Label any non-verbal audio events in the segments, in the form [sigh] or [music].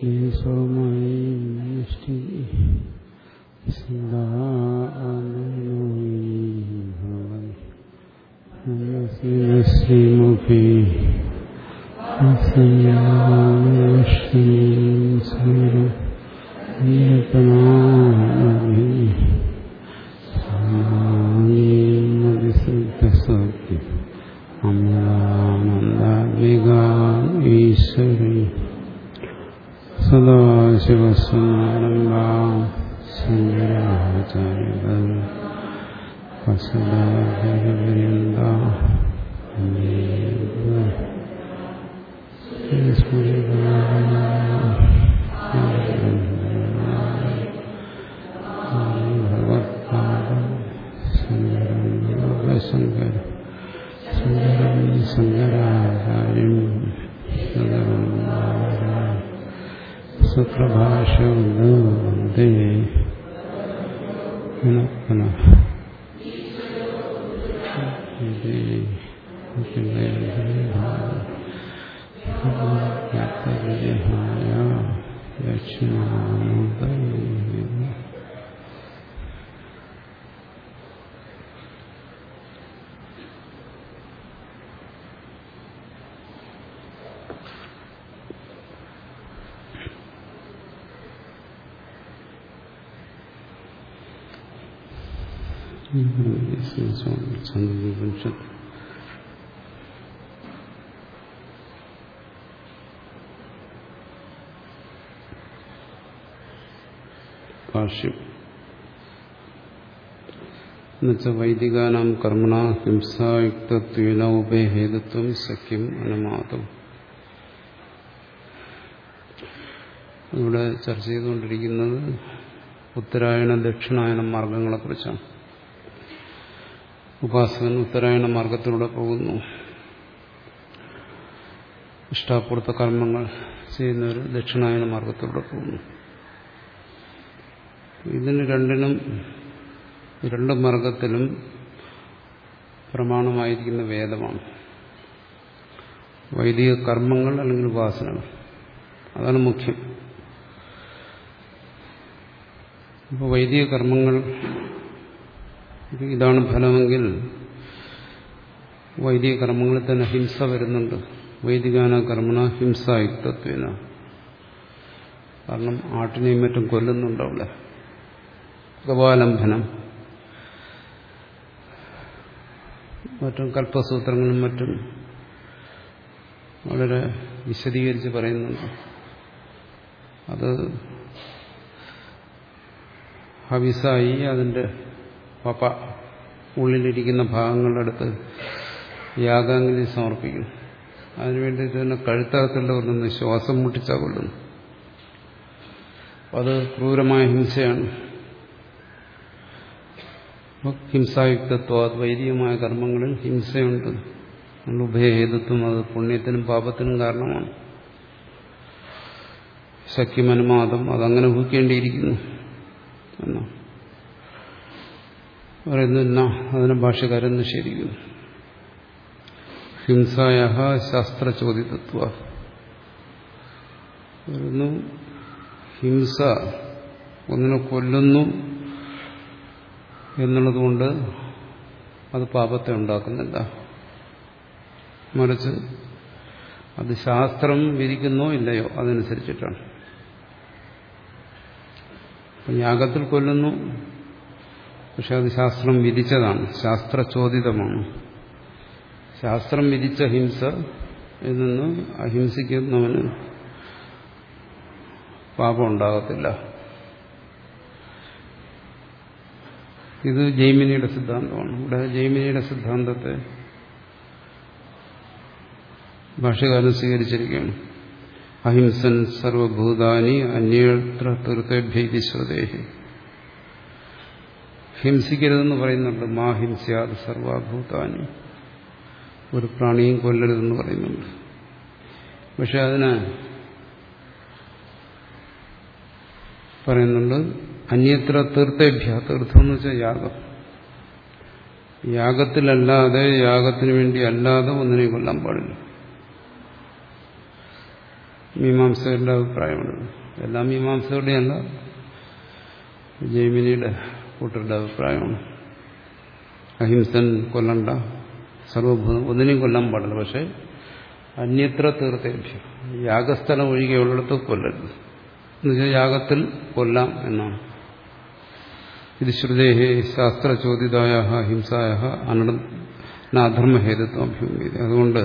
ഈശോമായി നിഷ്ഠി ശ്രീമുഖി സത്യം സദാശിവസമാരംഭാം ശങ്കരാചാര്യകൾ വസദാചാര്യവര്യന്ത എന്നുവെച്ചാൽ വൈദികാനാം സഖ്യം അനുമാതം ഇവിടെ ചർച്ച ചെയ്തുകൊണ്ടിരിക്കുന്നത് ഉത്തരായണ ദക്ഷിണായന മാർഗങ്ങളെക്കുറിച്ചാണ് ഉപാസകൻ ഉത്തരായണ മാർഗത്തിലൂടെ പോകുന്നു। ഇഷ്ടാപൂർത്ത കർമ്മങ്ങൾ ചെയ്യുന്നവർ ദക്ഷിണായന മാർഗത്തിലൂടെ പോകുന്നു। ഇതിന് രണ്ടിനും രണ്ട് മാർഗത്തിലും പ്രമാണമായിരിക്കുന്ന വേദമാണ്. വൈദിക കർമ്മങ്ങൾ അല്ലെങ്കിൽ ഉപാസനകൾ. അതാണ് മുഖ്യം. ഇപ്പൊ വൈദിക കർമ്മങ്ങൾ ഇതാണ് ഫലമെങ്കിൽ വൈദിക കർമ്മങ്ങളിൽ തന്നെ ഹിംസ വരുന്നുണ്ട്. വൈദികാന കർമ്മണ ഹിംസായുക്തത്വേന. കാരണം ആട്ടിനെയും മറ്റും കൊല്ലുന്നുണ്ട് അവിടെ ഗവാലംബനം മറ്റും കൽപ്പസൂത്രങ്ങളും മറ്റും വളരെ വിശദീകരിച്ച് പറയുന്നുണ്ട്. അത് ഹവിസായി അതിന്റെ പപ്പ ഉള്ളിലിരിക്കുന്ന ഭാഗങ്ങളുടെ അടുത്ത് യാഗാംഗലി സമർപ്പിക്കും. അതിനുവേണ്ടി തന്നെ കഴുത്തകത്തുള്ള കൊല്ലുന്നു ശ്വാസം മുട്ടിച്ചാൽ കൊല്ലുന്നു അത് ക്രൂരമായ ഹിംസയാണ്. ഹിംസായുക്തത്വം വൈദികമായ കർമ്മങ്ങളിൽ ഹിംസയുണ്ട്. ഉഭയഹേതുത്വം അത് പുണ്യത്തിനും പാപത്തിനും കാരണമാണ്. ശക്യമനുമാദം അതങ്ങനെ ഊഹിക്കേണ്ടിയിരിക്കുന്നു. എന്നാ? പറയുന്നില്ല അതിനെ ഭാഷകാരൻ നിഷേധിക്കുന്നു ഹിംസായ ശാസ്ത്രചോദിതത്വ. പറയുന്നു ഹിംസ ഒന്നിനെ കൊല്ലുന്നു എന്നുള്ളതുകൊണ്ട് അത് പാപത്തെ ഉണ്ടാക്കുന്നില്ല. മറിച്ച് അത് ശാസ്ത്രം വിധിക്കുന്നോ ഇല്ലയോ അതനുസരിച്ചിട്ടാണ്. യാഗത്തിൽ കൊല്ലുന്നു പക്ഷെ അത് ശാസ്ത്രം വിധിച്ചതാണ്. ശാസ്ത്രചോദിതമാണ്. ശാസ്ത്രം വിധിച്ച ഹിംസ നിന്ന് അഹിംസിക്കുന്നവന് പാപം ഉണ്ടാകത്തില്ല. ഇത് ജൈമിനിയുടെ സിദ്ധാന്തമാണ്. ഇവിടെ ജൈമിനിയുടെ സിദ്ധാന്തത്തെ ഭാഷകാരൻ സ്വീകരിച്ചിരിക്കുകയാണ്. അഹിംസൻ സർവഭൂതാനി അന്യത്ര തീർത്ഥഭ്യതിശ്വതേഹി ഹിംസിക്കരുതെന്ന് പറയുന്നുണ്ട്. മാ ഹിംസ്യാത് സർവഭൂതാനി. ഒരു പ്രാണിയും കൊല്ലരുതെന്ന് പറയുന്നുണ്ട്. പക്ഷെ അതിന് പറയുന്നുണ്ട് അന്യത്ര തീർത്ഥേഭ്യ തീർത്ഥം എന്ന് വെച്ചാൽ യാഗം. യാഗത്തിലല്ലാതെ യാഗത്തിന് വേണ്ടി അല്ലാതെ ഒന്നിനെ കൊല്ലാൻ പാടില്ല. മീമാംസകരുടെ അഭിപ്രായമാണ്. എല്ലാം അല്ല ജൈമിനിയുടെ കൂട്ടരുടെ അഭിപ്രായമാണ്. അഹിംസൻ കൊല്ലണ്ട സർവഭൂതം ഒന്നിനെയും കൊല്ലാൻ പാടില്ല. പക്ഷെ അന്യത്ര തീർത്ഥേഭ്യ യാഗസ്ഥലം ഒഴികെയുള്ളിടത്ത് കൊല്ലരുത്. എന്നുവെച്ചാൽ യാഗത്തിൽ കൊല്ലാം എന്നാണ്. ഇത് ശ്രുതേഹേ ശാസ്ത്രചോദിതായ ഹിംസായ അനധർമ്മഹേതുത്വം അഭ്യൂമിയത് അതുകൊണ്ട്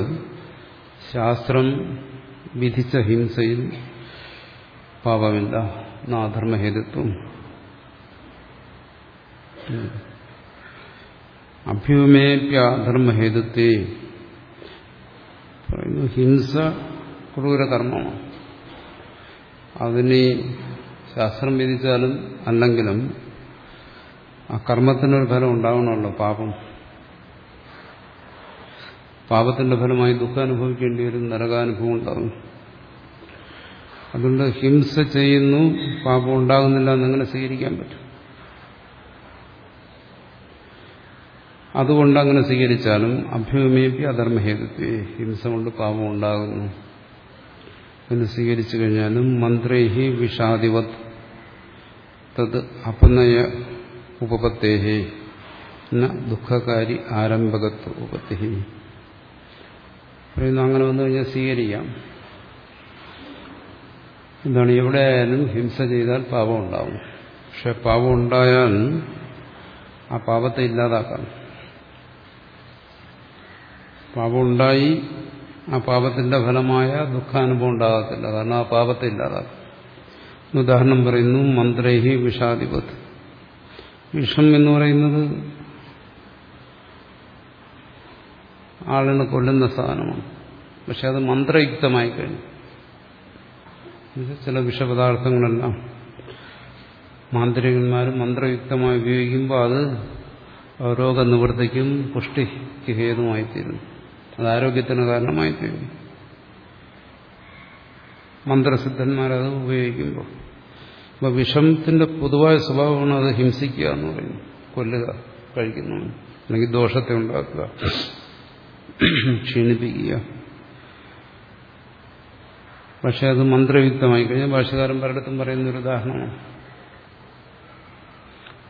ശാസ്ത്രം വിധിച്ച ഹിംസയിൽ പാപമില്ല നാധർമ്മഹേതുത്വം. അഭ്യൂമേപ്യാധർമ്മഹേതുത്വേ പറയുന്നു ഹിംസ ക്രൂരകർമ്മമാണ്. അതിന് ശാസ്ത്രം വിധിച്ചാലും അല്ലെങ്കിലും ആ കർമ്മത്തിനൊരു ഫലം ഉണ്ടാവണമല്ലോ പാപം. പാപത്തിന്റെ ഫലമായി ദുഃഖം അനുഭവിക്കേണ്ടി വരും നരകാനുഭവം ഉണ്ടാകും അതുകൊണ്ട് ഹിംസ ചെയ്യുന്നു പാപം ഉണ്ടാകുന്നില്ല എന്നങ്ങനെ സ്വീകരിക്കാൻ പറ്റും. അതുകൊണ്ട് അങ്ങനെ സ്വീകരിച്ചാലും അഭ്യമേപ്പി അധർമ്മഹേതുത്വേ ഹിംസ കൊണ്ട് പാപം ഉണ്ടാകുന്നു. എന്ന് സ്വീകരിച്ചു കഴിഞ്ഞാലും മന്ത്രേഹി വിഷാദിവത് തത് അപനയ ഉപപത്തേഹേ. ദുഃഖകാരി ആരംഭകത്വ ഉപത്തി പറയുന്നു അങ്ങനെ വന്നു കഴിഞ്ഞാൽ സ്വീകരിക്കാം. എന്താണ് എവിടെ ആയാലും ഹിംസ ചെയ്താൽ പാപം ഉണ്ടാവും. പക്ഷെ പാപം ഉണ്ടായാൽ ആ പാപത്തെ ഇല്ലാതാക്കാം. പാപം ഉണ്ടായി ആ പാപത്തിന്റെ ഫലമായ ദുഃഖാനുഭവം ഉണ്ടാകത്തില്ല. കാരണം ആ പാപത്തെ ഇല്ലാതാക്കും. ഉദാഹരണം പറയുന്നു മന്ത്രേഹി വിഷാധിപത് വിഷം എന്ന് പറയുന്നത് ആളിനെ കൊല്ലുന്ന സാധനമാണ്. പക്ഷെ അത് മന്ത്രയുക്തമായി കഴിഞ്ഞു. ചില വിഷപദാർത്ഥങ്ങളെല്ലാം മാന്ത്രികന്മാർ മന്ത്രയുക്തമായി ഉപയോഗിക്കുമ്പോൾ അത് രോഗനിവൃത്തിക്കും പുഷ്ടിക്ക് ഹേതുമായിത്തീരുന്നു അത് ആരോഗ്യത്തിന് കാരണമായിത്തീരുന്നു. മന്ത്രസിദ്ധന്മാരത് ഉപയോഗിക്കുമ്പോൾ. അപ്പോൾ വിഷമത്തിന്റെ പൊതുവായ സ്വഭാവമാണ് അത് ഹിംസിക്കുക എന്ന് പറയുന്നത്. കൊല്ലുക കഴിക്കുന്നു അല്ലെങ്കിൽ ദോഷത്തെ ഉണ്ടാക്കുക ക്ഷീണിപ്പിക്കുക. പക്ഷെ അത് മന്ത്രയുക്തമായി കഴിഞ്ഞാൽ ഭാഷകാരൻ പലയിടത്തും പറയുന്ന ഒരു ഉദാഹരണമാണ്.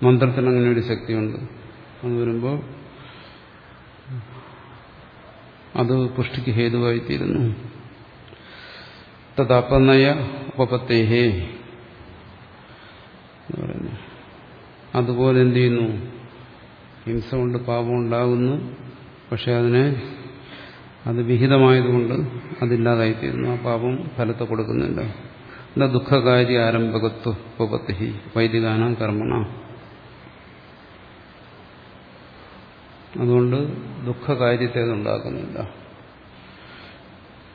മന്ത്രത്തിന് അങ്ങനെ ഒരു ശക്തിയുണ്ട്. അത് വരുമ്പോൾ അത് പുഷ്ടിക്ക് ഹേതുവായിത്തീരുന്നു. തദപനയ ഉപപത്തേഹേ. അതുപോലെ എന്ത് ചെയ്യുന്നു? ഹിംസ കൊണ്ട് പാപം ഉണ്ടാകുന്നു. പക്ഷെ അതിനെ അത് വിഹിതമായതുകൊണ്ട് അതില്ലാതായിത്തീരുന്നു. ആ പാപം ഫലത്തെ കൊടുക്കുന്നില്ല എന്താ ദുഃഖകാര്യ ആരംഭകത്വ ഉപപത്തി വൈദികാന കർമ്മണ. അതുകൊണ്ട് ദുഃഖകാര്യത്തെ അതുണ്ടാക്കുന്നില്ല.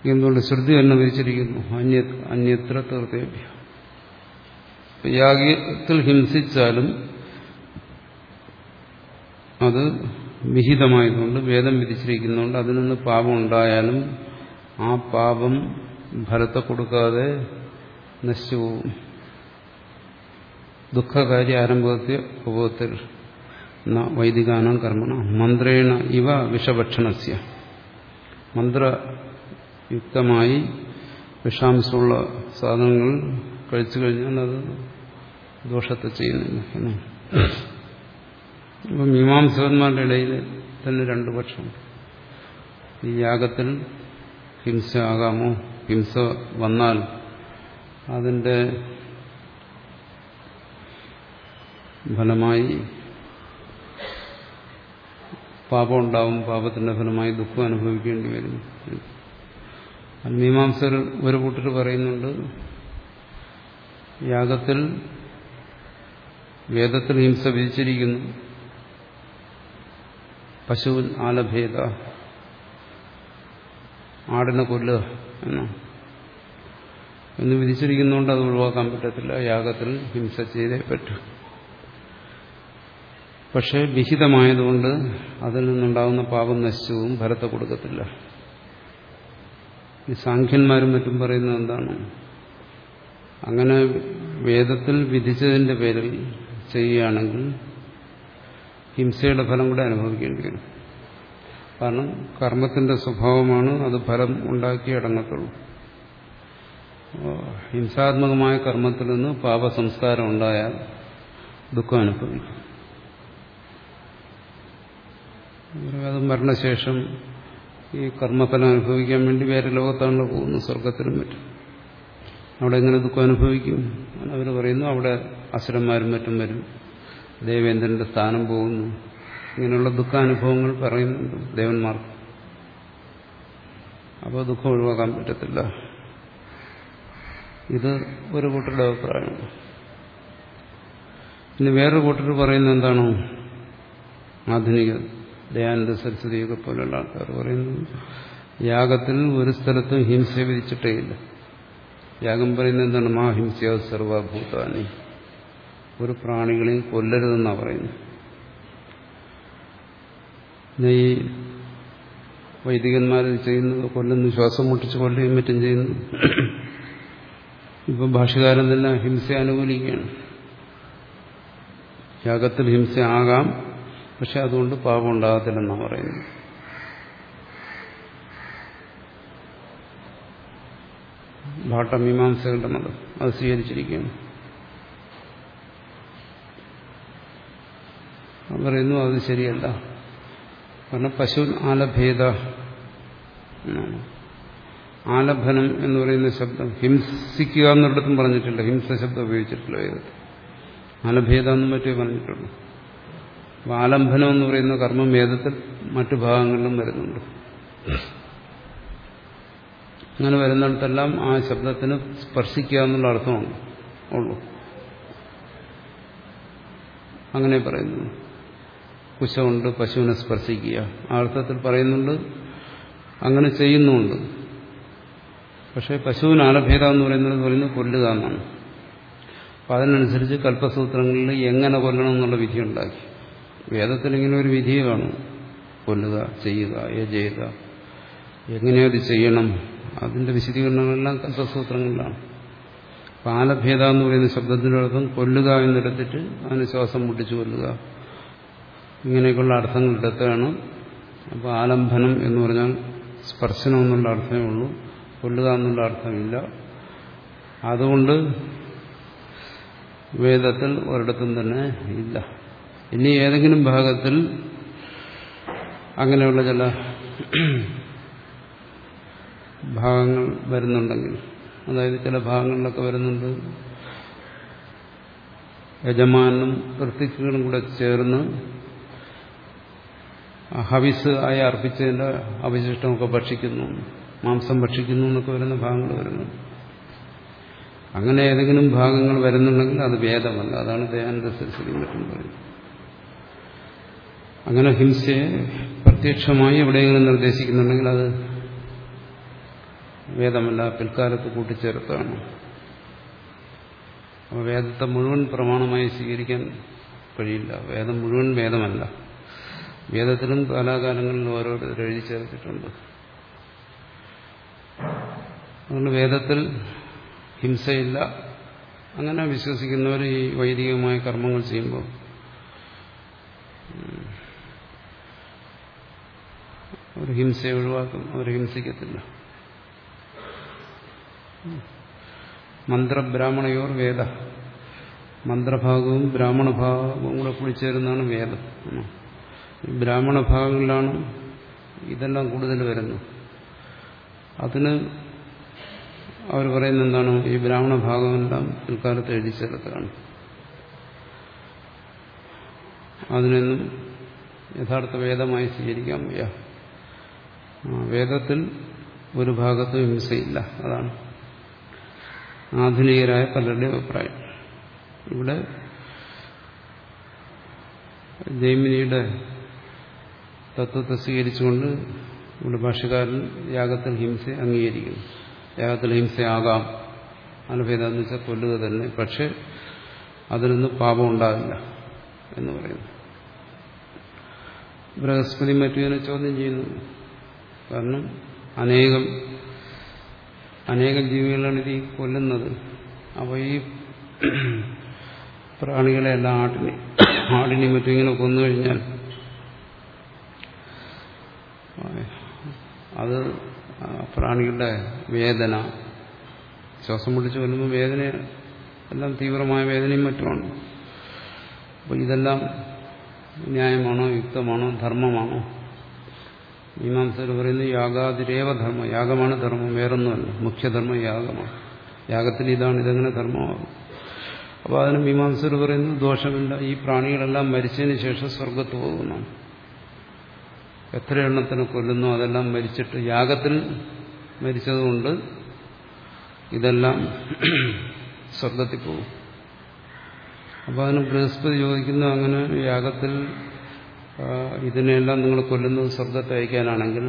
എന്തുകൊണ്ട്? ശ്രുതി തന്നെ വിരിച്ചിരിക്കുന്നു അന്യ അന്യത്ര തീർത്തേഭ്യ യാഗത്തിൽ ഹിംസിച്ചാലും അത് വിഹിതമായതുകൊണ്ട് വേദം വിധിച്ചിരിക്കുന്നതുകൊണ്ട് അതിൽ നിന്ന് പാപം ഉണ്ടായാലും ആ പാപം ഫലത്തെ കൊടുക്കാതെ നശിച്ചു പോകും. ദുഃഖകാര്യ ആരംഭത്തെ ഉപത്തിൽ വൈദികാനാം കർമ്മണ മന്ത്രേണ ഇവ വിഷഭക്ഷണസ്യ. മന്ത്രയുക്തമായി വിഷാംശമുള്ള സാധനങ്ങൾ കഴിച്ചു കഴിഞ്ഞാൽ അത് ദോഷത്തെ ചെയ്യുന്നില്ല അപ്പൊ മീമാംസകന്മാരുടെ ഇടയിൽ തന്നെ രണ്ടു പക്ഷമുണ്ട് ഈ യാഗത്തിൽ ഹിംസ ആകാമോ? ഹിംസ വന്നാൽ അതിന്റെ ഫലമായി പാപം ഉണ്ടാവും പാപത്തിന്റെ ഫലമായി ദുഃഖം അനുഭവിക്കേണ്ടി വരും. മീമാംസകർ ഒരു കൂട്ടർ പറയുന്നുണ്ട് യാഗത്തിൽ വേദത്തിൽ ഹിംസ വിധിച്ചിരിക്കുന്നു. പശുവിൻ ആലഭേദ. ആടിനെ കൊല്ലുക എന്ന്. എന്ന് വിധിച്ചിരിക്കുന്നതുകൊണ്ട് അത് ഒഴിവാക്കാൻ പറ്റത്തില്ല. യാഗത്തിൽ ഹിംസ ചെയ്തേ പറ്റൂ. പക്ഷേ വിഹിതമായതുകൊണ്ട് അതിൽ നിന്നുണ്ടാകുന്ന പാപം നശിച്ചവും ഫലത്തെ കൊടുക്കത്തില്ല. ഈ സാഖ്യന്മാരും മറ്റും പറയുന്നത് എന്താണ്? അങ്ങനെ വേദത്തിൽ വിധിച്ചതിന്റെ പേരിൽ ചെയ്യുകയാണെങ്കിൽ ഹിംസയുടെ ഫലം കൂടെ അനുഭവിക്കേണ്ടി വരും. കാരണം കർമ്മത്തിന്റെ സ്വഭാവമാണ് അത് ഫലം ഉണ്ടാക്കി അടങ്ങത്തുള്ളൂ. ഹിംസാത്മകമായ കർമ്മത്തിൽ നിന്ന് പാപസംസ്കാരം ഉണ്ടായാൽ ദുഃഖം അനുഭവിക്കും. അത് മരണശേഷം ഈ കർമ്മഫലം അനുഭവിക്കാൻ വേണ്ടി വേറെ ലോകത്താണല്ലോ പോകുന്നത് സ്വർഗത്തിലും മറ്റും. അവിടെ എങ്ങനെ ദുഃഖം അനുഭവിക്കും? അവർ പറയുന്നു അവിടെ അസുരന്മാരും മറ്റും വരും. ദേവേന്ദ്രന്റെ സ്ഥാനം പോകുന്നു. ഇങ്ങനെയുള്ള ദുഃഖാനുഭവങ്ങൾ പറയുന്നുണ്ട് ദേവന്മാർക്ക് അപ്പോൾ ദുഃഖം ഒഴിവാക്കാൻ പറ്റത്തില്ല. ഇത് ഒരു കൂട്ടരുടെ അഭിപ്രായമാണ് ഇനി വേറൊരു കൂട്ടർ പറയുന്നത് എന്താണോ? ആധുനിക ദയാനന്ദ സരസ്വതിയൊക്കെ പോലെയുള്ള ആൾക്കാർ പറയുന്നു. യാഗത്തിൽ ഒരു സ്ഥലത്തും ഹിംസ വിധിച്ചിട്ടേ ഇല്ല. യാഗം പറയുന്നത് എന്താണ്? മാ സർവഭൂതാനി. ഒരു പ്രാണികളെയും കൊല്ലരുതെന്നാണ് പറയുന്നത്. പിന്നെ ഈ വൈദികന്മാർ ചെയ്യുന്നത് കൊല്ലുന്നു ശ്വാസം മുട്ടിച്ച് കൊല്ലുകയും മറ്റും ചെയ്യുന്നു. ഇപ്പൊ ഭാഷകാരൻ തന്നെ ഹിംസ അനുകൂലിക്കുകയാണ്. യാഗത്തിൽ ഹിംസ ആകാം പക്ഷെ അതുകൊണ്ട് പാപം ഉണ്ടാകത്തില്ലെന്നാണ് പറയുന്നത്. ഭാട്ടമീമാംസകളുടെ മതം അത് സ്വീകരിച്ചിരിക്കുകയാണ്. പറയുന്നു അത് ശരിയല്ല. കാരണം പശു ആലഭേദ. ആലഭനം എന്ന് പറയുന്ന ശബ്ദം ഹിംസിക്കുക എന്നിടത്തും പറഞ്ഞിട്ടില്ല. ഹിംസ ശബ്ദം ഉപയോഗിച്ചിട്ടില്ല വേദത്തിൽ ആലഭേദ എന്നും മറ്റേ പറഞ്ഞിട്ടുള്ളൂ. അപ്പൊ ആലംബനം എന്ന് പറയുന്ന കർമ്മം വേദത്തിൽ മറ്റു ഭാഗങ്ങളിലും വരുന്നുണ്ട്. അങ്ങനെ വരുന്നിടത്തെല്ലാം ആ ശബ്ദത്തിന് സ്പർശിക്കുക എന്നുള്ള അർത്ഥമാണ് ഉള്ളൂ. അങ്ങനെ പറയുന്നു. കുശമുണ്ട് പശുവിനെ സ്പർശിക്കുക. ആ അർത്ഥത്തിൽ പറയുന്നുണ്ട് അങ്ങനെ ചെയ്യുന്നുണ്ട് പക്ഷെ പശുവിന് ആലഭ്യത എന്ന് പറയുന്നത് പറയുന്നത് കൊല്ലുക എന്നാണ് അപ്പം അതിനനുസരിച്ച് കൽപ്പസൂത്രങ്ങളിൽ എങ്ങനെ കൊല്ലണം എന്നുള്ള വിധി ഉണ്ടാക്കി. വേദത്തിൽ ഇങ്ങനെ ഒരു വിധി കാണും. കൊല്ലുക ചെയ്യുക ഏ ചെയ്യുക എങ്ങനെയത് ചെയ്യണം. അതിന്റെ വിശദീകരണങ്ങളെല്ലാം കൽപ്പസൂത്രങ്ങളിലാണ്. പാലഭേദ എന്ന് പറയുന്ന ശബ്ദത്തിന്റെ അർത്ഥം കൊല്ലുക എന്നെടുത്തിട്ട് അതിന് ശ്വാസം മുട്ടിച്ചു കൊല്ലുക. ഇങ്ങനെയൊക്കെയുള്ള അർത്ഥങ്ങൾ എടുത്താണ് അപ്പോൾ ആലംബനം എന്ന് പറഞ്ഞാൽ സ്പർശനം എന്നുള്ള അർത്ഥമേ ഉള്ളൂ. കൊല്ലുക എന്നുള്ള അർത്ഥമില്ല. അതുകൊണ്ട് വേദത്തിൽ ഒരിടത്തും തന്നെ ഇല്ല. ഇനി ഏതെങ്കിലും ഭാഗത്തിൽ അങ്ങനെയുള്ള ചില ഭാഗങ്ങൾ വരുന്നുണ്ടെങ്കിൽ അതായത് ചില ഭാഗങ്ങളിലൊക്കെ വരുന്നുണ്ട്. യജമാനും ഋത്തിക്കുകളും കൂടെ ചേർന്ന് ഹവിസ് ആയി അർപ്പിച്ചതിന്റെ അവശിഷ്ടമൊക്കെ ഭക്ഷിക്കുന്നു. മാംസം ഭക്ഷിക്കുന്നു എന്നൊക്കെ വരുന്ന ഭാഗങ്ങൾ വരുന്നു. അങ്ങനെ ഏതെങ്കിലും ഭാഗങ്ങൾ വരുന്നുണ്ടെങ്കിൽ അത് വേദമല്ല അതാണ് ദയാനന്ദ സരസ്വതി മറ്റും പറയുന്നത്. അങ്ങനെ ഹിംസയെ പ്രത്യക്ഷമായി എവിടെയെങ്കിലും നിർദ്ദേശിക്കുന്നുണ്ടെങ്കിൽ അത് വേദമല്ല. പിൽക്കാലത്ത് കൂട്ടിച്ചേർത്താണ് അപ്പോൾ വേദത്തെ മുഴുവൻ പ്രമാണമായി സ്വീകരിക്കാൻ കഴിയില്ല. വേദം മുഴുവൻ വേദമല്ല. വേദത്തിലും കാലാകാലങ്ങളിലും ഓരോരുത്തർ എഴുതി ചേർത്തിട്ടുണ്ട്. അതുകൊണ്ട് വേദത്തിൽ ഹിംസയില്ല. അങ്ങനെ വിശ്വസിക്കുന്നവർ ഈ വൈദികമായ കർമ്മങ്ങൾ ചെയ്യുമ്പോൾ ഒരു ഹിംസയെ ഒഴിവാക്കും അവർ ഹിംസിക്കത്തില്ല. മന്ത്രബ്രാഹ്മണയോർ വേദ. മന്ത്രഭാഗവും ബ്രാഹ്മണഭാഗവും കൂടെ കുളിച്ചേരുന്നതാണ് വേദം. ബ്രാഹ്മണ ഭാഗങ്ങളിലാണ് ഇതെല്ലാം കൂടുതൽ വരുന്നത്. അതിന് അവർ പറയുന്ന എന്താണ്? ഈ ബ്രാഹ്മണ ഭാഗമെല്ലാം പിൽക്കാലത്ത് എഴുതി ചേർത്താണ് അതിനൊന്നും യഥാർത്ഥ വേദമായി സ്വീകരിക്കാൻ വയ്യ. വേദത്തിൽ ഒരു ഭാഗത്ത് ഹിംസയില്ല. അതാണ് ആധുനികരായ പലരുടെയും അഭിപ്രായം. ഇവിടെ ജൈമിനിയുടെ തത്വത്തെ സ്വീകരിച്ചുകൊണ്ട് ഇവിടെ ഭാഷകാരൻ യാഗത്തിൽ ഹിംസ അംഗീകരിക്കുന്നു. യാഗത്തിൽ ഹിംസയാകാം. അനുഭേദം എന്ന് വെച്ചാൽ കൊല്ലുക തന്നെ. പക്ഷെ അതിലൊന്നും പാപം ഉണ്ടാവില്ല എന്ന് പറയുന്നു. ബൃഹസ്പതി മറ്റുവിനെ ചോദ്യം ചെയ്യുന്നു. കാരണം അനേകം അനേകം ജീവികളാണ് ഇത് കൊല്ലുന്നത്. അപ്പോൾ ഈ പ്രാണികളെല്ലാം ആട്ടിനെ ആടിനെയും മറ്റും ഇങ്ങനെ കൊന്നു കഴിഞ്ഞാൽ അത് പ്രാണികളുടെ വേദന. ശ്വാസം പിടിച്ച് കൊല്ലുമ്പോൾ വേദന എല്ലാം തീവ്രമായ വേദനയും മറ്റുമാണ്. അപ്പോൾ ഇതെല്ലാം ന്യായമാണോ യുക്തമാണോ ധർമ്മമാണോ? മീമാംസകർ പറയുന്നത് യാഗാതിരേവ ധർമ്മം യാഗമാണ് ധർമ്മം വേറൊന്നുമല്ല. മുഖ്യധർമ്മം യാഗമാണ്. യാഗത്തിന് ഇതാണ് ഇതെങ്ങനെ ധർമ്മമാകും? അപ്പോൾ അതിന് മീമാംസകർ പറയുന്നത് ദോഷമില്ല. ഈ പ്രാണികളെല്ലാം മരിച്ചതിന് ശേഷം സ്വർഗത്ത് പോകുന്നു. എത്ര എണ്ണത്തിന് കൊല്ലുന്നു? അതെല്ലാം മരിച്ചിട്ട് യാഗത്തിൽ മരിച്ചതുകൊണ്ട് ഇതെല്ലാം [clears throat] സ്വർഗത്തിൽ പോകും. അപ്പോൾ അതിന് ബൃഹസ്പതി ചോദിക്കുന്നു അങ്ങനെ യാഗത്തിൽ ഇതിനെല്ലാം നിങ്ങൾ കൊല്ലുന്നത് സ്വർഗത്തെ അയക്കാനാണെങ്കിൽ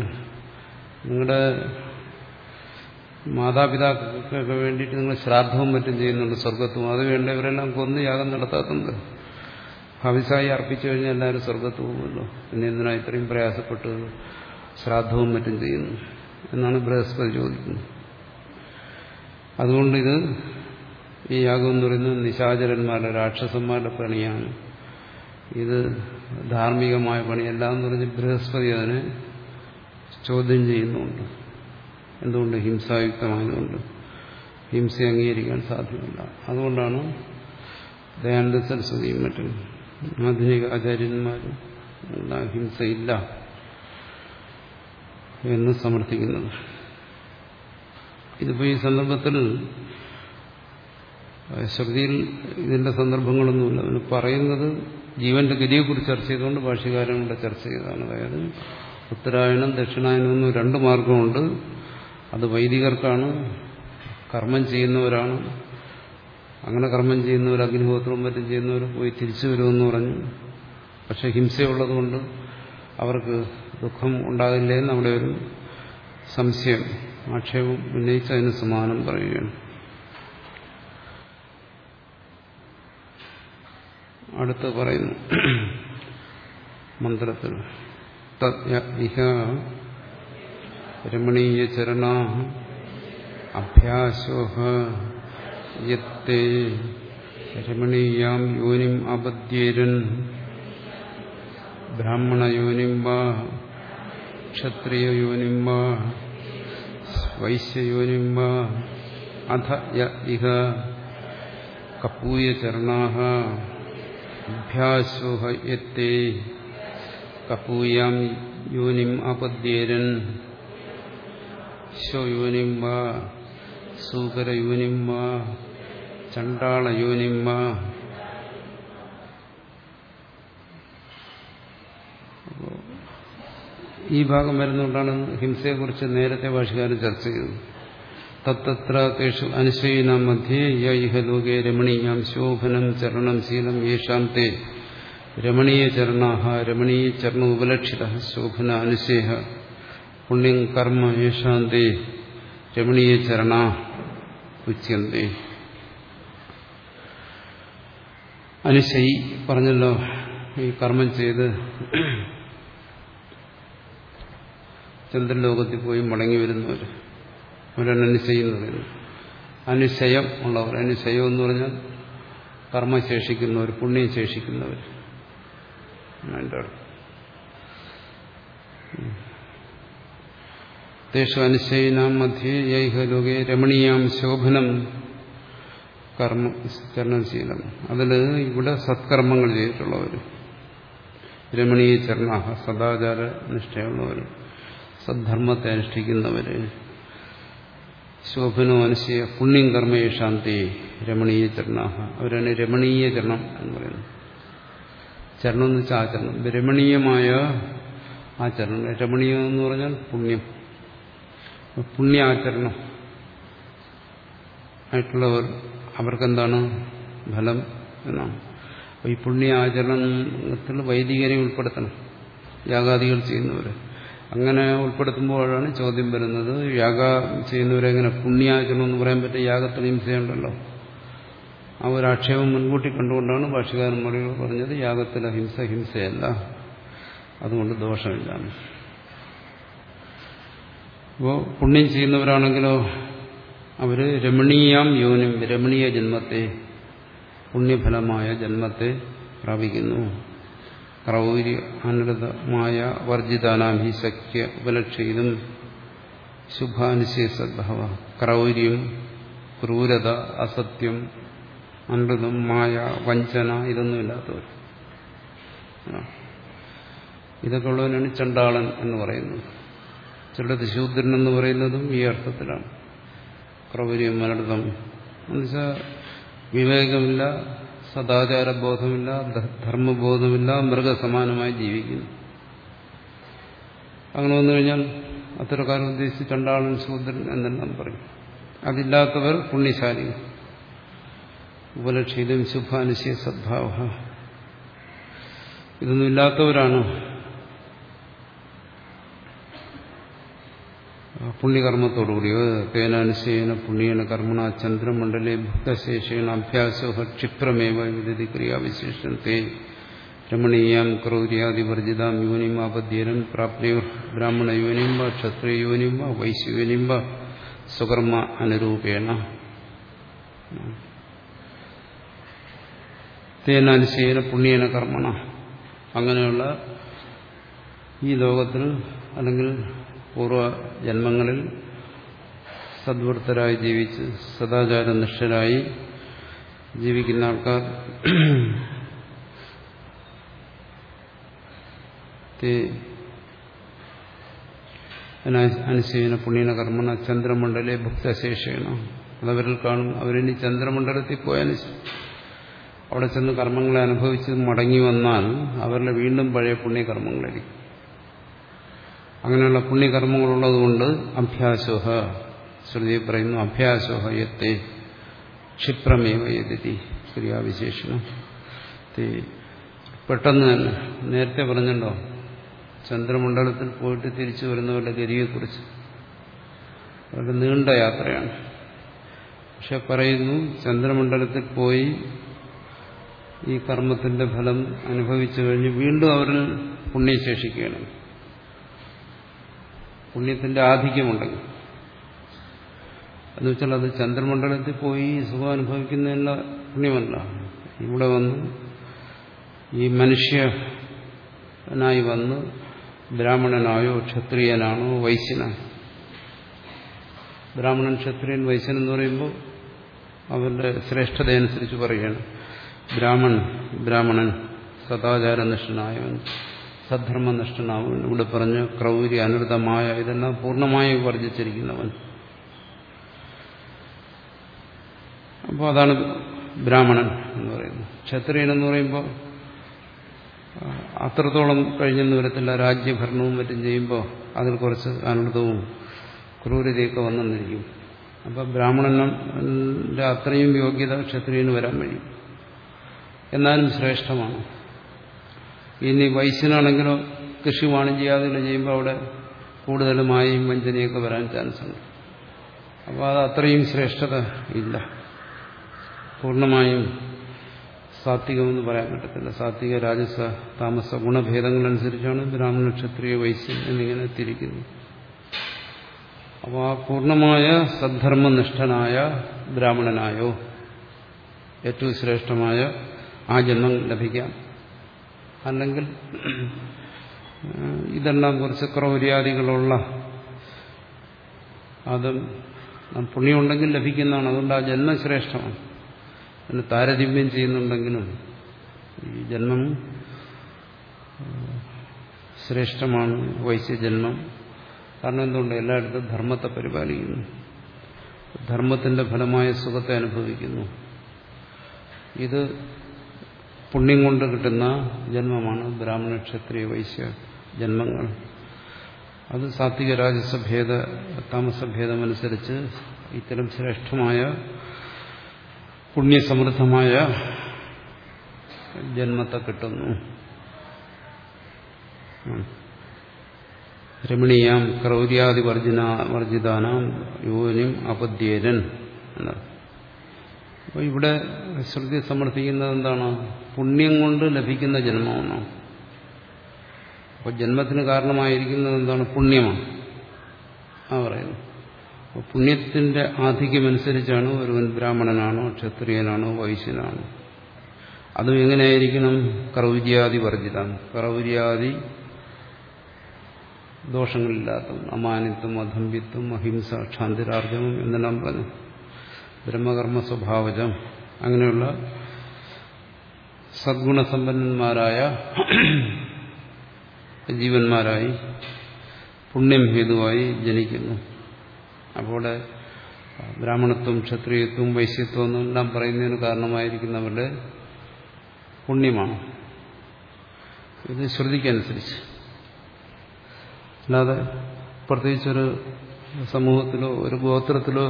നിങ്ങളുടെ മാതാപിതാക്കൾക്കൊക്കെ വേണ്ടിയിട്ട് നിങ്ങൾ ശ്രാദ്ധവും മറ്റും ചെയ്യുന്നുണ്ട് സ്വർഗത്തും. അത് വേണ്ടവരെല്ലാം കൊന്ന് യാഗം നടത്താത്തുണ്ട്. ഹവിസായി അർപ്പിച്ചു കഴിഞ്ഞാൽ എല്ലാവരും സ്വർഗത്ത് പോകുമല്ലോ. പിന്നെ എന്തിനാ ഇത്രയും പ്രയാസപ്പെട്ട് ശ്രാദ്ധവും മറ്റും ചെയ്യുന്നു. എന്നാണ് ബൃഹസ്പതി ചോദിക്കുന്നത്. അതുകൊണ്ട് ഇത് ഈ യാഗം എന്ന് പറയുന്നത് നിശാചരന്മാരുടെ രാക്ഷസന്മാരുടെ പണിയാണ്. ഇത് ധാർമ്മികമായ പണിയല്ല എന്ന് പറഞ്ഞ് ബൃഹസ്പതി അതിനെ ചോദ്യം ചെയ്യുന്നുണ്ട്. എന്തുകൊണ്ട്? ഹിംസായുക്തമായതുകൊണ്ട്. ഹിംസ അംഗീകരിക്കാൻ സാധ്യമല്ല. അതുകൊണ്ടാണ് ദയാനന്ദ സരസ്വതിയും മറ്റും ആധുനിക ആചാര്യന്മാരും ഹിംസയില്ല എന്ന് സമർത്ഥിക്കുന്നത്. ഇതിപ്പോൾ ഈ സന്ദർഭത്തിൽ ശ്രുതിയിൽ ഇതിന്റെ സന്ദർഭങ്ങളൊന്നുമില്ല. അതിന് പറയുന്നത് ജീവന്റെ ഗതിയെക്കുറിച്ച് ചർച്ച ചെയ്തുകൊണ്ട് ഭാഷകാരങ്ങളുടെ ചർച്ച ചെയ്തതാണ്. അതായത് ഉത്തരായണം ദക്ഷിണായനം എന്നും രണ്ട് മാർഗമുണ്ട് അത് വൈദികർക്കാണ് കർമ്മം ചെയ്യുന്നവരാണ്. അങ്ങനെ കർമ്മം ചെയ്യുന്നവർ അഗ്നിഹോത്രവും മറ്റും ചെയ്യുന്നവർ പോയി തിരിച്ചു വരുമെന്ന് പറഞ്ഞു. പക്ഷെ ഹിംസയുള്ളതുകൊണ്ട് അവർക്ക് ദുഃഖം ഉണ്ടാകില്ലേ അവിടെ ഒരു സംശയം ആക്ഷേപം ഉന്നയിച്ച് അതിന് സമാനം പറയുകയാണ്. അടുത്ത് പറയുന്നു മന്ത്രത്തിൽ ഇഹ രമണീയ ചരണ അഭ്യാസോഹ യത്തെ രമണീയാം യോനിം അപദ്യേരൻ ബ്രാഹ്മണയോനിം വാ ക്ഷത്രിയയോനിം വാ വൈശ്യയോനിം വാ അധ ഇഹ കപൂയചരണാഹ അഭ്യാസോഹ യത്തെ കപൂയാം യോനിം അപദ്യേരൻ ശോയോനിം വാ സൂകരയോനിം ചണ്ടാളയൂനിമ്മ. ഈ ഭാഗം വരുന്നുകൊണ്ടാണ് ഹിംസയെക്കുറിച്ച് നേരത്തെ ഭാഷകാരൻ ചർച്ച ചെയ്തത്. തത്തത്ര തേഷു അനുശയിന മധ്യേ യൈഹ ലോകേ രമണീയാം ശോഭനം ചരണം ശീലം യേഷാം തേ. രമണീയ ചരണാഹ രമണീയ ചരണ ഉപലക്ഷിത ശോഭന അനുശേഹ. പുണ്യം കർമ്മ യേഷാം തേ. രമണീയ ചരണ. ഉച്യന്തേ അനുശയി പറഞ്ഞല്ലോ ഈ കർമ്മം ചെയ്ത് ചന്ദ്രലോകത്തിൽ പോയി മടങ്ങി വരുന്നവർ അവരാണ് അനുശയം എന്ന് പറയുന്നത് അനുശയം ഉള്ളവർ. അനുശയം എന്ന് പറഞ്ഞാൽ കർമ്മം ശേഷിക്കുന്നവർ പുണ്യം ശേഷിക്കുന്നവർ അതിന്റെ അർത്ഥം. തേഷു മധ്യേ ഏഹ ലോകെ രമണീയാം ശോഭനം. കർമ്മ ചരണശീലം. അതിൽ ഇവിടെ സത്കർമ്മങ്ങൾ ചെയ്തിട്ടുള്ളവർ രമണീയ ചരണാഹ സദാചാര നിഷ്ഠയുള്ളവർ സദ്ധർമ്മത്തെ അനുഷ്ഠിക്കുന്നവർ ശോഭനോ അനുശയ പുണ്യം കർമ്മയെ ശാന്തി രമണീയ ചരണാഹ. അവരാണ് രമണീയ ചരണം എന്ന് പറയുന്നത്. ചരണം എന്ന് വെച്ചാൽ ആചരണം. രമണീയമായ ആചരണം. രമണീയം എന്ന് പറഞ്ഞാൽ പുണ്യം. പുണ്യാചരണം ആയിട്ടുള്ളവർ അവർക്കെന്താണ് ഫലം എന്നാണ്. അപ്പോൾ ഈ പുണ്യാചരണത്തിൽ വൈദികരെ ഉൾപ്പെടുത്തണം യാഗാദികൾ ചെയ്യുന്നവർ അങ്ങനെ ഉൾപ്പെടുത്തുമ്പോഴാണ് ചോദ്യം വരുന്നത് യാഗ ചെയ്യുന്നവരെങ്ങനെ പുണ്യാചരണം എന്ന് പറയാൻ പറ്റിയ യാഗത്തിന് ഹിംസയുണ്ടല്ലോ. ആ ഒരു ആക്ഷേപം മുൻകൂട്ടി കണ്ടുകൊണ്ടാണ് ഭാഷകാരന്മാരോട് പറഞ്ഞത് യാഗത്തിലെ ഹിംസ ഹിംസയല്ല അതുകൊണ്ട് ദോഷമില്ല അപ്പോൾ പുണ്യം ചെയ്യുന്നവരാണെങ്കിലോ അവർ രമണീയാം യോനും രമണീയ ജന്മത്തെ പുണ്യഫലമായ ജന്മത്തെ പ്രാപിക്കുന്നു. ക്രൗര്യ അനുരതമായ വർജിതാനാം ഹി സഖ്യ ഉപലക്ഷിതും ശുഭാനുശേഷദ്ഭവ ക്രൗര്യം ക്രൂരത അസത്യം അനൃതം മായ വഞ്ചന ഇതൊന്നുമില്ലാത്തവർ. ഇതൊക്കെ ഉള്ളവനാണ് ചണ്ടാളൻ എന്ന് പറയുന്നത്. ചിലത് ശൂദ്രൻ എന്ന് പറയുന്നതും ഈ അർത്ഥത്തിലാണ്. ക്രൗര്യം അനർത്ഥം എന്നുവെച്ചാൽ വിവേകമില്ല സദാചാര ബോധമില്ല ധർമ്മബോധമില്ല മൃഗസമാനമായി ജീവിക്കുന്നു. അങ്ങനെ വന്നു കഴിഞ്ഞാൽ അത്തരക്കാരൻ ഉദ്ദേശിച്ച് ചണ്ടാളൻ ശൂദ്രൻ എന്നെല്ലാം പറയും. അതില്ലാത്തവർ പുണ്യശാലികൾ ഉപലക്ഷിതം ശുഭാനുശയ സദ്ഭാവ. ഇതൊന്നും ഇല്ലാത്തവരാണ് പുണ്യകർമ്മത്തോടുകൂടി തേനാനുശേന പുണ്യേന കർമ്മണ ചന്ദ്രമണ്ഡലേ ഭക്തശേഷേണ അഭ്യാസോ ക്ഷിപ്രമേവ വിദതി ക്രിയാവിശേഷം തേ രമണീയാം ക്രൗര്യാദിവർജിതാം യോനിം ആപദ്യനം പ്രാപ്തിയോർ ബ്രാഹ്മണ യോനിം വ ക്ഷത്രിയ യോനിം വ വൈശ്യയോനിം സ്വകർമ്മ അനുരൂപേണ. തേനാനുശേന പുണ്യേന കർമ്മണ. അങ്ങനെയുള്ള ഈ ലോകത്തിൽ അല്ലെങ്കിൽ പൂർവ ജന്മങ്ങളിൽ സദ്വൃത്തരായി ജീവിച്ച് സദാചാരനിഷ്ഠരായി ജീവിക്കുന്ന ആൾക്കാർ അനുശീലന പുണ്യന കർമ്മണ ചന്ദ്രമണ്ഡലെ ഭക്തശേഷേണ. അതവരിൽ കാണും. അവരിനി ചന്ദ്രമണ്ഡലത്തിൽ പോയാൽ അവിടെ ചെന്ന് കർമ്മങ്ങളെ അനുഭവിച്ച് മടങ്ങി വന്നാൽ അവരുടെ വീണ്ടും പഴയ പുണ്യകർമ്മങ്ങളായിരിക്കും. അങ്ങനെയുള്ള പുണ്യകർമ്മങ്ങളുള്ളതുകൊണ്ട് അഭ്യാസോഹ. ശ്രുതി പറയുന്നു അഭ്യാസോഹ യത്തെ ക്ഷിപ്രമേവ യതി ക്രിയാവിശേഷണം പെട്ടെന്ന് തന്നെ നേരത്തെ പറഞ്ഞല്ലോ ചന്ദ്രമണ്ഡലത്തിൽ പോയിട്ട് തിരിച്ചു വരുന്നവരുടെ ഗതിയെക്കുറിച്ച്. അവരുടെ നീണ്ട യാത്രയാണ്. പക്ഷെ പറയുന്നു ചന്ദ്രമണ്ഡലത്തിൽ പോയി ഈ കർമ്മത്തിന്റെ ഫലം അനുഭവിച്ചു കഴിഞ്ഞ് വീണ്ടും അവരിൽ പുണ്യശേഷിക്കുകയാണ് പുണ്യത്തിന്റെ ആധിക്യമുണ്ടെങ്കിൽ എന്നുവെച്ചാൽ അത് ചന്ദ്രമണ്ഡലത്തിൽ പോയി സുഖം അനുഭവിക്കുന്നതിനുള്ള പുണ്യമല്ല. ഇവിടെ വന്ന് ഈ മനുഷ്യനായി വന്ന് ബ്രാഹ്മണനായോ ക്ഷത്രിയനാണോ വൈശ്യനാണ്. ബ്രാഹ്മണൻ ക്ഷത്രിയൻ വൈശ്യൻ എന്ന് പറയുമ്പോൾ അവരുടെ ശ്രേഷ്ഠതയനുസരിച്ച് പറയുകയാണ്. ബ്രാഹ്മൺ ബ്രാഹ്മണൻ സദാചാരനിഷ്ഠനായവൻ. സദ്ധർമ്മനിഷ്ഠനാവൻ ഇവിടെ പറഞ്ഞ ക്രൗര്യ അനൃതമായ ഇതെല്ലാം പൂർണമായി വർജിച്ചിരിക്കുന്നവൻ. അപ്പോൾ അതാണ് ബ്രാഹ്മണൻ എന്ന് പറയുന്നത്. ക്ഷത്രിയൻ എന്ന് പറയുമ്പോൾ അത്രത്തോളം കഴിഞ്ഞെന്ന് വരത്തില്ല. രാജ്യഭരണവും മറ്റും ചെയ്യുമ്പോൾ അതിൽ കുറച്ച് അനൃതവും ക്രൂരതയൊക്കെ വന്നെന്നിരിക്കും അപ്പോൾ ബ്രാഹ്മണന്റെ അത്രയും യോഗ്യത ക്ഷത്രിയന് വരാൻ കഴിയും എന്നാലും ശ്രേഷ്ഠമാണ്. ഇനി വയസ്സിനാണെങ്കിലും കൃഷി വാണിജ്യാദികൾ ചെയ്യുമ്പോൾ അവിടെ കൂടുതലുമായും വഞ്ചനയൊക്കെ വരാൻ ചാൻസ് ഉണ്ട്. അപ്പോൾ അത് അത്രയും ശ്രേഷ്ഠത ഇല്ല. പൂർണമായും സാത്വികമെന്ന് പറയാൻ പറ്റത്തില്ല. സാത്വിക രാജസ താമസ ഗുണഭേദങ്ങളനുസരിച്ചാണ് ബ്രാഹ്മണ ക്ഷത്രിയ വൈശ്യം എന്നിങ്ങനെ തിരിക്കുന്നത്. അപ്പോൾ ആ പൂർണമായ സദ്ധർമ്മനിഷ്ഠനായ ബ്രാഹ്മണനായോ ഏറ്റവും ശ്രേഷ്ഠമായ ആ ജന്മം ലഭിക്കാം. അല്ലെങ്കിൽ ഇതെല്ലാം കുറച്ച് ക്രൗര്യാദികളുള്ള അതും പുണ്യമുണ്ടെങ്കിൽ ലഭിക്കുന്നതാണ്. അതുകൊണ്ട് ആ ജന്മം ശ്രേഷ്ഠമാണ് അതിന് താരതമ്യം ചെയ്യുന്നുണ്ടെങ്കിലും ഈ ജന്മം ശ്രേഷ്ഠമാണ്. വൈശ്യജന്മം. കാരണം എന്തുകൊണ്ട്? എല്ലായിടത്തും ധർമ്മത്തെ പരിപാലിക്കുന്നു. ധർമ്മത്തിന്റെ ഫലമായ സുഖത്തെ അനുഭവിക്കുന്നു. ഇത് പുണ്യം കൊണ്ട് കിട്ടുന്ന ജന്മമാണ് ബ്രാഹ്മണ ക്ഷത്രിയ വൈശ്യ ജന്മങ്ങൾ. അത് സാത്വിക രാജസഭേദ താമസഭേദമനുസരിച്ച് ഇത്തരം ശ്രേഷ്ഠമായ പുണ്യസമൃദ്ധമായ ജന്മത്തെ കിട്ടുന്നു. രമണീയാം ക്രൗര്യാദി വർജിന വർജിതാനാം യോനിം അപദ്യേരൻ എന്നാണ്. അപ്പോൾ ഇവിടെ ശ്രുതി സമർത്ഥിക്കുന്നത് എന്താണ്? പുണ്യം കൊണ്ട് ലഭിക്കുന്ന ജന്മമാണ്. അപ്പോൾ ജന്മത്തിന് കാരണമായിരിക്കുന്നത് എന്താണ്? പുണ്യമാണ്. ആ പറയുന്നു. അപ്പോൾ പുണ്യത്തിന്റെ ആധിക്യമനുസരിച്ചാണ് ഒരുവൻ ബ്രാഹ്മണനാണോ ക്ഷത്രിയനാണോ വൈശ്യനാണോ. അതും എങ്ങനെയായിരിക്കണം? കറവുര്യാദി വർജിതം കറവുര്യാദി ദോഷങ്ങളില്ലാത്ത അമാനിത്വം അധംബിത്വം അഹിംസ ക്ഷാന്തിരാർജവം എന്നെല്ലാം പറഞ്ഞു. ബ്രഹ്മകർമ്മ സ്വഭാവജം അങ്ങനെയുള്ള സദ്ഗുണസമ്പന്നന്മാരായ ജീവന്മാരായി പുണ്യം ഹേതുവായി ജനിക്കുന്നു. അപ്പോൾ ബ്രാഹ്മണത്വം ക്ഷത്രിയത്വം വൈശ്യത്വം എന്നെല്ലാം പറയുന്നതിന് കാരണമായിരിക്കുന്നവരുടെ പുണ്യമാണ്. ഇത് ശ്രുതിക്കനുസരിച്ച് അല്ലാതെ പ്രത്യേകിച്ചൊരു സമൂഹത്തിലോ ഒരു ഗോത്രത്തിലോ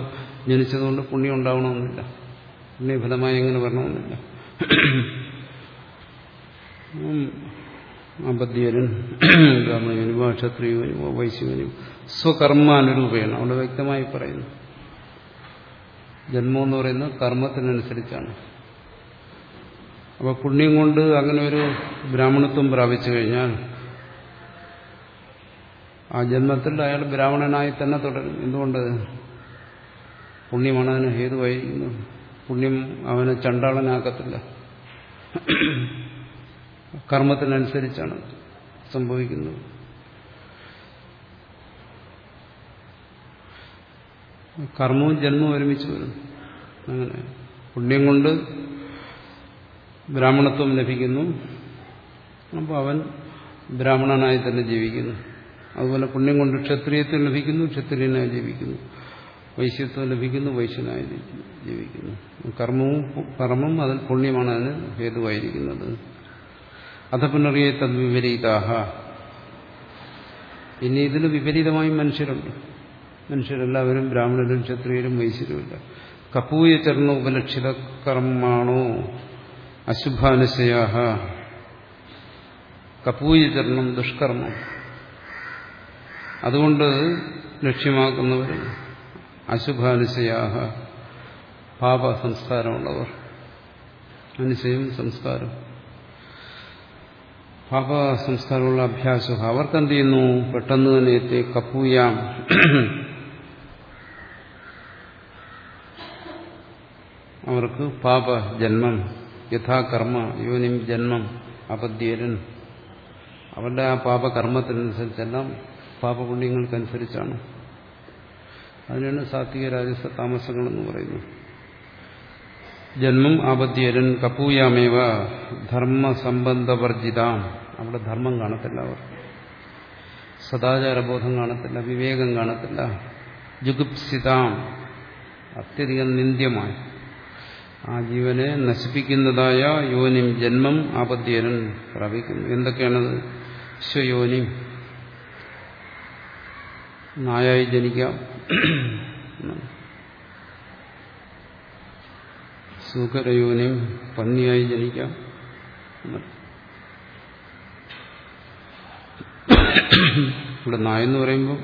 ജനിച്ചതുകൊണ്ട് പുണ്യം ഉണ്ടാവണമെന്നില്ല. പുണ്യഫലമായി എങ്ങനെ വരണമെന്നില്ല. അബദ്ധ്യനും ബ്രാഹ്മണനും ക്ഷത്രിയനും വൈശ്യനും സ്വകർമാനുരൂപേണ അവിടെ വ്യക്തമായി പറയുന്നു. ജന്മം എന്ന് പറയുന്നത് കർമ്മത്തിനനുസരിച്ചാണ്. അപ്പോൾ പുണ്യം കൊണ്ട് അങ്ങനെ ഒരു ബ്രാഹ്മണത്വം പ്രാപിച്ചു കഴിഞ്ഞാൽ ആ ജന്മത്തിൽ അയാൾ ബ്രാഹ്മണനായി തന്നെ തുടരും. എന്തുകൊണ്ട് പുണ്യമാണ് അതിന് ഹേതുവായിരിക്കുന്നത് പുണ്യം അവനെ ചണ്ടാളനാക്കത്തില്ല. കർമ്മത്തിനനുസരിച്ചാണ് സംഭവിക്കുന്നത്. കർമ്മവും ജന്മവും ഒരുമിച്ച് വരും. അങ്ങനെ പുണ്യം കൊണ്ട് ബ്രാഹ്മണത്വം ലഭിക്കുന്നു. അപ്പോൾ അവൻ ബ്രാഹ്മണനായി തന്നെ ജീവിക്കുന്നു. അതുപോലെ പുണ്യം കൊണ്ട് ക്ഷത്രിയത്വം ലഭിക്കുന്നു ക്ഷത്രിയനായി ജീവിക്കുന്നു. വൈശ്യത്വം ലഭിക്കുന്നു വൈശ്യനായി ജീവിക്കുന്നു. കർമ്മവും കർമ്മം അതിൽ പുണ്യമാണ് അതിന് ഹേതുവായിരിക്കുന്നത്. അഥ പുനറിയ തദ്വിപരീതാഹ ഇനി ഇതിന് വിപരീതമായി മനുഷ്യരുണ്ട് മനുഷ്യരെല്ലാവരും ബ്രാഹ്മണരും ക്ഷത്രിയരും വൈശ്യരുമില്ല. കപൂയ ചർണ ഉപലക്ഷിത കർമാണോ? അശുഭാനുശയാഹ കപൂയ ചരണം ദുഷ്കർമ്മം. അതുകൊണ്ട് ലക്ഷ്യമാക്കുന്നവർ അശുഭാനുശയാഹ പാപ സംസ്കാരമുള്ളവർ അനുശയം സംസ്കാരം. പാപ സംസ്കാരമുള്ള അഭ്യാസം. അവർക്കെന്ത് ചെയ്യുന്നു പെട്ടെന്ന് തന്നെ എത്തി കപ്പൂയാം. അവർക്ക് പാപ ജന്മം യഥാകർമ്മ യോനിം ജന്മം അപദ്യരൻ അവരുടെ ആ പാപകർമ്മത്തിനനുസരിച്ചെല്ലാം പാപപുണ്യങ്ങൾക്കനുസരിച്ചാണ്. അതിനാണ് സാത്വിക രാജസ താമസങ്ങൾ എന്ന് പറയുന്നത് ജന്മം ആപദ്യരൻ കപ്പൂയാമേവ ധർമ്മസംബന്ധവർജിതാം. അവിടെ ധർമ്മം കാണത്തില്ല അവർ. സദാചാരബോധം കാണത്തില്ല വിവേകം കാണത്തില്ല. ജുഗുപ്സിതാം. അത്യധികം നിന്ദ്യമായി. ആ ജീവനെ നശിപ്പിക്കുന്നതായ യോനിം ജന്മം ആപദ്യരൻ പ്രാപിക്കുന്നു എന്തൊക്കെയാണത്? സ്വയോനിം നായായി ജനിക്കാം. സൂക്കരയോനിയും പന്നിയായി ജനിക്കാം. ഇവിടെ നായ എന്ന് പറയുമ്പോൾ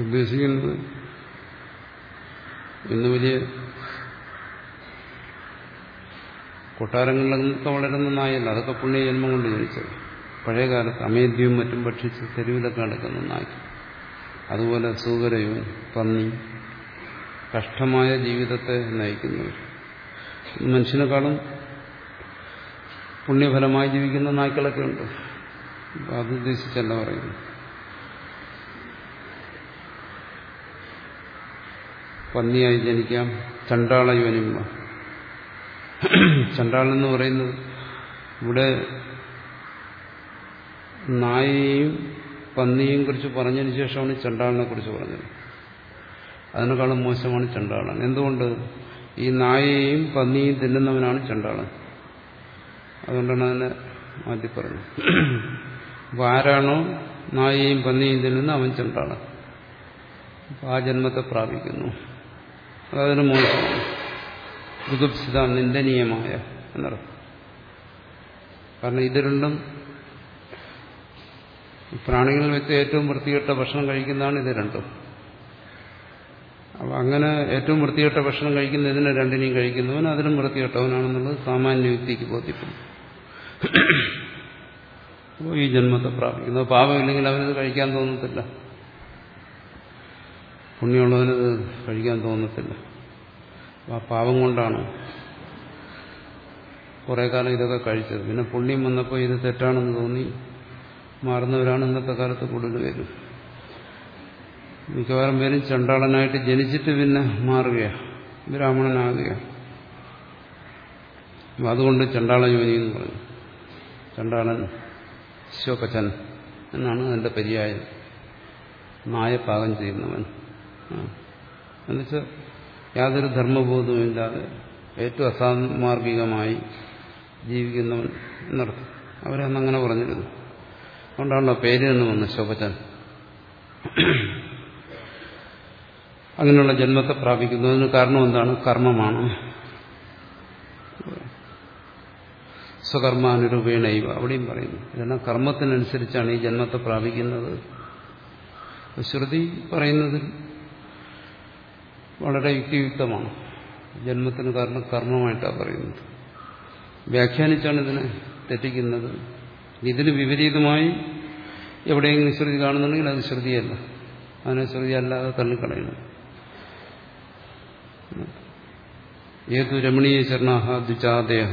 ഉദ്ദേശിക്കുന്നത് ഇന്ന് വലിയ കൊട്ടാരങ്ങളിലൊക്കെ വളരുന്ന നായല്ല അതൊക്കെ പുണ്യജന്മം കൊണ്ട് ജനിച്ചത്. പഴയകാലത്ത് അമേദ്യവും മറ്റും ഭക്ഷിച്ച് തെരുവിലൊക്കെ നടക്കുന്ന നായ്ക്ക് അതുപോലെ സൂകരയും പന്നി കഷ്ടമായ ജീവിതത്തെ നയിക്കുന്നവർ. മനുഷ്യനെക്കാളും പുണ്യഫലമായി ജീവിക്കുന്ന നായ്ക്കളൊക്കെ ഉണ്ട്. അത് ഉദ്ദേശിച്ചല്ല പറയുന്നു പന്നിയായി ജനിക്കാം ചണ്ടാള യോനിമ ചണ്ടാളെന്ന് പറയുന്നത് ഇവിടെ നായയെയും പന്നിയെയും കുറിച്ച് പറഞ്ഞതിന് ശേഷമാണ് ചണ്ടാളിനെ കുറിച്ച് പറഞ്ഞത്. അതിനേക്കാളും മോശമാണ് ചണ്ടാളൻ. എന്തുകൊണ്ട്? ഈ നായയെയും പന്നിയും തിന്നുന്നവനാണ് ചണ്ടാളൻ. അതുകൊണ്ടാണ് അതിനെ മാറ്റി പറഞ്ഞത് അപ്പൊ ആരാണോ നായയും പന്നിയും തിന്നുന്ന അവൻ ചണ്ടാളൻ. അപ്പൊ ആ ജന്മത്തെ പ്രാപിക്കുന്നു. അതതിന് മോശമാണ്. ദുഗുപ്സിത നിന്ദനീയമായ എന്നർത്ഥം. കാരണം ഇത് രണ്ടും പ്രാണികളിൽ വെച്ച് ഏറ്റവും വൃത്തികെട്ട ഭക്ഷണം കഴിക്കുന്നതാണ് ഇത് രണ്ടും. അപ്പം അങ്ങനെ ഏറ്റവും വൃത്തികെട്ട ഭക്ഷണം കഴിക്കുന്ന ഇതിനെ രണ്ടിനെയും കഴിക്കുന്നവൻ അതിനും വൃത്തികെട്ടവനാണെന്നുള്ളത് സാമാന്യ വ്യക്തിക്ക് ബോധ്യപ്പെടും. അപ്പോൾ ഈ ജന്മത്തെ പ്രാപിക്കുന്നു. പാപമില്ലെങ്കിൽ അവനത് കഴിക്കാൻ തോന്നത്തില്ല. പുണ്യമുള്ളവനത് കഴിക്കാൻ തോന്നത്തില്ല. ആ പാപം കൊണ്ടാണ് കുറെ കാലം ഇതൊക്കെ കഴിച്ചത്. പിന്നെ പുണ്യം വന്നപ്പോൾ ഇത് തെറ്റാണെന്ന് തോന്നി. മാറുന്നവരാണ് ഇന്നത്തെ കാലത്ത് കൂടുതൽ പേരും മിക്കവാറും പേരും ചണ്ടാളനായിട്ട് ജനിച്ചിട്ട് പിന്നെ മാറുകയാണ് ബ്രാഹ്മണനാകുകയാണ് അതുകൊണ്ട് ചണ്ടാള ജോലി എന്ന് പറഞ്ഞു. ചണ്ടാളൻ ശോകച്ചൻ എന്നാണ് അതിന്റെ പര്യായം നായ പാകം ചെയ്യുന്നവൻ എന്നുവെച്ചാൽ യാതൊരു ധർമ്മബോധവുമില്ലാതെ ഏറ്റവും അസാമാർഗികമായി ജീവിക്കുന്നവൻ എന്നർത്ഥം. അവരന്നങ്ങനെ പറഞ്ഞിരുന്നു. അതുകൊണ്ടാണല്ലോ പേര് എന്ന് വന്നത് ശോഭച്ചൻ അങ്ങനെയുള്ള ജന്മത്തെ പ്രാപിക്കുന്നതിന് കാരണം എന്താണ്? കർമ്മമാണ്. സ്വകർമാനുരൂപേണൈവ അവിടെയും പറയുന്നു. ഇതെല്ലാം കർമ്മത്തിനനുസരിച്ചാണ് ഈ ജന്മത്തെ പ്രാപിക്കുന്നത്. ശ്രുതി പറയുന്നതിൽ വളരെ യുക്തിയുക്തമാണ്. ജന്മത്തിന് കാരണം കർമ്മമായിട്ടാണ് പറയുന്നത്. വ്യാഖ്യാനിച്ചാണ് ഇതിനെ തെറ്റിക്കുന്നത്. ഇതിന് വിപരീതമായി എവിടെയെങ്കിലും ശ്രുതി കാണുന്നുണ്ടെങ്കിൽ അത് ശ്രുതിയല്ല അതിനെ ശ്രുതി അല്ലാതെ തള്ളിക്കളയണം ഏതു രമണീയ ചരണാഹ ദ്വിജാദേഹ?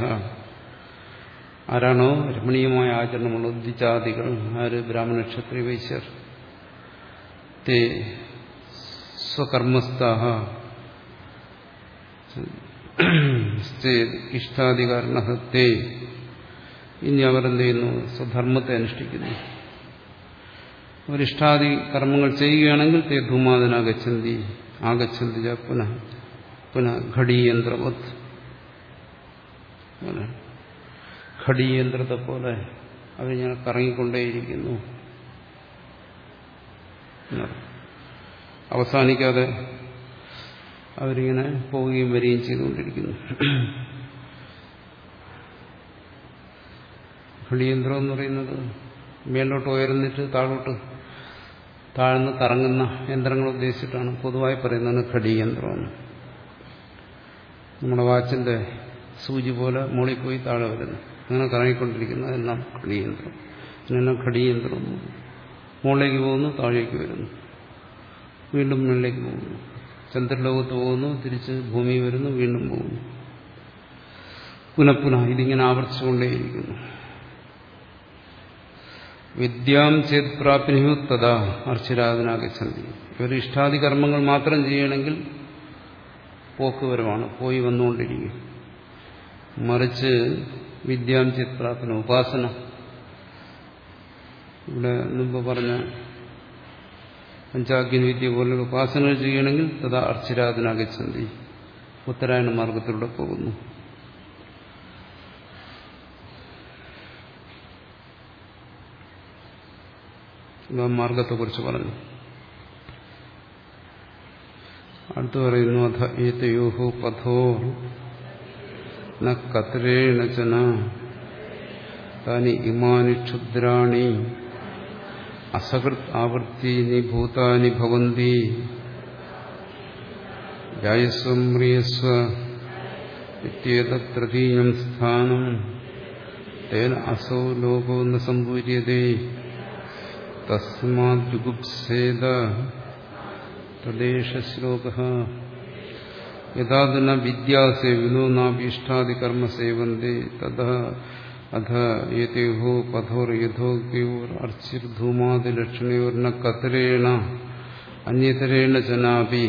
ആരാണോ രമണീയമായ ആചരണമുള്ള ദ്വിജാതികൾ ആര് ബ്രാഹ്മണ ക്ഷത്രി വൈശ്യർ? തേ സ്വകർമ്മസ്ഥാഹ. ഇഷ്ടാധികാരണത്തെ ഇനി അവരെന്ത് ചെയ്യുന്നു സ്വധർമ്മത്തെ അനുഷ്ഠിക്കുന്നു. അവരിഷ്ടാദി കർമ്മങ്ങൾ ചെയ്യുകയാണെങ്കിൽ തേ ധൂമാതിനാഗച്ഛന്തി ആഗച്ഛന്തി പുനഃ പുനഃ ഘടീയന്ത്രവത്. ഘടീയന്ത്രത്തെ പോലെ അവരിങ്ങനെ കറങ്ങിക്കൊണ്ടേയിരിക്കുന്നു. അവസാനിക്കാതെ അവരിങ്ങനെ പോവുകയും വരികയും ചെയ്തുകൊണ്ടിരിക്കുന്നു. ഘടിയന്ത്രം എന്ന് പറയുന്നത്. മേലോട്ട് ഉയർന്നിട്ട് താഴോട്ട് താഴ്ന്ന് കറങ്ങുന്ന യന്ത്രങ്ങൾ ഉദ്ദേശിച്ചിട്ടാണ് പൊതുവായി പറയുന്നത് ഘടിയന്ത്രമാണ് നമ്മുടെ വാച്ചിന്റെ സൂചി പോലെ മുകളിൽ പോയി താഴെ വരുന്നു. അങ്ങനെ കറങ്ങിക്കൊണ്ടിരിക്കുന്ന എല്ലാം ഘടിയന്ത്രം. ഇതിനെല്ലാം ഘടിയന്ത്രം. മുകളിലേക്ക് പോകുന്നു താഴേക്ക് വരുന്നു. വീണ്ടും മുകളിലേക്ക് പോകുന്നു. ചന്ദ്രലോകത്ത് പോകുന്നു തിരിച്ച് ഭൂമി വരുന്നു വീണ്ടും പോകുന്നു. പുനഃപുനഃ ഇതിങ്ങനെ ആവർത്തിച്ചുകൊണ്ടേയിരിക്കുന്നു. വിദ്യാം ചേത് പ്രാപ്തിനിഹു തഥാ അർച്ചരാധനാഗച്ഛന്തി ഇവർ ഇഷ്ടാദി കർമ്മങ്ങൾ മാത്രം ചെയ്യണമെങ്കിൽ പോക്കുവരമാണ് പോയി വന്നുകൊണ്ടിരിക്കും മറിച്ച് വിദ്യാം ചേത് പ്രാപ്ന ഉപാസന. ഇവിടെ മുമ്പ് പറഞ്ഞ പഞ്ചാഗ്നി വിദ്യ പോലുള്ള ഉപാസനകൾ ചെയ്യണമെങ്കിൽ തഥാ അർച്ചരാധനാഗച്ഛന്തി ഉത്തരായണ മാർഗത്തിലൂടെ പോകുന്നു. മാർഗത്തെക്കുറിച്ച് പറഞ്ഞു. അടുത്ത് പറയുന്നു അധ ഏതയോഹോ പഥോ ന കത്രേണ ചന താനി ഇമാനി ക്ഷുദ്രാണി അസകൃത് ആവൃത്തീനി ഭൂതാനി ഭവന്തി ജായസ്വം മ്രിയസ്വ ഇത്യേതൃതീയം സ്ഥാനം തേന അസോ ലോകോ ന സമ്പൂര്യതേ തസ്മാദ്ഗുപ്സേത തദ്ദേശശ്ലോക യഥാ ന വിദ്യാസേവിനോ നാഭീഷ്ടാദികർമ്മ സേവന്തി തഥാ അധ യതേഹോ പഥോർ യഥോക്യോർ അർച്ചിർധൂമാദിലക്ഷണയോർന കതരേണ അന്യതരേണ ജനാപി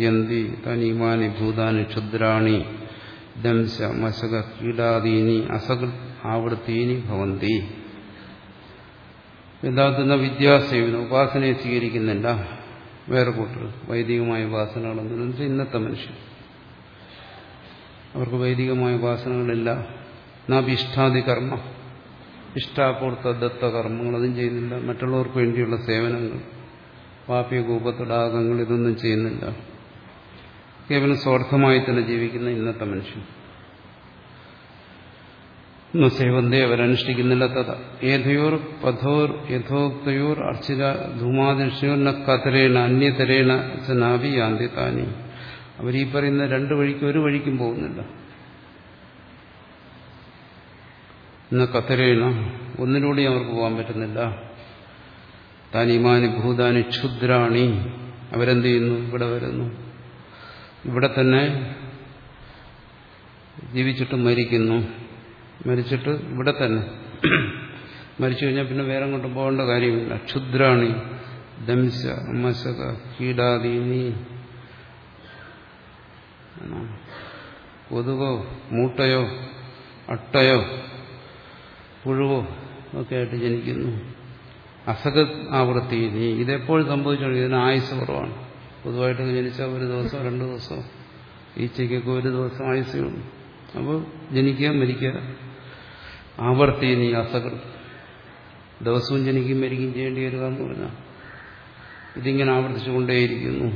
യന്തി തനിമാനി ഭൂതാനി ക്ഷുദ്രാണി ദംശ മശക കീടാദീനി അസകൃത് ആവൃത്തീനി ഭവന്തി യഥാർത്ഥ വിദ്യാസേവനം ഉപാസനയെ സ്വീകരിക്കുന്നില്ല. വേറെ കൂട്ടർ വൈദികമായ ഉപാസനകളൊന്നും ഇന്നത്തെ മനുഷ്യൻ. അവർക്ക് വൈദികമായ ഉപാസനകളില്ല. നാഭിഷ്ടാദി കർമ്മ ഇഷ്ടാപൂർത്ത ദത്ത കർമ്മങ്ങൾ അതും ചെയ്യുന്നില്ല. മറ്റുള്ളവർക്ക് വേണ്ടിയുള്ള സേവനങ്ങൾ പാപ്യകൂപത്തടാകങ്ങൾ ഇതൊന്നും ചെയ്യുന്നില്ല. കേവലം സ്വാർത്ഥമായി തന്നെ ജീവിക്കുന്ന ഇന്നത്തെ മനുഷ്യൻ. സേവന്തേ അവരനുഷ്ഠിക്കുന്നില്ല തഥ ഏതയോർ പഥോർ യഥോക്തയോർ അർച്ചിത ധൂമാദിഷ്യോർ ന കതരേണ അന്യതരേണ ചനാവി യാന്തി താനി. അവർ ഈ പറയുന്ന രണ്ട് വഴിക്കും ഒരു വഴിക്കും പോകുന്നില്ല. ഇന്ന് കത്തരേണ ഒന്നിലൂടെ അവർക്ക് പോകാൻ പറ്റുന്നില്ല. താനിമാനി ഭൂതാനി ക്ഷുദ്രാണി. അവരെന്ത് ചെയ്യുന്നു? ഇവിടെ വരുന്നു. ഇവിടെ തന്നെ ജീവിച്ചിട്ട് മരിക്കുന്നു. മരിച്ചിട്ട് ഇവിടെ തന്നെ. മരിച്ചു കഴിഞ്ഞാൽ പിന്നെ വേറെ അങ്ങോട്ട് പോകേണ്ട കാര്യമില്ല. ക്ഷുദ്രാണി ദംശ മശക കീടാദീനി കൊതുകോ മൂട്ടയോ അട്ടയോ പുഴുവോ ഒക്കെ ആയിട്ട് ജനിക്കുന്നു. അസക ആവൃത്തി നീ ഇതെപ്പോൾ സംഭവിച്ചോളൂ ഇതിന് ആയുസ് കുറവാണ്. പൊതുവായിട്ട് ജനിച്ച ഒരു ദിവസം രണ്ട് ദിവസം ഈച്ചയ്ക്കൊക്കെ ഒരു ദിവസം ആയുസ്സുണ്ട് അപ്പോൾ ജനിക്കുക മരിക്കുക ആവർത്തി നീ അസകൃത് ദിവസവും ജനിക്കും മരിക്കുകയും ചെയ്യേണ്ടി വരിക എന്ന് പറഞ്ഞാൽ ഇതിങ്ങനെ ആവർത്തിച്ചുകൊണ്ടേയിരിക്കുന്നു.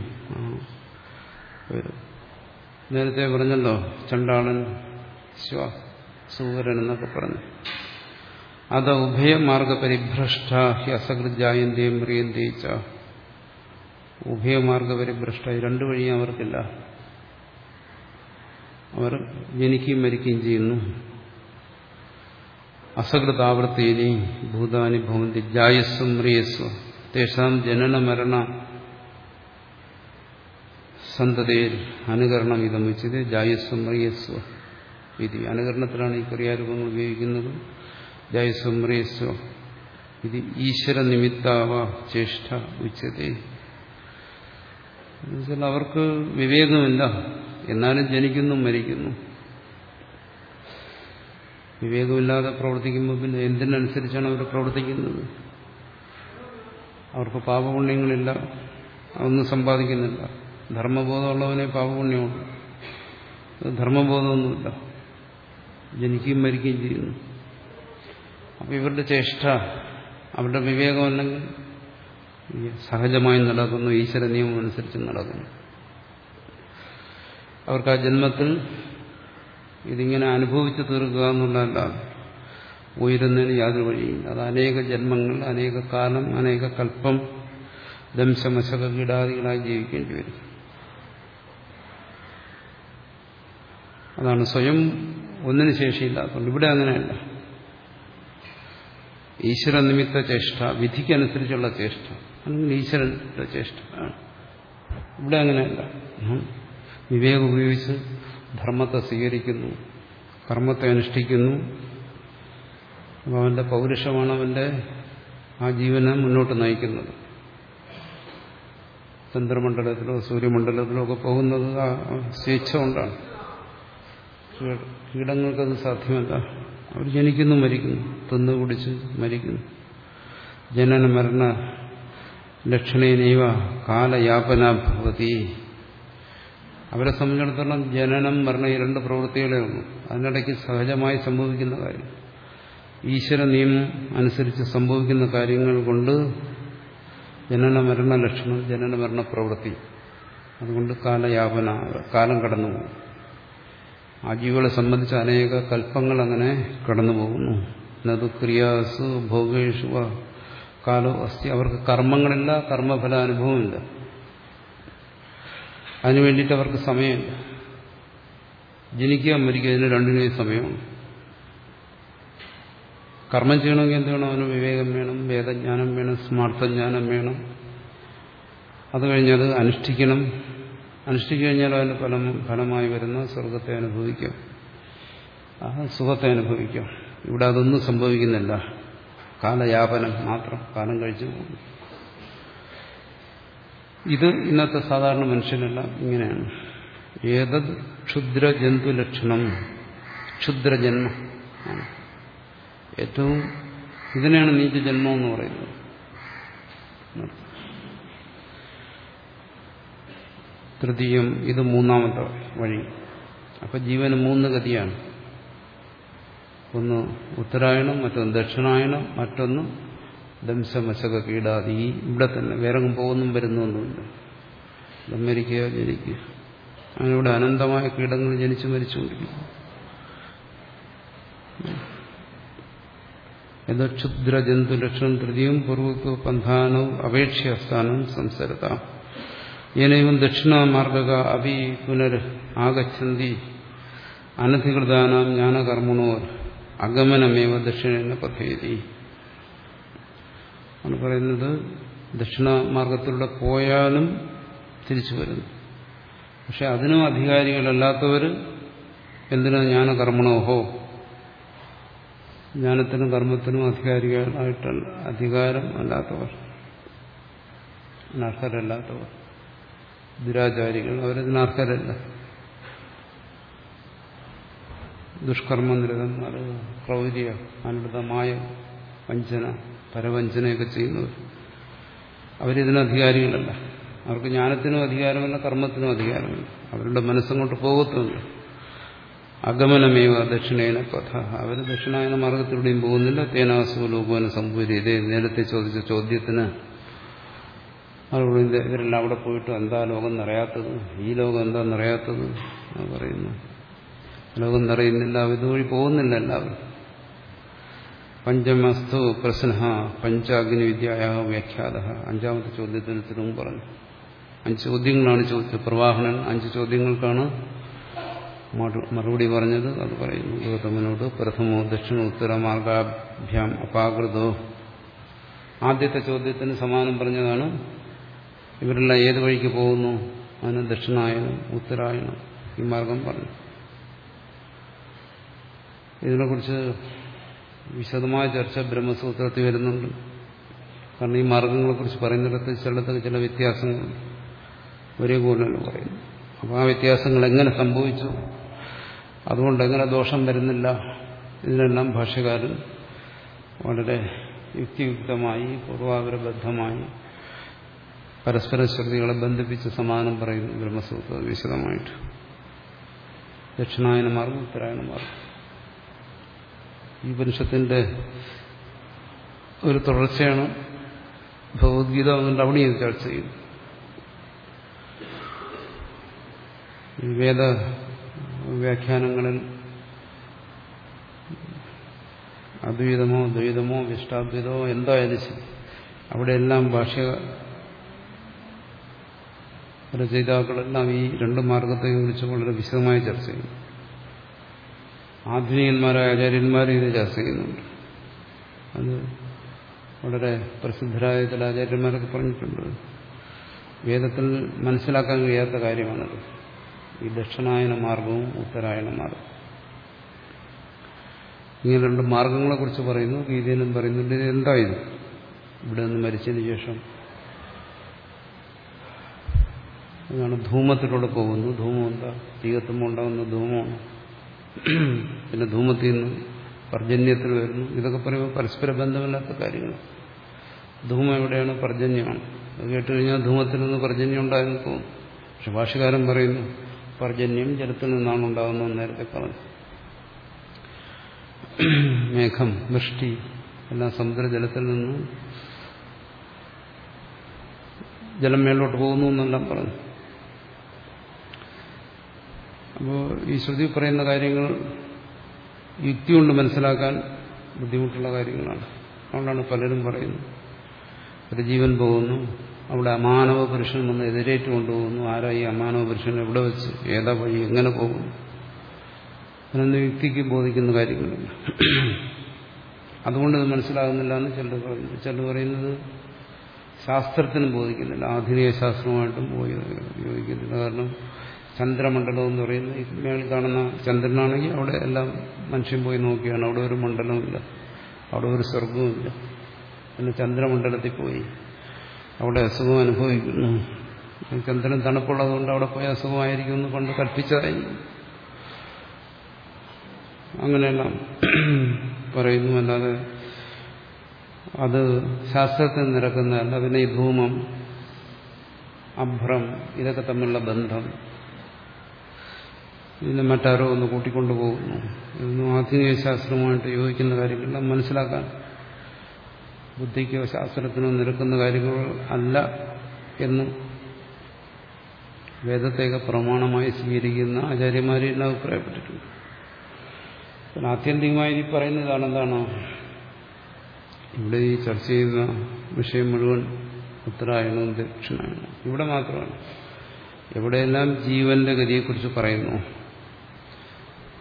നേരത്തെ പറഞ്ഞല്ലോ ചണ്ടാളൻ ശ്വ സൂരൻ എന്നൊക്കെ പറഞ്ഞു. അത് ഉഭയമാർഗ പരിഭ്രഷ്ട ഹി അസകൃജായന്തേയും മ്രിയന്തേച്ച ഉഭയമാർഗ പരിഭ്രഷ്ട രണ്ടു വഴിയും അവർക്കില്ല. അവർ ജനിക്കുകയും മരിക്കുകയും ചെയ്യുന്നു. അസകൃതാവൃത്തിനി ഭൂതാനി ഭവന്തി ജായസ്വം മ്രിയസ്വ തേഷാം ജനന മരണ സന്തതയിൽ അനുകരണം ഇതം വെച്ചത് ജായസ്വം മ്രിയസ്വ ഇത്. അനുകരണത്തിലാണ് ഈ ക്രിയാരൂപങ്ങൾ ഉപയോഗിക്കുന്നത്. ജായസ്വം മ്രിയസ്വ ഇത് ഈശ്വര നിമിത്താവ ചേഷ്ട ഉച്ചതേ. എന്നുവെച്ചാൽ അവർക്ക് വിവേകമില്ല. എന്നാലും ജനിക്കുന്നു മരിക്കുന്നു. വിവേകമില്ലാതെ പ്രവർത്തിക്കുമ്പോൾ പിന്നെ എന്തിനനുസരിച്ചാണ് അവർ പ്രവർത്തിക്കുന്നത്? അവർക്ക് പാപപുണ്യങ്ങളില്ല. അതൊന്നും സമ്പാദിക്കുന്നില്ല. ധർമ്മബോധമുള്ളവനെ പാപപുണ്യമുണ്ട്. ധർമ്മബോധമൊന്നുമില്ല. ജനിക്കുകയും മരിക്കുകയും ചെയ്യുന്നു. അപ്പം ഇവരുടെ ചേഷ്ട അവരുടെ വിവേകമല്ലെങ്കിൽ സഹജമായി നടക്കുന്നു ഈശ്വര നിയമം അനുസരിച്ച് നടക്കുന്നു. അവർക്ക് ആ ജന്മത്തിൽ ഇതിങ്ങനെ അനുഭവിച്ചു തീർക്കുക എന്നുള്ളതല്ല. ഉയരുന്നതിന് യാതൊരു വഴിയില്ല. അത് അനേക ജന്മങ്ങൾ അനേക കാലം അനേക കൽപ്പം ദംശമശക കീടാദികളായി ജീവിക്കേണ്ടി വരും. അതാണ് സ്വയം ഒന്നിനു ശേഷിയില്ലാത്തതുകൊണ്ട്. ഇവിടെ അങ്ങനെയല്ല. ഈശ്വര നിമിത്ത ചേഷ്ട വിധിക്കനുസരിച്ചുള്ള ചേഷ്ട. അല്ലെങ്കിൽ ഈശ്വരന്റെ ചേഷ്ട. ഇവിടെ അങ്ങനെയല്ല. വിവേകം ഉപയോഗിച്ച് ധർമ്മത്തെ സ്വീകരിക്കുന്നു കർമ്മത്തെ അനുഷ്ഠിക്കുന്നു. അപ്പോൾ അവന്റെ പൗരുഷമാണ് അവന്റെ ആ ജീവനെ മുന്നോട്ട് നയിക്കുന്നത്. ചന്ദ്രമണ്ഡലത്തിലോ സൂര്യമണ്ഡലത്തിലോ ഒക്കെ പോകുന്നത് ആ സ്വേച്ഛ കൊണ്ടാണ്. കീടങ്ങൾക്കത് സാധ്യമല്ല. അവർ ജനിക്കുന്നു മരിക്കുന്നു. തിന്നു കുടിച്ച് മരിക്കുന്നു. ജനന മരണ ലക്ഷണേനൈവ കാലയാപന ഭവതി. അവരെ സംബന്ധിച്ചിടത്തോളം ജനനം മരണം ഈ രണ്ട് പ്രവൃത്തികളേ ഉള്ളൂ. അതിനിടയ്ക്ക് സഹജമായി സംഭവിക്കുന്ന കാര്യം. ഈശ്വര നിയമം അനുസരിച്ച് സംഭവിക്കുന്ന കാര്യങ്ങൾ കൊണ്ട് ജനന മരണ ലക്ഷണം ജനന മരണ പ്രവൃത്തി. അതുകൊണ്ട് കാലയാപന കാലം കടന്നു പോകും. ആ ജീവികളെ സംബന്ധിച്ച് അനേക കൽപ്പങ്ങൾ അങ്ങനെ കടന്നു പോകുന്നു. എന്നത് ക്രിയാസു ഭോഗേഷു കാലോ അസ്ഥി. അവർക്ക് കർമ്മങ്ങളില്ല കർമ്മഫലാനുഭവമില്ല. അതിനു വേണ്ടിയിട്ട് അവർക്ക് സമയമില്ല ജനിക്കുക മരിക്കുക ഇതിന് രണ്ടിനെയും സമയമാണ് കർമ്മം ചെയ്യണമെങ്കിൽ എന്ത് വേണം? അവന് വിവേകം വേണം വേദജ്ഞാനം വേണം സ്മാർത്ഥജ്ഞാനം വേണം. അത് കഴിഞ്ഞത് അനുഷ്ഠിക്കണം. അനുഷ്ഠിച്ചു കഴിഞ്ഞാൽ അതിന് ഫലം ഫലമായി വരുന്ന സ്വർഗത്തെ അനുഭവിക്കാം. ആ സുഖത്തെ അനുഭവിക്കാം. ഇവിടെ അതൊന്നും സംഭവിക്കുന്നില്ല. കാലയാപനം മാത്രം കാലം കഴിച്ചു പോകുന്നു. ഇത് ഇന്നത്തെ സാധാരണ മനുഷ്യനല്ല ഇങ്ങനെയാണ്. ഏതത് ക്ഷുദ്രജന്തു ലക്ഷണം ക്ഷുദ്രജന്മം ഏറ്റവും ഇതിനെയാണ് നീച്ച ജന്മം എന്ന് പറയുന്നത്. തൃതീയം ഇത് മൂന്നാമത്തെ വഴി. അപ്പൊ ജീവന് മൂന്ന് ഗതിയാണ്. ഒന്ന് ഉത്തരായണം മറ്റൊന്ന് ദക്ഷിണായണം മറ്റൊന്ന് ദംശമശക കീടാതി ഇവിടെ തന്നെ വേറെ പോകുന്നും വരുന്നൊന്നുമില്ല. മരിക്കുക ജനിക്കുക. അങ്ങനെ ഇവിടെ അനന്തമായ കീടങ്ങൾ ജനിച്ചു മരിച്ചുകൊണ്ടിരിക്കുന്നു. ഇത് ക്ഷുദ്ര ജന്തു ലക്ഷണം തൃതിയും പൂർവത്വ പന്ഥാനവും അപേക്ഷ്യസ്ഥാനം സംസരതാം. ഏനൈവം ദക്ഷിണമാർഗക അഭി പുനർ ആഗച്ഛന്തി അനധികൃതാനാം ജ്ഞാനകർമ്മണോർ. അഗമനമേവ ദക്ഷിണേന പദ്ധതി ആണ് പറയുന്നത് ദക്ഷിണമാർഗത്തിലൂടെ പോയാലും തിരിച്ചു വരുന്നു. പക്ഷെ അതിനും അധികാരികളല്ലാത്തവർ എന്തിനാ ജ്ഞാനകർമ്മണോഹോ? ജ്ഞാനത്തിനും കർമ്മത്തിനും അധികാരികളായിട്ടല്ല അധികാരം അല്ലാത്തവർ അർഹരല്ലാത്തവർ ദുരാചാരികൾ. അവരിതിനർഹരല്ല ദുഷ്കർമ്മനിരതന്മാർ ക്രൗര്യ അനൃതമായ വഞ്ചന പരവഞ്ചനയൊക്കെ ചെയ്യുന്നവർ അവരിതിന് അധികാരികളല്ല. അവർക്ക് ജ്ഞാനത്തിനും അധികാരമില്ല കർമ്മത്തിനും അധികാരമില്ല. അവരുടെ മനസ്സങ്ങോട്ട് പോകത്തുമില്ല. അഗമനമേവ ദക്ഷിണേന കഥ അവർ ദക്ഷിണായന മാർഗത്തിലൂടെയും പോകുന്നില്ല. തേനാസു ലോകോന സംഭൂരി ഇതേ നേരത്തെ ചോദിച്ച ചോദ്യത്തിന് അതുകൊണ്ട് ഇവരെല്ലാം അവിടെ പോയിട്ട് എന്താ ലോകം നിറയാത്തത് ഈ ലോകം എന്താ നിറയാത്തത് പറയുന്നു. ലോകം നിറയുന്നില്ല ഇതുവഴി പോകുന്നില്ല എല്ലാവരും. പഞ്ചമസ്തു പ്രശ്ന പഞ്ചാഗ്നി വിദ്യായ വ്യാഖ്യാത. അഞ്ചാമത്തെ ചോദ്യത്തിന് തിരുവും പറഞ്ഞു. അഞ്ച് ചോദ്യങ്ങളാണ് ചോദിച്ചത് പ്രവാഹനൻ. അഞ്ച് ചോദ്യങ്ങൾക്കാണ് മറുപടി പറഞ്ഞത്. അത് പറയുന്നു. ഗൗതമനോട് പ്രഥമോ ദക്ഷിണ ഉത്തര മാർഗാഭ്യാം അപാകൃതോ ആദ്യത്തെ ചോദ്യത്തിന് സമാനം പറഞ്ഞതാണ്. ഇവരെല്ലാം ഏത് വഴിക്ക് പോകുന്നു? അതിന് ദക്ഷിണായനം ഉത്തരായണം ഈ മാർഗം പറഞ്ഞു. ഇതിനെക്കുറിച്ച് വിശദമായ ചർച്ച ബ്രഹ്മസൂത്രത്തിൽ വരുന്നുണ്ട്. കാരണം ഈ മാർഗങ്ങളെക്കുറിച്ച് പറയുന്നിടത്ത് ചിലടത്തൊക്കെ ചില വ്യത്യാസങ്ങൾ ഒരേ കൂടുതലും പറയുന്നു. അപ്പോൾ ആ വ്യത്യാസങ്ങൾ എങ്ങനെ സംഭവിച്ചു? അതുകൊണ്ട് എങ്ങനെ ദോഷം വരുന്നില്ല? ഇതിനെല്ലാം ഭാഷകാരൻ വളരെ യുക്തിയുക്തമായി പൂർവാഗ്രബദ്ധമായി പരസ്പര ശ്രുതികളെ ബന്ധിപ്പിച്ച് സമാനം പറയുന്നു ബ്രഹ്മസൂത്ര വിശദമായിട്ട്. ദക്ഷിണായന മാർഗം ഉത്തരായണ മാർഗം ഈ പുരുഷത്തിന്റെ ഒരു തുടർച്ചയാണ് ഭഗവത്ഗീത അതുകൊണ്ട് അവിടെ ഇത് ചർച്ച ചെയ്യും. വേദ വ്യാഖ്യാനങ്ങളിൽ അദ്വൈതമോ ദ്വൈതമോ വിഷ്ടാദ്വൈതമോ എന്തായാലും ശരി. അവിടെയെല്ലാം ഭാഷ രചയിതാക്കളെല്ലാം ഈ രണ്ട് മാർഗത്തെയും കുറിച്ച് വളരെ വിശദമായി ചർച്ച ചെയ്യും. ആധുനികന്മാരായ ആചാര്യന്മാർ ഇത് ചർച്ച ചെയ്യുന്നുണ്ട്. അത് വളരെ പ്രസിദ്ധരായ ചില ആചാര്യന്മാരൊക്കെ പറഞ്ഞിട്ടുണ്ട്. വേദത്തിൽ മനസ്സിലാക്കാൻ കഴിയാത്ത കാര്യമാണത്. ഈ ദക്ഷിണായന മാർഗവും ഉത്തരായന മാർഗവും. ഇങ്ങനെ രണ്ട് മാർഗങ്ങളെ കുറിച്ച് പറയുന്നു ഗീതയിലും പറയുന്നുണ്ട്. ഇത് എന്തായത് ഇവിടെ നിന്ന് മരിച്ചതിന് ശേഷം. അതാണ് ധൂമത്തിലൂടെ പോകുന്നു. ധൂമം എന്താ? തീകത്തുമ്പോൾ ഉണ്ടാകുന്ന ധൂമമാണ്. പിന്നെ ധൂമത്തിൽ നിന്ന് പർജന്യത്തിൽ വരുന്നു. ഇതൊക്കെ പറയുമ്പോൾ പരസ്പര ബന്ധമില്ലാത്ത കാര്യങ്ങൾ ധൂമം എവിടെയാണ്? പർജന്യമാണ്. അത് കേട്ട് കഴിഞ്ഞാൽ ധൂമത്തിൽ നിന്ന് പർജന്യം ഉണ്ടായെന്ന് തോന്നും. പക്ഷെ ഭാഷകാരൻ പറയുന്നു പർജന്യം ജലത്തിൽ നിന്നാണ് ഉണ്ടാകുന്നത് നേരത്തെ പറഞ്ഞു. മേഘം വൃഷ്ടി എല്ലാം സമുദ്രജലത്തിൽ നിന്ന് ജലം മേലോട്ട് പോകുന്നു എന്നെല്ലാം പറഞ്ഞു. അപ്പോൾ ഈ ശ്രുതി പറയുന്ന കാര്യങ്ങൾ യുക്തി കൊണ്ട് മനസ്സിലാക്കാൻ ബുദ്ധിമുട്ടുള്ള കാര്യങ്ങളാണ്. അതുകൊണ്ടാണ് പലരും പറയുന്നത്. ഒരു ജീവൻ പോകുന്നു. അവിടെ അമാനവ പുരുഷൻ വന്ന് എതിരേറ്റ് കൊണ്ടുപോകുന്നു. ആരാ ഈ അമാനവ പുരുഷൻ എവിടെ വെച്ച് ഏതാ വഴി എങ്ങനെ പോകുന്നു? അതിനൊന്നും യുക്തിക്ക് ബോധിക്കുന്ന കാര്യങ്ങളില്ല. അതുകൊണ്ട് ഇത് മനസ്സിലാകുന്നില്ല എന്ന് ചിലർ പറയുന്നു. ചിലർ പറയുന്നത് ശാസ്ത്രത്തിന് ബോധിക്കുന്നില്ല. ആധുനിക ശാസ്ത്രമായിട്ടും യോജിക്കുന്നില്ല. കാരണം ചന്ദ്രമണ്ഡലം എന്ന് പറയുന്ന ഈ മേളിൽ കാണുന്ന ചന്ദ്രനാണെങ്കിൽ അവിടെ എല്ലാം മനുഷ്യൻ പോയി നോക്കിയാണ്. അവിടെ ഒരു മണ്ഡലമില്ല അവിടെ ഒരു സ്വർഗവുമില്ല പിന്നെ ചന്ദ്രമണ്ഡലത്തിൽ പോയി. അവിടെ അസുഖം അനുഭവിക്കുന്നു. ചന്ദ്രൻ തണുപ്പുള്ളതുകൊണ്ട് അവിടെ പോയി അസുഖമായിരിക്കും എന്ന് കൊണ്ട് കൽപ്പിച്ചതായി. അങ്ങനെയെല്ലാം പറയുന്നു. അല്ലാതെ അത് ശാസ്ത്രത്തിൽ നിരക്കുന്നതല്ല. പിന്നെ ഈ ധൂമം അഭ്രം ഇതൊക്കെ തമ്മിലുള്ള ബന്ധം. ഇതിനെ മറ്റാരോ ഒന്ന് കൂട്ടിക്കൊണ്ടു പോകുന്നു ഇതൊന്നും ആധുനിക ശാസ്ത്രവുമായിട്ട് യോജിക്കുന്ന കാര്യങ്ങളെല്ലാം മനസ്സിലാക്കാൻ ബുദ്ധിക്കോ ശാസ്ത്രത്തിനോ നിരക്കുന്ന കാര്യങ്ങൾ അല്ല എന്ന് വേദത്തേക പ്രമാണമായി സ്വീകരിക്കുന്ന ആചാര്യന്മാരെല്ലാം അഭിപ്രായപ്പെട്ടിട്ടുണ്ട്. പിന്നെ ആത്യന്തികമായി പറയുന്നതാണ് എന്താണ് ഇവിടെ ഈ ചർച്ച ചെയ്യുന്ന വിഷയം മുഴുവൻ ഉത്തരായണവും ദക്ഷിണായണവും. ഇവിടെ മാത്രമാണ്. എവിടെയെല്ലാം ജീവന്റെ ഗതിയെക്കുറിച്ച് പറയുന്നു?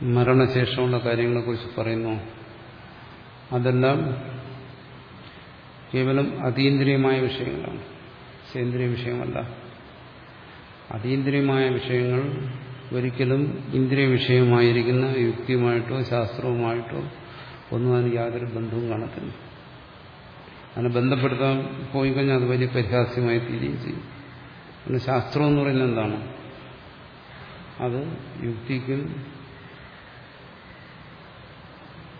മരണശേഷമുള്ള കാര്യങ്ങളെക്കുറിച്ച് പറയുന്നു. അതെല്ലാം കേവലം അതീന്ദ്രിയമായ വിഷയങ്ങളാണ്. സേന്ദ്രിയ വിഷയമല്ല. അതീന്ദ്രിയമായ വിഷയങ്ങൾ ഒരിക്കലും ഇന്ദ്രിയ വിഷയമായിരിക്കുന്ന യുക്തിയുമായിട്ടോ ശാസ്ത്രവുമായിട്ടോ ഒന്നും അതിന് യാതൊരു ബന്ധവും കാണത്തില്ല. അതിനെ ബന്ധപ്പെടുത്താൻ പോയി കഴിഞ്ഞാൽ അത് വലിയ പരിഹാസ്യമായി തീരുകയും ചെയ്യും. പിന്നെ ശാസ്ത്രം എന്ന് പറയുന്നത് എന്താണ്? അത് യുക്തിക്കും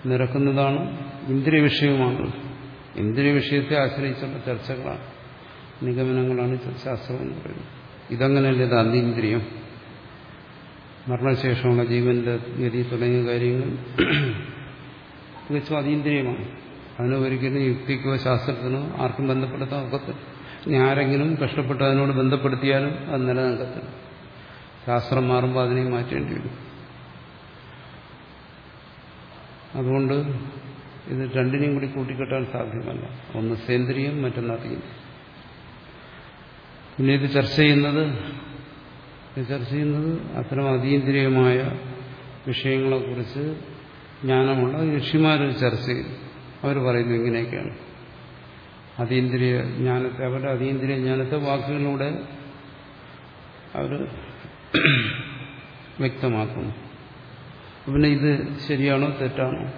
നിരക്കുന്നതാണ് ഇന്ദ്രിയ വിഷയവുമാണ് ഇന്ദ്രിയ വിഷയത്തെ ആശ്രയിച്ചുള്ള ചർച്ചകളാണ്. നിഗമനങ്ങളാണ് ശാസ്ത്രം എന്ന് പറയുന്നത്. ഇതങ്ങനെയല്ല ഇത് അതീന്ദ്രിയം മരണശേഷമുള്ള ജീവന്റെ ഗതി തുടങ്ങിയ കാര്യങ്ങൾ തികച്ചും അതീന്ദ്രിയമാണ്. അതിനെ ഒരിക്കലും യുക്തിക്കോ ശാസ്ത്രത്തിനോ ആർക്കും ബന്ധപ്പെടുത്താൻ ഒക്കത്തില്ല. ഇനി ആരെങ്കിലും കഷ്ടപ്പെട്ട് അതിനോട് ബന്ധപ്പെടുത്തിയാലും അത് നിലനിൽക്കത്തില്ല. ശാസ്ത്രം മാറുമ്പോൾ അതിനെ മാറ്റേണ്ടി വരും. അതുകൊണ്ട് ഇത് രണ്ടിനെയും കൂടി കൂട്ടിക്കെട്ടാൻ സാധ്യമല്ല. ഒന്ന് സേന്ദ്രിയം മറ്റൊന്ന് അതീന്ദ്രിയം പിന്നെ ഇത് ചർച്ച ചെയ്യുന്നത് ചർച്ച ചെയ്യുന്നത് അത്തരം അതീന്ദ്രിയമായ വിഷയങ്ങളെക്കുറിച്ച് ജ്ഞാനമുള്ള ഋഷിമാർ ചർച്ച ചെയ്യും അവർ പറയുന്നു ഇങ്ങനെയൊക്കെയാണ്. അതീന്ദ്രിയ ജ്ഞാനത്തെ അവരുടെ അതീന്ദ്രിയ ജ്ഞാനത്തെ വാക്കുകളിലൂടെ അവർ വ്യക്തമാക്കുന്നു. പിന്നെ ഇത് ശരിയാണോ തെറ്റാണോ?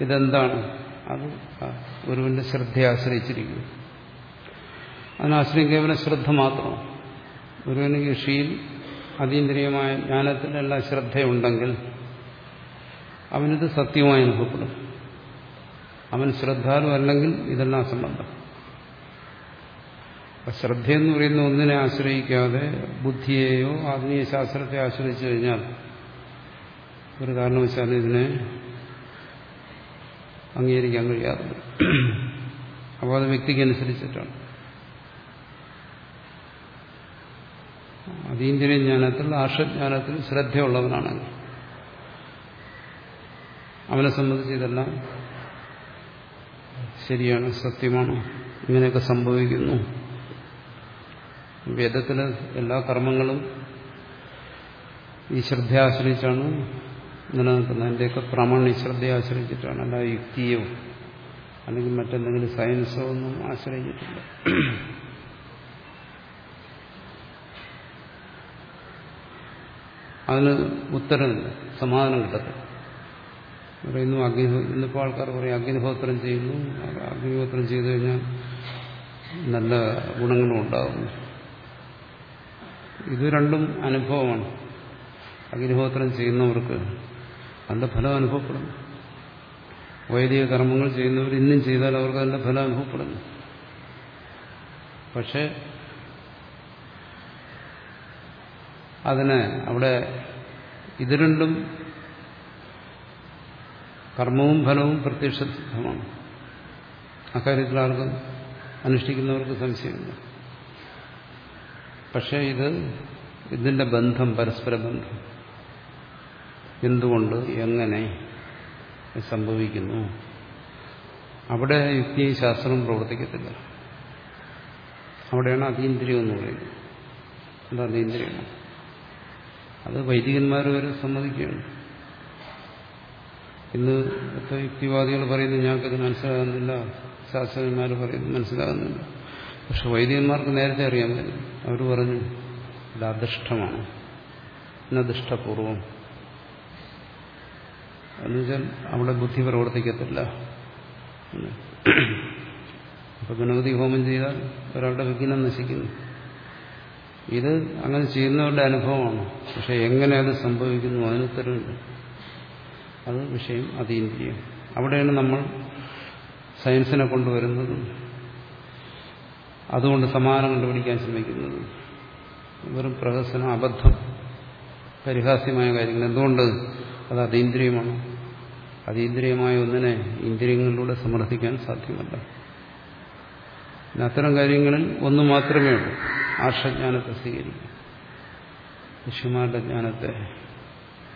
ഇതെന്താണ്? അത് ഒരുവന്റെ ശ്രദ്ധയെ ആശ്രയിച്ചിരിക്കുന്നു. അതിനാശ്രയം കേവലം ശ്രദ്ധ മാത്രം. ഒരുവന് കൃഷിയിൽ അതീന്ദ്രിയമായ ജ്ഞാനത്തിലെല്ലാം ശ്രദ്ധയുണ്ടെങ്കിൽ അവനിത് സത്യമായി അനുഭവപ്പെടും. അവൻ ശ്രദ്ധാലു അല്ലെങ്കിൽ ഇതെല്ലാം സംബന്ധം ശ്രദ്ധയെന്ന് പറയുന്ന ഒന്നിനെ ആശ്രയിക്കാതെ ബുദ്ധിയെയോ ആധുനിക ശാസ്ത്രത്തെ ആശ്രയിച്ചു കഴിഞ്ഞാൽ ഒരു കാരണവശാലും ഇതിനെ അംഗീകരിക്കാൻ കഴിയാതെ അപ്പോൾ അത് വ്യക്തിക്കനുസരിച്ചിട്ടാണ്. അതീന്ദ്രിയ ജ്ഞാനത്തിൽ ആർഷജ്ഞാനത്തിൽ ശ്രദ്ധയുള്ളവനാണ് അവനെ സംബന്ധിച്ച് ഇതെല്ലാം ശരിയാണ് സത്യമാണ്. ഇങ്ങനെയൊക്കെ സംഭവിക്കുന്നു. വേദത്തിലെ എല്ലാ കർമ്മങ്ങളും ഈ ശ്രദ്ധയെ ആശ്രയിച്ചാണ് നിലനിൽക്കുന്നത്. അതിന്റെയൊക്കെ പ്രമാണി ശ്രദ്ധയെ ആശ്രയിച്ചിട്ടാണ്. അല്ല യുക്തിയോ അല്ലെങ്കിൽ മറ്റെന്തെങ്കിലും സയൻസോ ഒന്നും ആശ്രയിച്ചിട്ടില്ല. അതിന് ഉത്തരമില്ല സമാധാനം കിട്ടത്തില്ല. പറയുന്നു അഗ്നി ഇന്നിപ്പോൾ ആൾക്കാർ പറയും അഗ്നിഹോത്രം ചെയ്യുന്നു. അഗ്നിഹോത്രം ചെയ്തു കഴിഞ്ഞാൽ നല്ല ഗുണങ്ങളും ഉണ്ടാകുന്നു ഇത് രണ്ടും അനുഭവമാണ്. അഗ്നിഹോത്രം ചെയ്യുന്നവർക്ക് അതിന്റെ ഫലം അനുഭവപ്പെടുന്നു. വൈദിക കർമ്മങ്ങൾ ചെയ്യുന്നവർ ഇന്നും ചെയ്താൽ അവർക്ക് അതിന്റെ ഫലം അനുഭവപ്പെടുന്നു. പക്ഷേ അതിന് അവിടെ ഇത് രണ്ടും കർമ്മവും ഫലവും പ്രത്യക്ഷസിദ്ധമാണ് അക്കാര്യത്തിൽ ആർക്കും അനുഷ്ഠിക്കുന്നവർക്ക് സംശയമില്ല. പക്ഷേ ഇത് ഇതിന്റെ ബന്ധം പരസ്പര ബന്ധം. എന്തുകൊണ്ട് എങ്ങനെ സംഭവിക്കുന്നു? അവിടെ യുക്തി ശാസ്ത്രവും പ്രവർത്തിക്കത്തില്ല. അവിടെയാണ് അതീന്ദ്രിയം എന്ന് പറയുന്നത്. അത് അതീന്ദ്രിയാണ് അത് വൈദികന്മാർ വരെ സമ്മതിക്കുകയാണ്. ഇന്ന് ഇപ്പോൾ യുക്തിവാദികൾ പറയുന്നത് ഞങ്ങൾക്കത് മനസ്സിലാകുന്നില്ല ശാസ്ത്രജ്ഞന്മാർ പറയുന്നു മനസ്സിലാകുന്നില്ല. പക്ഷെ വൈദികന്മാർക്ക് നേരത്തെ അറിയാൻ പറ്റും അവർ പറഞ്ഞു ഇത് അധിഷ്ഠമാണ്. ഇന്നധിഷ്ഠപൂർവം എന്നുവെച്ചാൽ അവിടെ ബുദ്ധി പ്രവർത്തിക്കത്തില്ല. അപ്പൊ ഗണപതി ഹോമം ചെയ്താൽ ഒരാളുടെ വിഘ്നം നശിക്കുന്നു. ഇത് അങ്ങനെ ചെയ്യുന്നവരുടെ അനുഭവമാണ്. പക്ഷെ എങ്ങനെ അത് സംഭവിക്കുന്നു അതിനുത്തരവില്ല അത് വിഷയം അതീന്ദ്രിയം. അവിടെയാണ് നമ്മൾ സയൻസിനെ കൊണ്ടുവരുന്നത്. അതുകൊണ്ട് സമാനം കണ്ടുപിടിക്കാൻ ശ്രമിക്കുന്നത്. വെറും പ്രഹസനം അബദ്ധം പരിഹാസ്യമായ കാര്യങ്ങൾ. എന്തുകൊണ്ട്? അത് അതീന്ദ്രിയമാണ്. അതീന്ദ്രിയമായ ഒന്നിനെ ഇന്ദ്രിയങ്ങളിലൂടെ സമർത്ഥിക്കാൻ സാധ്യമല്ല. അത്തരം കാര്യങ്ങളിൽ ഒന്ന് മാത്രമേ ഉള്ളൂ. ആർഷജ്ഞാനത്തെ സ്വീകരിക്കുക. ഋഷിമാരുടെ ജ്ഞാനത്തെ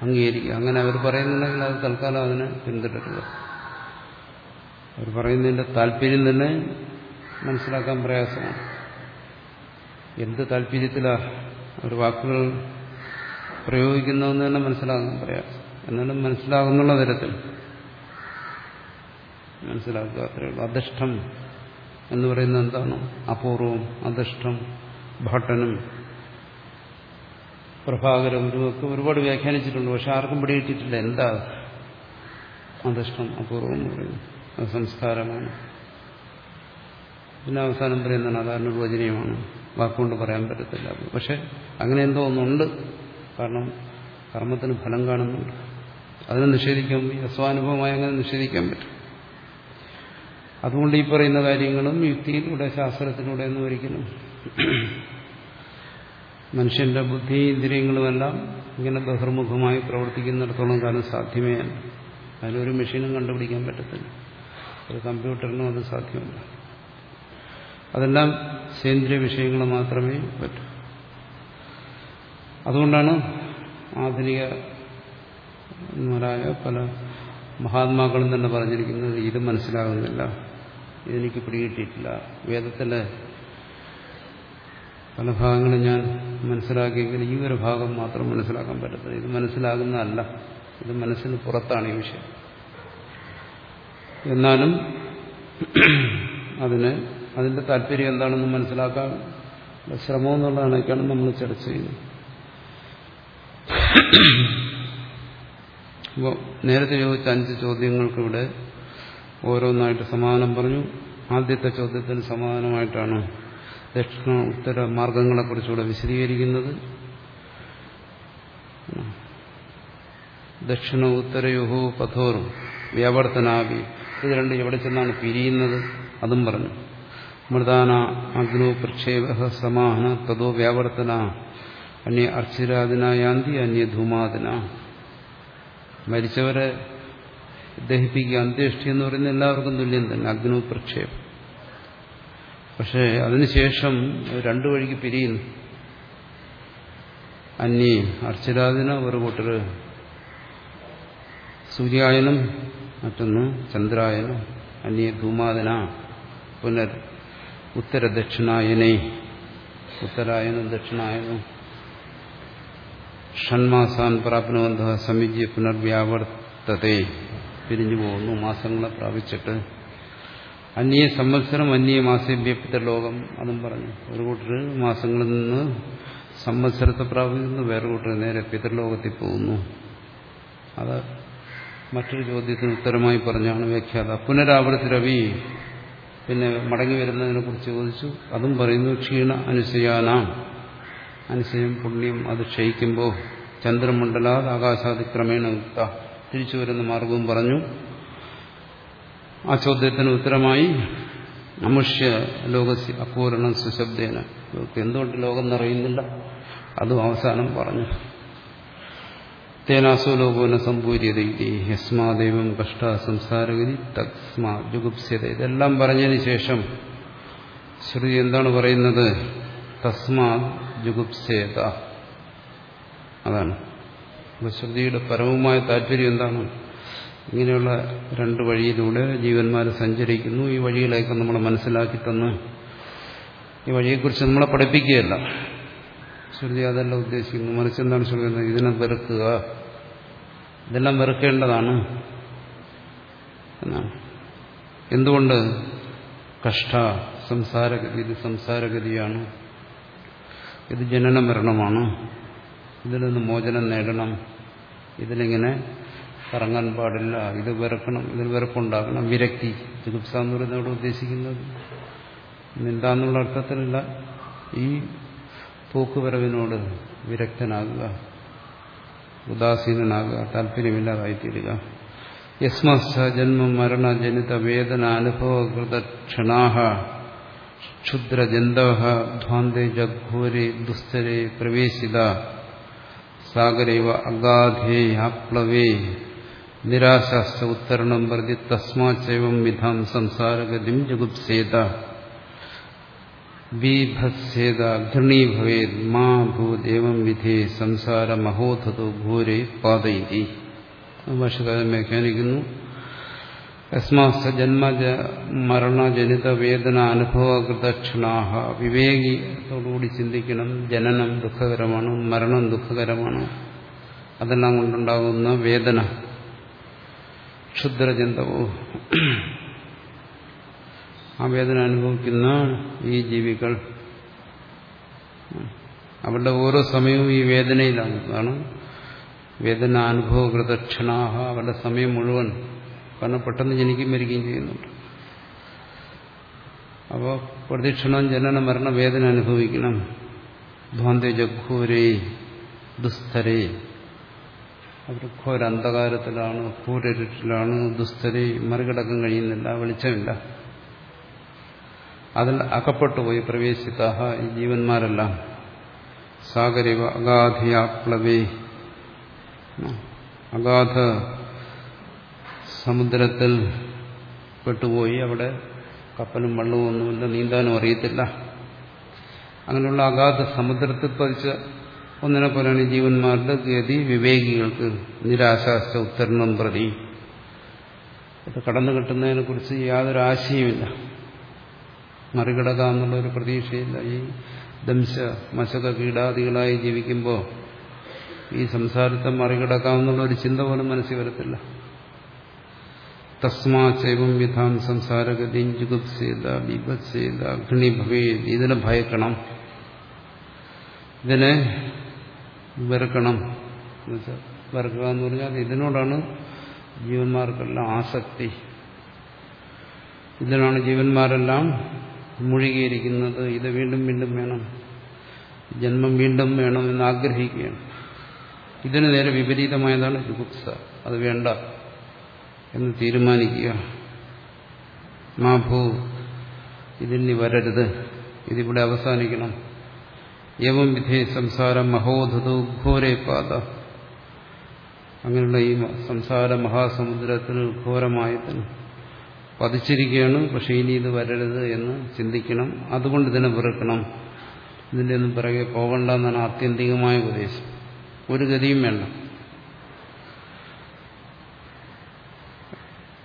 അംഗീകരിക്കുക. അങ്ങനെ അവർ പറയുന്നുണ്ടെങ്കിൽ അത് തൽക്കാലം അതിനെ പിന്തുടരുക. അവർ പറയുന്നതിന്റെ താല്പര്യം തന്നെ മനസ്സിലാക്കാൻ പ്രയാസമാണ്. എന്ത് താല്പര്യത്തിലാണ് അവർ വാക്കുകൾ പ്രയോഗിക്കുന്നതെന്ന് തന്നെ മനസ്സിലാക്കാൻ പ്രയാസം. എന്നാലും മനസ്സിലാകുന്നുള്ള തരത്തിൽ മനസ്സിലാക്കുക അത്രയേ ഉള്ളൂ. അധിഷ്ഠം എന്ന് പറയുന്നത് എന്താണ്? അപൂർവം അധിഷ്ഠം ഭട്ടനും പ്രഭാകരം ഗുരുവൊക്കെ ഒരുപാട് വ്യാഖ്യാനിച്ചിട്ടുണ്ട് പക്ഷെ ആർക്കും പിടികിട്ടിട്ടില്ല എന്താ അധിഷ്ഠം അപൂർവം എന്ന് പറയുന്നത്? അത് സംസ്കാരമാണ്. പിന്നെ അവസാനം പറയുന്നതാണ് അതാണ് വചനീയമാണ് വാക്കുകൊണ്ട് പറയാൻ പറ്റത്തില്ല. പക്ഷെ അങ്ങനെ എന്തോ ഒന്നുണ്ട്. കാരണം കർമ്മത്തിന് ഫലം കാണുന്നുണ്ട്. അതിനെ നിഷേധിക്കാൻ ഈ അസ്വാനുഭവമായി അങ്ങനെ നിഷേധിക്കാൻ പറ്റും. അതുകൊണ്ട് ഈ പറയുന്ന കാര്യങ്ങളും യുക്തിയിലൂടെ ശാസ്ത്രത്തിലൂടെ ഒന്നും ഒരിക്കലും മനുഷ്യന്റെ ബുദ്ധി ഇന്ദ്രിയങ്ങളുമെല്ലാം ഇങ്ങനെ ബഹിർമുഖമായി പ്രവർത്തിക്കുന്നിടത്തോളം കാലം സാധ്യമേ അല്ല. അതിലൊരു മെഷീനും കണ്ടുപിടിക്കാൻ പറ്റത്തില്ല. ഒരു കമ്പ്യൂട്ടറിനും അത് സാധ്യമല്ല. അതെല്ലാം സേന്ദ്രിയ വിഷയങ്ങൾ മാത്രമേ പറ്റൂ. അതുകൊണ്ടാണ് ആധുനികന്മാരായ പല മഹാത്മാക്കളും തന്നെ പറഞ്ഞിരിക്കുന്നത് ഇത് മനസ്സിലാകുന്നില്ല. ഇതെനിക്ക് പിടികിട്ടിയിട്ടില്ല. വേദത്തിലെ പല ഭാഗങ്ങളും ഞാൻ മനസ്സിലാക്കിയെങ്കിൽ ഈ ഒരു ഭാഗം മാത്രം മനസ്സിലാക്കാൻ പറ്റത്തില്ല. ഇത് മനസ്സിലാകുന്നതല്ല. ഇത് മനസ്സിന് പുറത്താണ് ഈ വിഷയം. എന്നാലും അതിന് അതിന്റെ താല്പര്യം എന്താണെന്ന് മനസ്സിലാക്കാൻ ശ്രമം എന്നുള്ളതാണൊക്കെയാണ് നമ്മൾ ചർച്ച ചെയ്യുന്നത്. അപ്പോൾ നേരത്തെ ചോദിച്ച അഞ്ച് ചോദ്യങ്ങൾക്ക് ഇവിടെ ഓരോന്നായിട്ട് സമാധാനം പറഞ്ഞു. ആദ്യത്തെ ചോദ്യത്തിന് സമാധാനമായിട്ടാണ് ദക്ഷിണ ഉത്തര മാർഗങ്ങളെക്കുറിച്ചുകൂടെ വിശദീകരിക്കുന്നത്. ദക്ഷിണ ഉത്തരയുഹോ പഥോറും വ്യാവർത്തനാഭി. ഇത് രണ്ട് എവിടെ ചെന്നാണ് പിരിയുന്നത്? അതും പറഞ്ഞു. മൃദാന അഗ്നോ പ്രക്ഷേപ സമാഹന തതോ വ്യാവർത്തന. അന്യ അർച്ചിരാദിന യാന്തി അന്യ ധൂമാദിന മരിച്ചവരെ ദഹിപ്പിക്കുക അന്ത്യേഷ്ടി എന്ന് പറയുന്നത് എല്ലാവർക്കും തുല്യം തന്നെ അഗ്നി പ്രക്ഷേപം പക്ഷേ അതിനുശേഷം രണ്ടു വഴിക്ക് പിരിയുന്നു. അന്യേ അർച്ചരാജന ഒരു കൂട്ടർ സൂര്യായനം മറ്റൊന്ന് ചന്ദ്രായനം അന്യ ധൂമാതന പുനർ ഉത്തര ദക്ഷിണായനെ ഉത്തരായനം ദക്ഷിണായനം. ഷൺമാസാൻ പ്രാപ്നബന്ധ സമിജ്യ പുനർവ്യാവർത്തത്തെ പിരിഞ്ഞു പോകുന്നു. മാസങ്ങളെ പ്രാപിച്ചിട്ട് അന്യ സംവത്സരം അന്യ മാസേഭ്യപ്പിത്ത ലോകം അതും പറഞ്ഞു. ഒരു കൂട്ടർ മാസങ്ങളിൽ നിന്ന് സംവത്സരത്തെ പ്രാപിക്കുന്നു വേറെ കൂട്ടർ നേരെ പിതൃലോകത്തിൽ പോകുന്നു. അത് മറ്റൊരു ചോദ്യത്തിന് ഉത്തരമായി പറഞ്ഞാണ് വ്യാഖ്യാത. പുനരാവൃത്തി രവി പിന്നെ മടങ്ങി വരുന്നതിനെ കുറിച്ച് ചോദിച്ചു. അതും പറയുന്നു ക്ഷീണ അനുസയാനാം അനുസയം പുണ്യം അത് ക്ഷയിക്കുമ്പോൾ ചന്ദ്രമണ്ഡലാത് ആകാശാതിക്രമേണ യുക്ത തിരിച്ചു വരുന്ന മാർഗവും പറഞ്ഞു. ആ ചോദ്യത്തിന് ഉത്തരമായി അമുഷ്യ ലോക അപൂരണം സുശബ്ദേന. എന്തുകൊണ്ട് ലോകം നിറയുന്നില്ല അതും അവസാനം പറഞ്ഞു. തേനാസോ ലോകോന സമ്പൂര്യത യസ്മാദൈവം കഷ്ട സംസാരഗതി തസ്മാ ജുഗുപ്സ്യത. ഇതെല്ലാം പറഞ്ഞതിന് ശേഷം ശ്രുതി എന്താണ് പറയുന്നത്? തസ്മാ ജുഗുപ്സേത അതാണ്. ശ്രുതിയുടെ പരമമായ താല്പര്യം എന്താണ്? ഇങ്ങനെയുള്ള രണ്ട് വഴിയിലൂടെ ജീവന്മാർ സഞ്ചരിക്കുന്നു. ഈ വഴികളെയൊക്കെ നമ്മൾ മനസ്സിലാക്കി തന്ന് ഈ വഴിയെക്കുറിച്ച് നമ്മളെ പഠിപ്പിക്കുകയല്ല. ശ്രുതി അതല്ല ഉദ്ദേശിക്കുന്നു മറിച്ച് എന്താണ് ശ്രുതി? ഇതിനെ വെറുക്കുക. ഇതെല്ലാം വെറുക്കേണ്ടതാണ് എന്നാണ്. എന്തുകൊണ്ട്? കഷ്ട സംസാരഗതി ഇത് സംസാരഗതിയാണ്. ഇത് ജനന മരണമാണ്. ഇതിൽ നിന്ന് മോചനം നേടണം. ഇതിലിങ്ങനെ കറങ്ങാൻ പാടില്ല. ഇത് വെറുക്കണം. ഇതിൽ വെറുപ്പുണ്ടാക്കണം. വിരക്തി. ചികിത്സ എന്ന് പറയുന്നതോട് ഉദ്ദേശിക്കുന്നത്. നിന്താന്നുള്ള അർത്ഥത്തിലല്ല. ഈ പോക്കുവരവിനോട് വിരക്തനാകുക. ഉദാസീനനാകുക. താല്പര്യമില്ലാതായിത്തീരുക. യസ്മസ്ഥ ജന്മ മരണ ജനിത വേദന അനുഭവകൃതക്ഷണാഹ. ക്ഷുദ്രജന്തവ ധ്വാന്തേ ജഘോരെ ദുസ്തരെ പ്രവേശിത. സാഗരൈവ അഗാധേ ആപ്ലവേ നിരാശാസ്ത ഉത്തരണം പ്രതി തസ്മാച്ചൈവം വിധാം സംസാരഗതിം ജുഗുപ്സേത ബീഭത്സേത ഘൃണീഭവേത് മാ ഭൂദേവം വിധേ സംസാര മഹോധതോ ഘോരെ പാതയിതി ഭാഷകാരൻ വ്യാഖ്യാനിക്കുന്നു യസ്മാസ്ത ജന്മ മരണ ജനിത വേദന അനുഭവകൃതക്ഷണാഹ വിവേകിയോടുകൂടി ചിന്തിക്കണം. ജനനം ദുഃഖകരമാണ്? മരണം ദുഃഖകരമാണ്? അതെല്ലാം കൊണ്ടുണ്ടാകുന്ന വേദന. ക്ഷുദ്രചിന്തവും ആ വേദന അനുഭവിക്കുന്ന ഈ ജീവികൾ അവരുടെ ഓരോ സമയവും ഈ വേദനയിലാണ്. കാരണം വേദന അനുഭവകൃതക്ഷണാഹ അവരുടെ സമയം മുഴുവൻ. കാരണം പെട്ടെന്ന് ജനിക്കുകയും മരിക്കുകയും ചെയ്യുന്നുണ്ട്. അപ്പോൾ പ്രദക്ഷിണം ജനന മരണ വേദന അനുഭവിക്കണം ധ്വാന്തജഘൂരേ ദുസ്തരേ. അവർ ഘോര അന്ധകാരത്തിലാണ് ഘോരരുട്ടിലാണ് ദുസ്തരെ മറികടക്കാൻ കഴിയുന്നില്ല വെളിച്ചമില്ല. അതിൽ അകപ്പെട്ടു പോയി ഈ ജീവന്മാരെല്ലാം. സാഗരിവ അഗാധിയാപ്ലവേ അഗാധ സമുദ്രത്തിൽ പെട്ടുപോയി. അവിടെ കപ്പലും വള്ളവും ഒന്നുമില്ല നീന്താനും അറിയത്തില്ല. അങ്ങനെയുള്ള അഗാധ സമുദ്രത്തിൽ പതിച്ച ഒന്നിനെ പോലെയാണ് ജീവന്മാരുടെ ഗതി. വിവേകികൾക്ക് നിരാശാസ്ത ഉത്തരണം പ്രതി. ഇത് കടന്നു കിട്ടുന്നതിനെ കുറിച്ച് യാതൊരു ആശയമില്ല മറികടക്കാമെന്നുള്ള ഒരു പ്രതീക്ഷയില്ല. ഈ ദംശ മശക കീടാദികളായി ജീവിക്കുമ്പോൾ ഈ സംസാരത്തെ മറികടക്കാമെന്നുള്ള ഒരു ചിന്ത പോലും മനസ്സിൽ വരത്തില്ല. തസ്മാ വിധാം സംസാരഗതി ജുഗുപ്സേത ബീഭത്സേത അഗ്നിഭവേ ഇതിനെ ഭയക്കണം. ഇതിനെ വെറുക്കണം. വെറുക്കുക എന്ന് പറഞ്ഞാൽ ഇതിനോടാണ് ജീവന്മാർക്കെല്ലാം ആസക്തി. ഇതിനാണ് ജീവന്മാരെല്ലാം മുഴുകിയിരിക്കുന്നത്. ഇത് വീണ്ടും വീണ്ടും വേണം. ജന്മം വീണ്ടും വേണം എന്ന് ആഗ്രഹിക്കുകയാണ്. ഇതിന് നേരെ വിപരീതമായതാണ് ജുഗുപ്സ. അത് വേണ്ട. എന്ന് തീരുമാനിക്കുക. മാഭൂ ഇതിനി വരരുത്. ഇതിവിടെ അവസാനിക്കണം. യവം വിധേ സംസാരം മഹോധതു ഘോരേ പാത. അങ്ങനെയുള്ള ഈ സംസാര മഹാസമുദ്രത്തിൽ ഘോരമായതിന് പതിച്ചിരിക്കുകയാണ്. പക്ഷെ ഇനി ഇത് വരരുത് എന്ന് ചിന്തിക്കണം. അതുകൊണ്ട് ഇതിനെ വെറുക്കണം. ഇതിന്റെ ഒന്നും പിറകെ പോകണ്ട എന്നാണ് ആത്യന്തികമായ ഉപദേശം. ഒരു ഗതിയും വേണ്ട.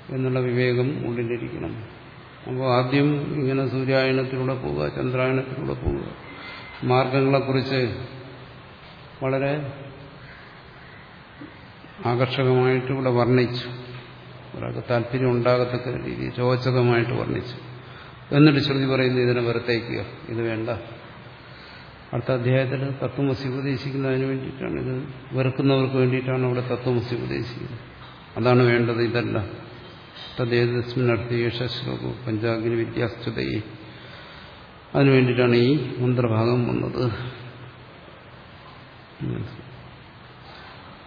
എന്നുള്ള വിവേകം ഉള്ളിലിരിക്കണം അപ്പോൾ ആദ്യം ഇങ്ങനെ സൂര്യായണത്തിലൂടെ പോവുക ചന്ദ്രായണത്തിലൂടെ പോവുക. മാർഗങ്ങളെക്കുറിച്ച് വളരെ ആകർഷകമായിട്ട് ഇവിടെ വർണിച്ചു. ഒരാൾക്ക് താല്പര്യം ഉണ്ടാകത്തക്ക രീതിയിൽ ചോചകമായിട്ട് വർണിച്ചു. എന്നിട്ട് ശ്രുതി പറയുന്നത് ഇതിനെ വെറുത്തേക്കുക. ഇത് വേണ്ട. അടുത്ത അധ്യായത്തിൽ തത്വമസി ഉപദേശിക്കുന്നതിന് വേണ്ടിയിട്ടാണ് ഇത്. വെറുക്കുന്നവർക്ക് വേണ്ടിയിട്ടാണ് അവിടെ തത്വമസി ഉപദേശിക്കുന്നത്. അതാണ് വേണ്ടത് ഇതല്ല. തദ്ദേതസ്മിനർത്ഥി യശശ്ലോകു പഞ്ചാഗ്നി വിദ്യാസ്തുതയെ അതിനു വേണ്ടിയിട്ടാണ് ഈ മന്ത്രഭാഗം വന്നത്.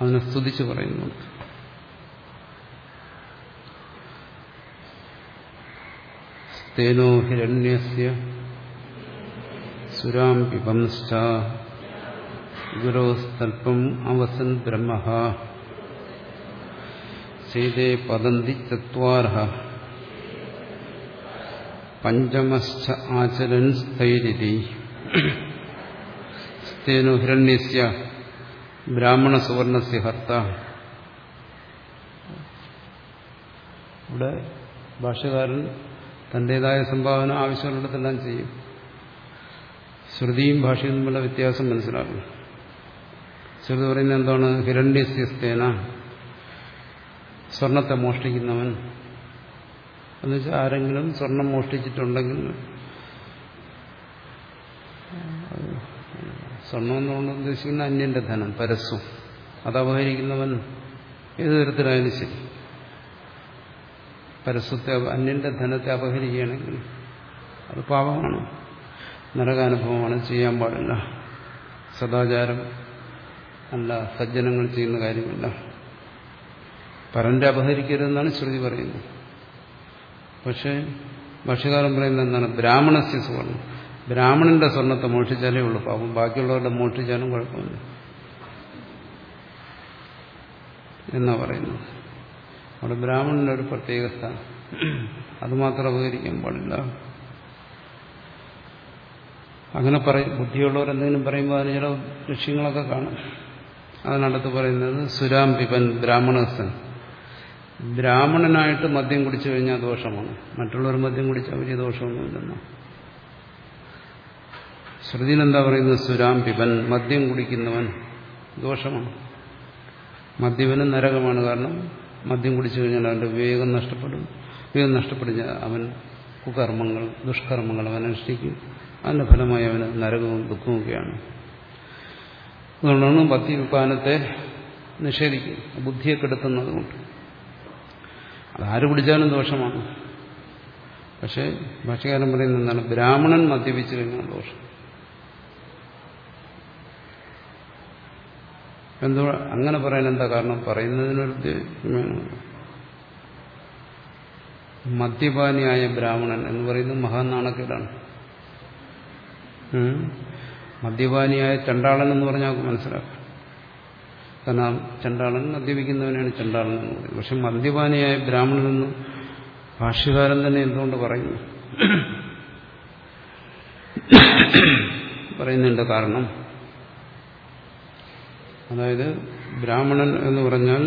അതിനെ സ്തുതിച്ച് പറയുന്നുണ്ട് തേനോ ഹിരണ്യസ്യ സുരാം പിപംശ്ച ഗുരോസ്തൽപ്പം അവസൻ ബ്രഹ്മ. സേതേ പതന്തി ചത്വാർഹ പഞ്ചമശ്ച ആചരൻ സ്ഥൈരി സ്തേനു ഹിരണ്യസ്യ ബ്രാഹ്മണ സുവർണസ്യ ഹർത്ത. ഇവിടെ ഭാഷകാരൻ തന്റേതായ സംഭാവന ആവശ്യമുള്ളിടത്തെല്ലാം ചെയ്യും. ശ്രുതിയും ഭാഷയും തമ്മിലുള്ള വ്യത്യാസം മനസ്സിലാക്കും ശ്രുതി പറയുന്നത് എന്താണ്? ഹിരണ്യസ്യസ്തേന. സ്വർണത്തെ മോഷ്ടിക്കുന്നവൻ. എന്നുവെച്ചാൽ ആരെങ്കിലും സ്വർണം മോഷ്ടിച്ചിട്ടുണ്ടെങ്കിൽ സ്വർണം എന്നുകൊണ്ട് ഉദ്ദേശിക്കുന്ന അന്യന്റെ ധനം പരസ്വം അത് അപഹരിക്കുന്നവൻ ഏതു തരത്തിലായാലും ശരി. പരസ്വത്തെ അന്യന്റെ ധനത്തെ അപഹരിക്കുകയാണെങ്കിൽ അത് പാപമാണ്. നരകാനുഭവമാണ് ചെയ്യാൻ പാടില്ല. സദാചാരം അല്ല സജ്ജനങ്ങൾ ചെയ്യുന്ന കാര്യമല്ല. പരന്റെ അപഹരിക്കരുതെന്നാണ് ശ്രുതി പറയുന്നത്. പക്ഷേ ഭക്ഷ്യകാലം പറയുന്നത് എന്താണ്? ബ്രാഹ്മണസ്യ സുവർണം ബ്രാഹ്മണന്റെ സ്വർണത്തെ മോഷ്ടിച്ചാലേ ഉള്ളൂ. പാപം ബാക്കിയുള്ളവരുടെ മോഷ്ടിച്ചാലും കുഴപ്പമില്ല. എന്നാ പറയുന്നത്? അവിടെ ബ്രാഹ്മണന്റെ ഒരു പ്രത്യേക സ്ഥാനം. അതുമാത്രം അപകരിക്കാൻ പാടില്ല. അങ്ങനെ പറയും ബുദ്ധിയുള്ളവരെന്തെങ്കിലും പറയുമ്പോൾ അതിന് ചില ലക്ഷ്യങ്ങളൊക്കെ കാണും. അതിനടുത്ത് പറയുന്നത് സുരാം പിപൻ ബ്രാഹ്മണസൻ ബ്രാഹ്മണനായിട്ട് മദ്യം കുടിച്ചു കഴിഞ്ഞാൽ ദോഷമാണ്. മറ്റുള്ളവർ മദ്യം കുടിച്ചാൽ വലിയ ദോഷമൊന്നുമില്ലെന്ന് ശ്രുതിയിൽ എന്താ പറയുന്നത്? സുരാം പിപൻ മദ്യം കുടിക്കുന്നവൻ ദോഷമാണ്. മദ്യപന് നരകമാണ് കാരണം മദ്യം കുടിച്ചു കഴിഞ്ഞാൽ അവന്റെ വിവേകം നഷ്ടപ്പെടും. വിവേകം നഷ്ടപ്പെടുന്ന അവൻ കുകർമ്മങ്ങൾ ദുഷ്കർമ്മങ്ങൾ അവൻ അനുഷ്ഠിക്കും. അതിന്റെ ഫലമായി അവന് നരകവും ദുഃഖവുമൊക്കെയാണ്. അതുകൊണ്ടാണ് മദ്യപാനത്തെ നിഷേധിക്കുന്നത് ബുദ്ധിയെ കെടുത്തുന്നതുകൊണ്ട്. അതാര് കുടിച്ചാലും ദോഷമാണ്. പക്ഷെ ഭാഷകാരൻ പറയുന്ന എന്താണ്? ബ്രാഹ്മണൻ മദ്യപിച്ചു കഴിഞ്ഞാൽ ദോഷം. എന്തോ അങ്ങനെ പറയാൻ എന്താ കാരണം? പറയുന്നതിനൊരു മദ്യപാനിയായ ബ്രാഹ്മണൻ എന്ന് പറയുന്നത് മഹാനാണക്കേടാണ്. മദ്യപാനിയായ ചണ്ടാളൻ എന്ന് പറഞ്ഞാൽ മനസ്സിലാക്കാം. കാരണം ചണ്ടാളൻ മദ്യപിക്കുന്നവനാണ് ചണ്ടാളൻ എന്ന് പറയുന്നത് പക്ഷെ മദ്യപാനിയായ ബ്രാഹ്മണൻ എന്ന് ഭാഷ്യകാരൻ തന്നെ എന്തുകൊണ്ട് പറയുന്നു? പറയുന്നുണ്ട് കാരണം അതായത് ബ്രാഹ്മണൻ എന്ന് പറഞ്ഞാൽ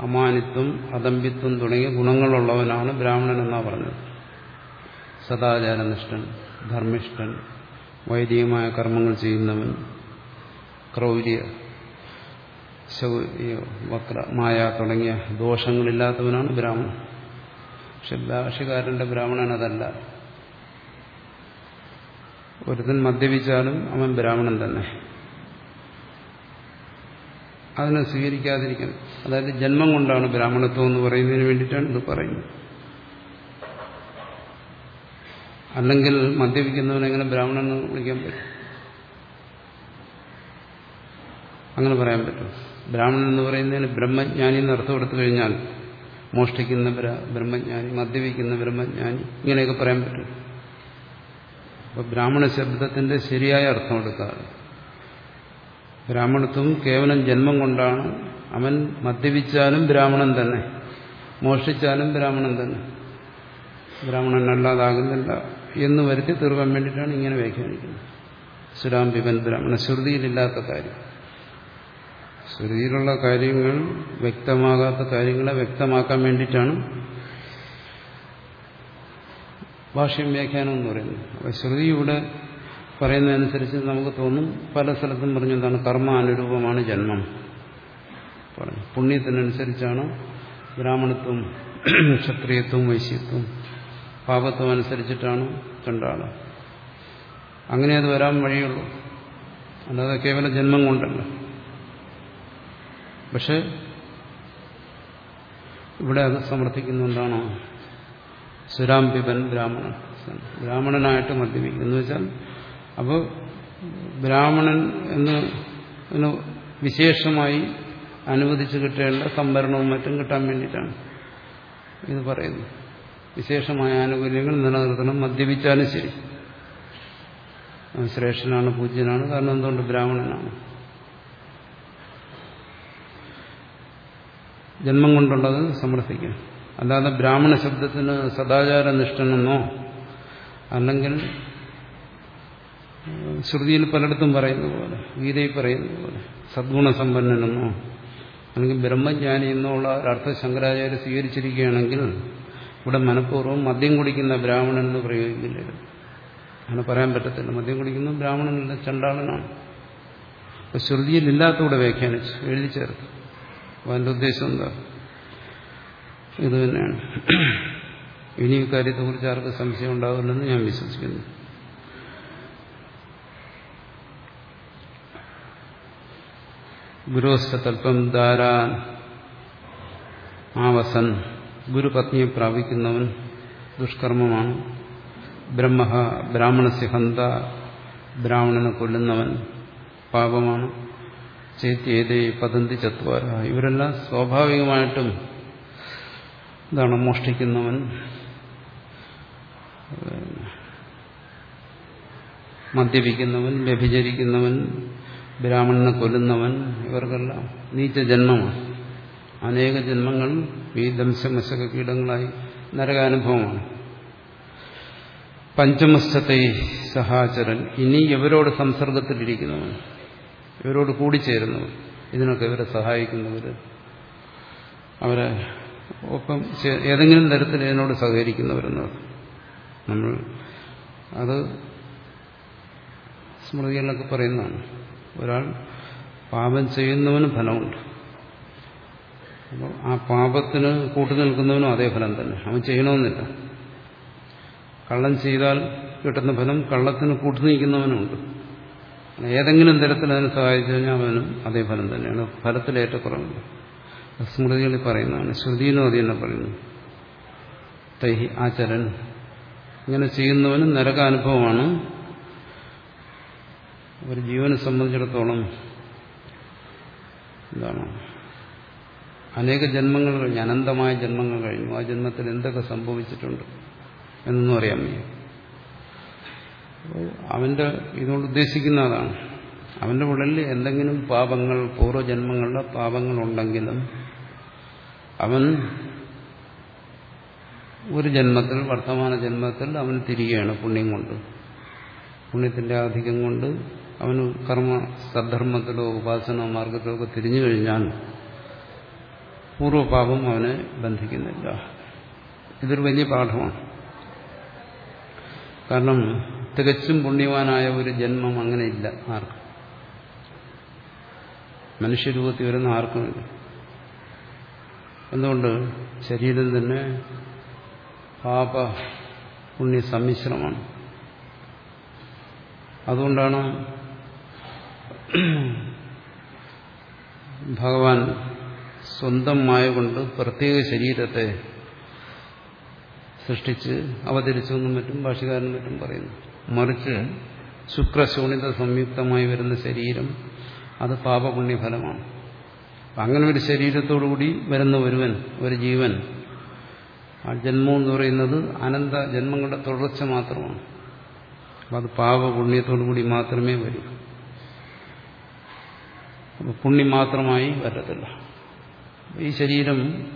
അമാനിത്വം അദമ്പിത്വം തുടങ്ങിയ ഗുണങ്ങളുള്ളവനാണ് ബ്രാഹ്മണൻ എന്നാ പറഞ്ഞത്. സദാചാരനിഷ്ഠൻ ധർമ്മിഷ്ഠൻ വൈദികമായ കർമ്മങ്ങൾ ചെയ്യുന്നവൻ ക്രൗര്യ വക്ര മായ തുടങ്ങിയ ദോഷങ്ങളില്ലാത്തവനാണ് ബ്രാഹ്മണൻ. പക്ഷെ ഭാഷകാരന്റെ ബ്രാഹ്മണൻ അതല്ല. ഒരുത്തൻ മദ്യപിച്ചാലും അവൻ ബ്രാഹ്മണൻ തന്നെ. അതിനെ സ്വീകരിക്കാതിരിക്കണം അതായത് ജന്മം കൊണ്ടാണ് ബ്രാഹ്മണത്വം എന്ന് പറയുന്നതിന് വേണ്ടിയിട്ടാണ് ഇത് പറയുന്നത്. അല്ലെങ്കിൽ മദ്യപിക്കുന്നവനെങ്ങനെ ബ്രാഹ്മണൻ എന്ന് വിളിക്കാൻ പറ്റും? അങ്ങനെ പറയാൻ പറ്റും. ബ്രാഹ്മണൻ എന്ന് പറയുന്നതിന് ബ്രഹ്മജ്ഞാനി എന്ന് അർത്ഥം എടുത്തു കഴിഞ്ഞാൽ മോഷ്ടിക്കുന്ന ബ്രഹ്മജ്ഞാനി മദ്യപിക്കുന്ന ബ്രഹ്മജ്ഞാനി ഇങ്ങനെയൊക്കെ പറയാൻ പറ്റും. അപ്പൊ ബ്രാഹ്മണ ശബ്ദത്തിന്റെ ശരിയായ അർത്ഥം എടുക്കാറ്. ബ്രാഹ്മണത്വം കേവലം ജന്മം കൊണ്ടാണ് അവൻ മദ്യപിച്ചാലും ബ്രാഹ്മണൻ തന്നെ മോഷ്ടിച്ചാലും ബ്രാഹ്മണൻ തന്നെ. ബ്രാഹ്മണൻ അല്ലാതാകുന്നില്ല എന്ന് വരുത്തി തീർക്കാൻ വേണ്ടിയിട്ടാണ് ഇങ്ങനെ വ്യാഖ്യാനിക്കുന്നത്. സുരാംബിപൻ ബ്രാഹ്മണ ശ്രുതിയിലില്ലാത്ത കാര്യം. ശ്രുതിയിലുള്ള കാര്യങ്ങൾ വ്യക്തമാകാത്ത കാര്യങ്ങളെ വ്യക്തമാക്കാൻ വേണ്ടിയിട്ടാണ് ഭാഷ്യം വ്യാഖ്യാനം എന്ന് പറയുന്നത്. ശ്രുതി ഇവിടെ പറയുന്നതനുസരിച്ച് നമുക്ക് തോന്നും പല സ്ഥലത്തും പറഞ്ഞു കർമ്മ അനുരൂപമാണ് ജന്മം. പറഞ്ഞു പുണ്യത്തിനനുസരിച്ചാണ് ബ്രാഹ്മണത്വം ക്ഷത്രിയത്വം വൈശ്യത്വം പാപത്വം അനുസരിച്ചിട്ടാണ് ചണ്ടാളം അങ്ങനെ അത് വരാൻ വഴിയുള്ളൂ. അല്ലാതെ കേവലം ജന്മം കൊണ്ടല്ല. പക്ഷെ ഇവിടെ അത് സമർത്ഥിക്കുന്നുണ്ടാണോ സുരാംബിപൻ ബ്രാഹ്മണൻ. ബ്രാഹ്മണനായിട്ട് മദ്യപിക്കും എന്ന് വെച്ചാൽ അപ്പോൾ ബ്രാഹ്മണൻ എന്ന് വിശേഷമായി അനുവദിച്ചു കിട്ടേണ്ട സംവരണവും മറ്റും കിട്ടാൻ വേണ്ടിയിട്ടാണ് ഇത് പറയുന്നത്. വിശേഷമായ ആനുകൂല്യങ്ങൾ നിലനിർത്തണം. മദ്യപിച്ചാലും ശരി. ശ്രേഷ്ഠനാണ് പൂജ്യനാണ്. കാരണം എന്തുകൊണ്ട്? ബ്രാഹ്മണനാണ്. ജന്മം കൊണ്ടുള്ളത് സമർത്ഥിക്കാം അല്ലാതെ ബ്രാഹ്മണ ശബ്ദത്തിന് സദാചാര നിഷ്ഠനെന്നോ അല്ലെങ്കിൽ ശ്രുതിയിൽ പലയിടത്തും പറയുന്ന പോലെ ഗീതയിൽ പറയുന്ന പോലെ സദ്ഗുണസമ്പന്നനെന്നോ അല്ലെങ്കിൽ ബ്രഹ്മജ്ഞാനി എന്നുള്ള ഒരർത്ഥം ശങ്കരാചാര്യ സ്വീകരിച്ചിരിക്കുകയാണെങ്കിൽ ഇവിടെ മനഃപൂർവം മദ്യം കുടിക്കുന്ന ബ്രാഹ്മണൻ എന്ന് പ്രയോഗിക്കില്ല. അങ്ങനെ പറയാൻ പറ്റത്തില്ല. മദ്യം കുടിക്കുന്ന ബ്രാഹ്മണനല്ല ചണ്ടാളനാണ്. ശ്രുതിയിൽ ഇല്ലാത്തൂടെ വ്യാഖ്യാനിച്ചു എഴുതി ചേർത്തു. അതിന്റെ ഉദ്ദേശം എന്താ? ഇത് തന്നെയാണ്. ഇനി ഇക്കാര്യത്തെക്കുറിച്ച് ആർക്ക് സംശയം ഉണ്ടാകില്ലെന്ന് ഞാൻ വിശ്വസിക്കുന്നു. ഗുരുവസ്ഥൽപ്പം ധാരാൻ ആവസൻ. ഗുരുപത്നിയെ പ്രാപിക്കുന്നവൻ ദുഷ്കർമ്മമാണ്. ബ്രഹ്മ ബ്രാഹ്മണസ്യ ഹന്ത. ബ്രാഹ്മണനെ കൊല്ലുന്നവൻ പാപമാണ്. ചേത്യേതേ പതന്തി ചത്വാര. ഇവരെല്ലാം സ്വാഭാവികമായിട്ടും ഇതാണ് മോഷ്ടിക്കുന്നവൻ. മദ്യപിക്കുന്നവൻ വ്യഭിചരിക്കുന്നവൻ ബ്രാഹ്മണനെ കൊല്ലുന്നവൻ ഇവർക്കെല്ലാം നീച്ച ജന്മമാണ്. അനേക ജന്മങ്ങൾ ഈ ദംശമശക കീടങ്ങളായി നരകാനുഭവമാണ്. പഞ്ചമസ്ഥത്തെ സഹാചരൻ. ഇനി എവരോട് സംസർഗത്തിലിരിക്കുന്നവൻ. ഇവരോട് കൂടിച്ചേരുന്നവർ ഇതിനൊക്കെ ഇവരെ സഹായിക്കുന്നവർ അവരെ ഒപ്പം ഏതെങ്കിലും തരത്തിൽ ഇതിനോട് സഹകരിക്കുന്നവരെന്ന് നമ്മൾ അത് സ്മൃതികളിലൊക്കെ പറയുന്നതാണ്. ഒരാൾ പാപം ചെയ്യുന്നവന് ഫലമുണ്ട്. അപ്പോൾ ആ പാപത്തിന് കൂട്ടുനിൽക്കുന്നവനും അതേ ഫലം തന്നെ. അവൻ ചെയ്യണമെന്നില്ല. കള്ളം ചെയ്താൽ കിട്ടുന്ന ഫലം കള്ളത്തിന് കൂട്ടുനിൽക്കുന്നവനുണ്ട് ഏതെങ്കിലും തരത്തിൽ അതിനെ സഹായിച്ചു കഴിഞ്ഞാൽ അവനും അതേ ഫലം തന്നെയാണ്. ഫലത്തിൽ കുറവുണ്ട് സ്മൃതികളിൽ പറയുന്നതാണ്. ശ്രുതിയിലും അത് തന്നെ പറയുന്നു. തൈഹി ആചരൻ. ഇങ്ങനെ ചെയ്യുന്നവന് നരകാനുഭവമാണ്. ഒരു ജീവനെ സംബന്ധിച്ചിടത്തോളം എന്താണ്? അനേക ജന്മങ്ങൾ കഴിഞ്ഞു. അനന്തമായ ജന്മങ്ങൾ കഴിഞ്ഞു. ആ ജന്മത്തിൽ എന്തൊക്കെ സംഭവിച്ചിട്ടുണ്ട് എന്നൊന്നും അറിയാൻ വയ്യ. അവന്റെ ഇതുകൊണ്ട് ഉദ്ദേശിക്കുന്ന അതാണ്. അവന്റെ ഉള്ളിൽ എന്തെങ്കിലും പാപങ്ങൾ പൂർവജന്മങ്ങളുടെ പാപങ്ങളുണ്ടെങ്കിലും അവൻ ഒരു ജന്മത്തിൽ വർത്തമാന ജന്മത്തിൽ അവൻ തിരികെയാണ് പുണ്യം കൊണ്ട്. പുണ്യത്തിന്റെ ആധിക്യം കൊണ്ട് അവന് കർമ്മ സദ്ധർമ്മത്തിലോ ഉപാസന മാർഗത്തിലോ ഒക്കെ തിരിഞ്ഞു കഴിഞ്ഞാൽ പൂർവപാപം അവനെ ബന്ധിക്കുന്നില്ല. ഇതൊരു വലിയ പാഠമാണ്. കാരണം തികച്ചും പുണ്യവാനായ ഒരു ജന്മം അങ്ങനെ ഇല്ല ആർക്കും. മനുഷ്യരൂപത്തിൽ വരുന്ന ആർക്കുമില്ല എന്തുകൊണ്ട്? ശരീരം തന്നെ പാപ പുണ്യ സമ്മിശ്രമാണ് അതുകൊണ്ടാണ് ഭഗവാൻ സ്വന്തം മായ കൊണ്ട് പ്രത്യേക ശരീരത്തെ സൃഷ്ടിച്ച് അവതരിച്ചു എന്നും മറ്റും ഭാഷകാരനും മറ്റും പറയുന്നു. മറിച്ച് ശുക്രശോണിത സംയുക്തമായി വരുന്ന ശരീരം അത് പാപപുണ്യഫലമാണ്. അങ്ങനെ ഒരു ശരീരത്തോടുകൂടി വരുന്ന ഒരുവൻ ഒരു ജീവൻ ആ ജന്മം എന്ന് പറയുന്നത് അനന്ത ജന്മങ്ങളുടെ തുടർച്ച മാത്രമാണ്. അപ്പം അത് പാപപുണ്യത്തോടുകൂടി മാത്രമേ വരൂ. അപ്പോൾ പുണ്യം മാത്രമായി വരത്തില്ല. ഈ ശരീരം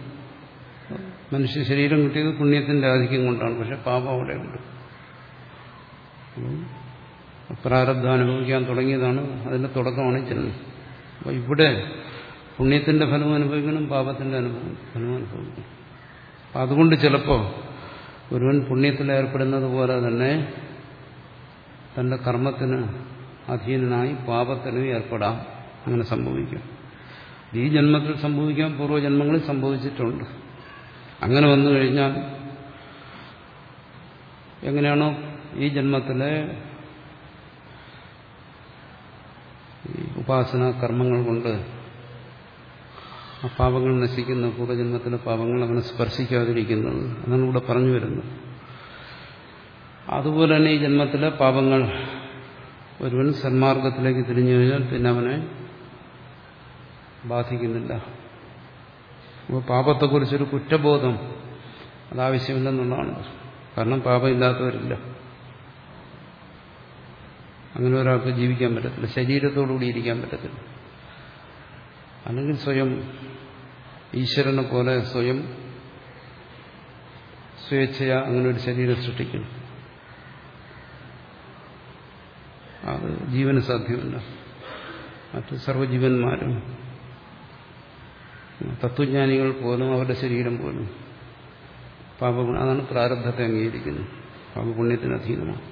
മനുഷ്യ ശരീരം കിട്ടിയത് പുണ്യത്തിന്റെ ആധിക്യം കൊണ്ടാണ്. പക്ഷെ പാപം അവിടെയുണ്ട്. പ്രാരബ്ധം അനുഭവിക്കാൻ തുടങ്ങിയതാണ് അതിന്റെ തുടക്കമാണ് ജന്മം അപ്പോൾ ഇവിടെ പുണ്യത്തിന്റെ ഫലം അനുഭവിക്കണം പാപത്തിന്റെ അനുഭവം ഫലം അനുഭവിക്കണം. അപ്പം അതുകൊണ്ട് ചിലപ്പോൾ ഒരുവൻ പുണ്യത്തിൽ ഏർപ്പെടുന്നത് പോലെ തന്നെ തന്റെ കർമ്മത്തിന് അധീനനായി പാപത്തിനും ഏർപ്പെടാം. അങ്ങനെ സംഭവിക്കും. ഈ ജന്മത്തിൽ സംഭവിക്കാൻ പൂർവജന്മങ്ങളിൽ സംഭവിച്ചിട്ടുണ്ട്. അങ്ങനെ വന്നു കഴിഞ്ഞാൽ എങ്ങനെയാണോ ഈ ജന്മത്തിലെ ഉപാസന കർമ്മങ്ങൾ കൊണ്ട് ആ പാപങ്ങൾ നശിക്കുന്ന പൂർവജന്മത്തിലെ പാപങ്ങൾ അവനെ സ്പർശിക്കാതിരിക്കുന്നത്. അതാണ് ഇവിടെ പറഞ്ഞു വരുന്നത്. അതുപോലെ തന്നെ ഈ ജന്മത്തിലെ പാപങ്ങൾ ഒരുവൻ സന്മാർഗത്തിലേക്ക് തിരിഞ്ഞു കഴിഞ്ഞാൽ പിന്നെ അവനെ ബാധിക്കുന്നില്ല. അപ്പോൾ പാപത്തെക്കുറിച്ചൊരു കുറ്റബോധം അതാവശ്യമില്ലെന്നുള്ളതാണ്. കാരണം പാപമില്ലാത്തവരില്ല. അങ്ങനെ ഒരാൾക്ക് ജീവിക്കാൻ പറ്റത്തില്ല. ശരീരത്തോടുകൂടി ഇരിക്കാൻ പറ്റത്തില്ല. അല്ലെങ്കിൽ സ്വയം ഈശ്വരനെ പോലെ സ്വയം സ്വേച്ഛയ അങ്ങനെ ഒരു ശരീരം സൃഷ്ടിക്കണം അത് ജീവന് സാധ്യമല്ല. മറ്റ് സർവജീവന്മാരും തത്വജ്ഞാനികൾ പോലും അവരുടെ ശരീരം പോലും പാപഗുണം അതാണ് പ്രാരബ്ധത്തെ അംഗീകരിക്കുന്നത്. പാപപുണ്യത്തിന് അധീനമാണ്.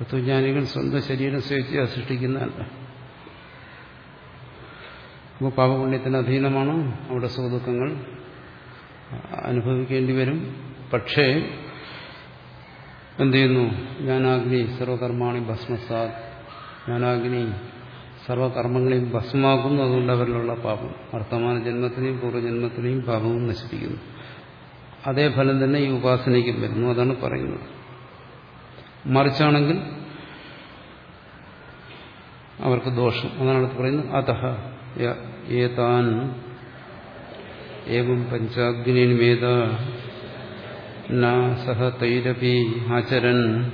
തത്വജ്ഞാനികൾ സ്വന്തം ശരീരം സ്വേച്ഛ സൃഷ്ടിക്കുന്നതല്ല. അപ്പോൾ പാപപുണ്യത്തിന് അധീനമാണ് അവിടെ സുഖദുഃഖങ്ങൾ അനുഭവിക്കേണ്ടി വരും. പക്ഷേ എന്ത് ചെയ്യുന്നു? ജ്ഞാനാഗ്നി സർവകർമാണി ഭസ്മസാദ്. ജ്ഞാനാഗ്നി സർവകർമ്മങ്ങളെയും ഭസ്മാക്കുന്നു അതുകൊണ്ട് അവരിലുള്ള പാപം വർത്തമാന ജന്മത്തിനെയും പൂർവജന്മത്തിനെയും പാപവും നശിപ്പിക്കുന്നു. അതേ ഫലം തന്നെ ഈ ഉപാസനയ്ക്കും വരുന്നു. അതാണ് പറയുന്നത്. മറിച്ചാണെങ്കിൽ അവർക്ക് ദോഷം. അതാണ് അടുത്ത് പറയുന്നത്. അതഹ ഏതാൻ ഏവം പഞ്ചാഗ്നിമേത സഹ തൈരപി ആചരൻ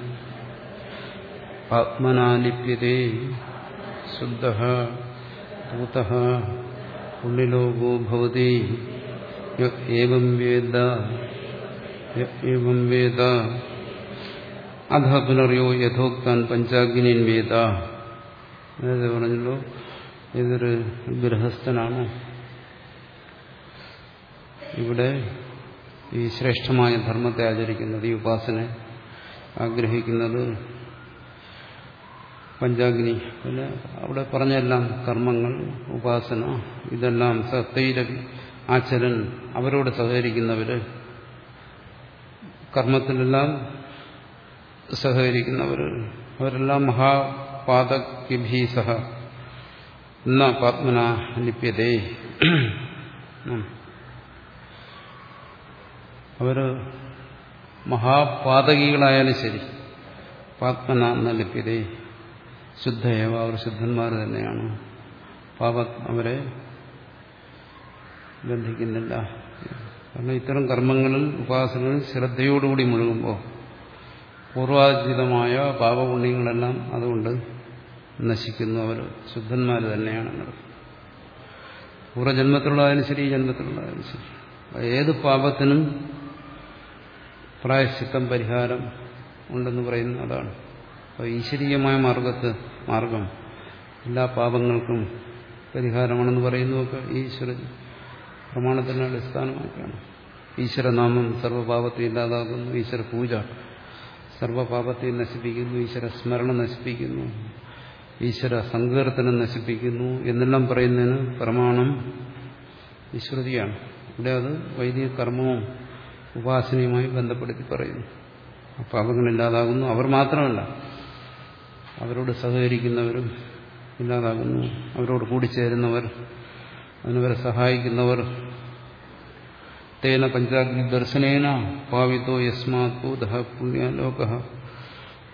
ആത്മനാലിപ്യതേ ശുദ്ധ പൂത പുണ്യലോകോ ഭവതി. വേദ വേദ അധ പുനറിയോ യഥോക്താൻ പഞ്ചാഗ്നിൻ വേദ നേരത്തെ പറഞ്ഞല്ലോ ഇതൊരു ഗൃഹസ്ഥനാണ്. ഇവിടെ ഈ ശ്രേഷ്ഠമായ ധർമ്മത്തെ ആചരിക്കുന്നത് ഈ ഉപാസന ആഗ്രഹിക്കുന്നത് പഞ്ചാഗ്നി. പിന്നെ അവിടെ പറഞ്ഞെല്ലാം കർമ്മങ്ങൾ ഉപാസന ഇതെല്ലാം സത്തയിലെ ആചരൻ അവരോട് സഹകരിക്കുന്നവര് കർമ്മത്തിലെല്ലാം സഹകരിക്കുന്നവർ അവരെല്ലാം മഹാപാതകിഭീസഹ എന്ന പാത്മന ലിപ്യതേ അവർ മഹാപാതകികളായാലും ശരി. പാത്മന എന്ന ലിപ്യതേ ശുദ്ധയവ അവർ ശുദ്ധന്മാർ തന്നെയാണ്. പാപ അവരെ ബന്ധിക്കുന്നില്ല. കാരണം ഇത്തരം കർമ്മങ്ങളിൽ ഉപാസനകളിൽ ശ്രദ്ധയോടുകൂടി മുഴുകുമ്പോൾ പൂർവാർജിതമായ പാപപുണ്യങ്ങളെല്ലാം അതുകൊണ്ട് നശിക്കുന്നു അവർ ശുദ്ധന്മാർ തന്നെയാണെന്നത് പൂർവജന്മത്തിലുള്ളതായാലും ശരി ഈ ജന്മത്തിലുള്ളതായാലും ശരി. ഏത് പാപത്തിനും പ്രായശ്ചിത്തം പരിഹാരം ഉണ്ടെന്ന് പറയുന്ന അതാണ്. അപ്പോൾ ഈശ്വരീയമായ മാർഗത്ത് മാർഗം എല്ലാ പാപങ്ങൾക്കും പരിഹാരമാണെന്ന് പറയുന്നതൊക്കെ ഈശ്വര പ്രമാണത്തിന്റെ അടിസ്ഥാനമാക്കിയാണ് ഈശ്വരനാമം സർവപാപത്തെ ഇല്ലാതാകുന്നു. ഈശ്വര പൂജ സർവപാപത്തെ നശിപ്പിക്കുന്നു ഈശ്വര സ്മരണ നശിപ്പിക്കുന്നു ഈശ്വര സങ്കീർത്തനം നശിപ്പിക്കുന്നു എന്നെല്ലാം പറയുന്നതിന് പ്രമാണം വിശ്രുതിയാണ് ഇവിടെ അത് വൈദിക കർമ്മവും ഉപാസനയുമായി ബന്ധപ്പെടുത്തി പറയുന്നു. പാപങ്ങളില്ലാതാകുന്നു അവർ മാത്രമല്ല അവരോട് സഹകരിക്കുന്നവരും ഇല്ലാതാകുന്നു. അവരോട് കൂടിച്ചേരുന്നവർ അതിനവരെ സഹായിക്കുന്നവർ തേന പഞ്ചാഗ്നി ദർശനേന പാവിതോ യസ്മാത് ഭൂത പുണ്യലോക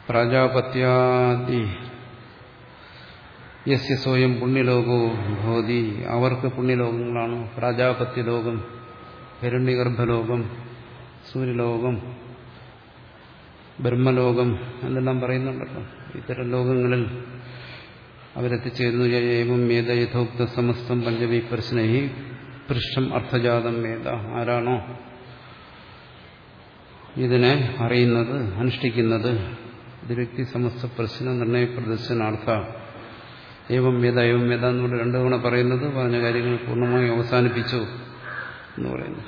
പ്രാജാപത്യാദി യസ്യ സ്വയം പുണ്യലോകോ ഭവതി അവർക്ക് പുണ്യലോകങ്ങളാണ് പ്രാജാപത്യലോകം ഹിരണ്യഗർഭലോകം സൂര്യലോകം ബ്രഹ്മലോകം എന്നെല്ലാം പറയുന്നുണ്ടല്ലോ। ഇത്തരം ലോകങ്ങളിൽ അവരെത്തിച്ചേരുന്നു. ഏവം ഏത യഥോക്ത സമസ്തം പഞ്ചമി പ്രശ്നഹി പൃഷ്ഠം അർത്ഥജാതം വേദ ആരാണോ? ഇതിനെ അറിയുന്നത് അനുഷ്ഠിക്കുന്നത് വ്യക്തി സമസ്ത പ്രശ്ന നിർണയ പ്രദർശനാർത്ഥ. ഏവം വേദ ഏവം വേദ എന്നുള്ള രണ്ടു തവണ പറയുന്നത് പറഞ്ഞ കാര്യങ്ങൾ പൂർണമായി അവസാനിപ്പിച്ചു എന്ന് പറയുന്നു.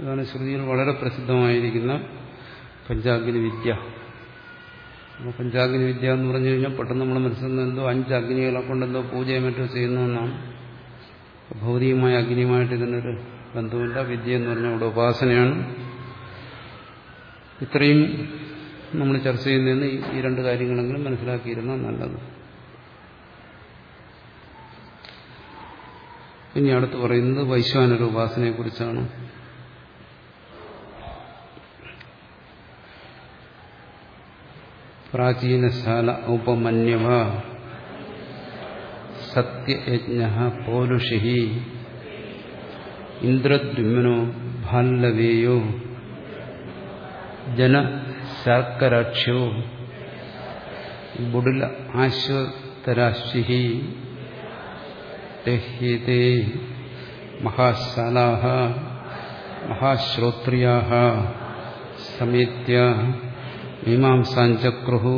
ഇതാണ് ശ്രുതിയിൽ വളരെ പ്രസിദ്ധമായിരിക്കുന്ന പഞ്ചാഗ്നി വിദ്യ. പഞ്ചാഗ്നി വിദ്യ എന്ന് പറഞ്ഞു കഴിഞ്ഞാൽ പെട്ടെന്ന് നമ്മൾ മനസ്സിൽ എന്തോ അഞ്ച് അഗ്നികളെ കൊണ്ടെന്തോ പൂജയും മറ്റോ ചെയ്യുന്നതെന്നാണ്. ഭൗതികമായ അഗ്നിയുമായിട്ട് ഇതിനൊരു ബന്ധമില്ല വിദ്യ എന്ന് പറഞ്ഞാൽ ഇവിടെ ഉപാസനയാണ്. ഇത്രയും നമ്മൾ ചർച്ച ചെയ്യുന്നതെന്ന് ഈ രണ്ട് കാര്യങ്ങളെങ്കിലും മനസ്സിലാക്കിയിരുന്നാൽ നല്ലത്. ഇനി അടുത്ത് പറയുന്നത് വൈശ്വാനര ഉപാസനയെക്കുറിച്ചാണ്. പ്രാചീനശാല ഉപമന്യവ സത്യയജ്ഞ പൗരുഷി ഇന്ദ്രദ്യുമ്നോ ഭാല്ലവേയോ ജനശാർക്കരാക്ഷ്യോ ബുഡില ആശ്വതരാശി ദേഹ്യത്തെ മഹാശാലാ മഹാശ്രോത്രിയാ സമേത്യ മീമാംസാഞ്ചക്രുഹു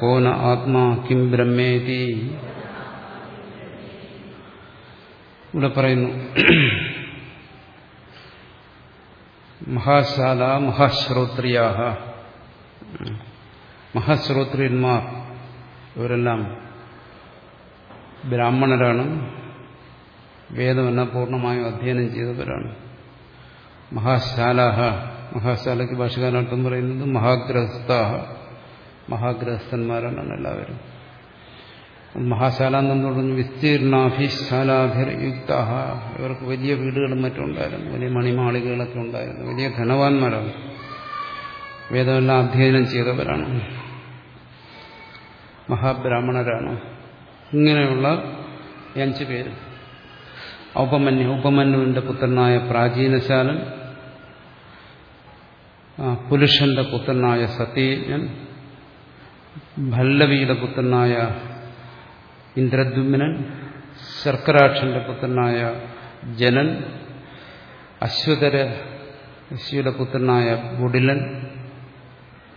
കോന ആത്മാ കിം ബ്രഹ്മേതി ഇവിടെ പറയുന്നു. മഹാശാല മഹാശ്രോത്രിയാഹ. മഹാശ്രോത്രിയന്മാർ ഇവരെല്ലാം ബ്രാഹ്മണരാണ്. വേദമെന്ന പൂർണമായും അധ്യയനം ചെയ്തവരാണ്. മഹാശാലാഹ മഹാശാലയ്ക്ക് ഭാഷകാരർത്ഥം പറയുന്നത് മഹാഗ്രഹസ്ഥാഹ മഹാഗ്രഹസ്ഥന്മാരാണ് എല്ലാവരും. മഹാശാല എന്നു പറഞ്ഞു വിസ്തീർണാഭിശാലാഭിർ യുക്ത ഇവർക്ക് വലിയ വീടുകളും മറ്റും ഉണ്ടായിരുന്നു വലിയ മണിമാളികകളൊക്കെ ഉണ്ടായിരുന്നു വലിയ ധനവാന്മാരാണ് വേദമെല്ലാം അധ്യയനം ചെയ്തവരാണ്. മഹാബ്രാഹ്മണരാണ്. ഇങ്ങനെയുള്ള അഞ്ച് പേര്. ഔപമന്യു ഉപമന്യുവിന്റെ പുത്രനായ പ്രാചീനശാലൻ പുരുഷന്റെ പുത്രനായ സത്യജ്ഞൻ ഭല്ലവിയുടെ പുത്രനായ ഇന്ദ്രദ്യുമ്നൻ ശർക്കരാക്ഷന്റെ പുത്രനായ ജനൻ അശ്വതര ഋഷിയുടെ പുത്രനായ ബുഡിലൻ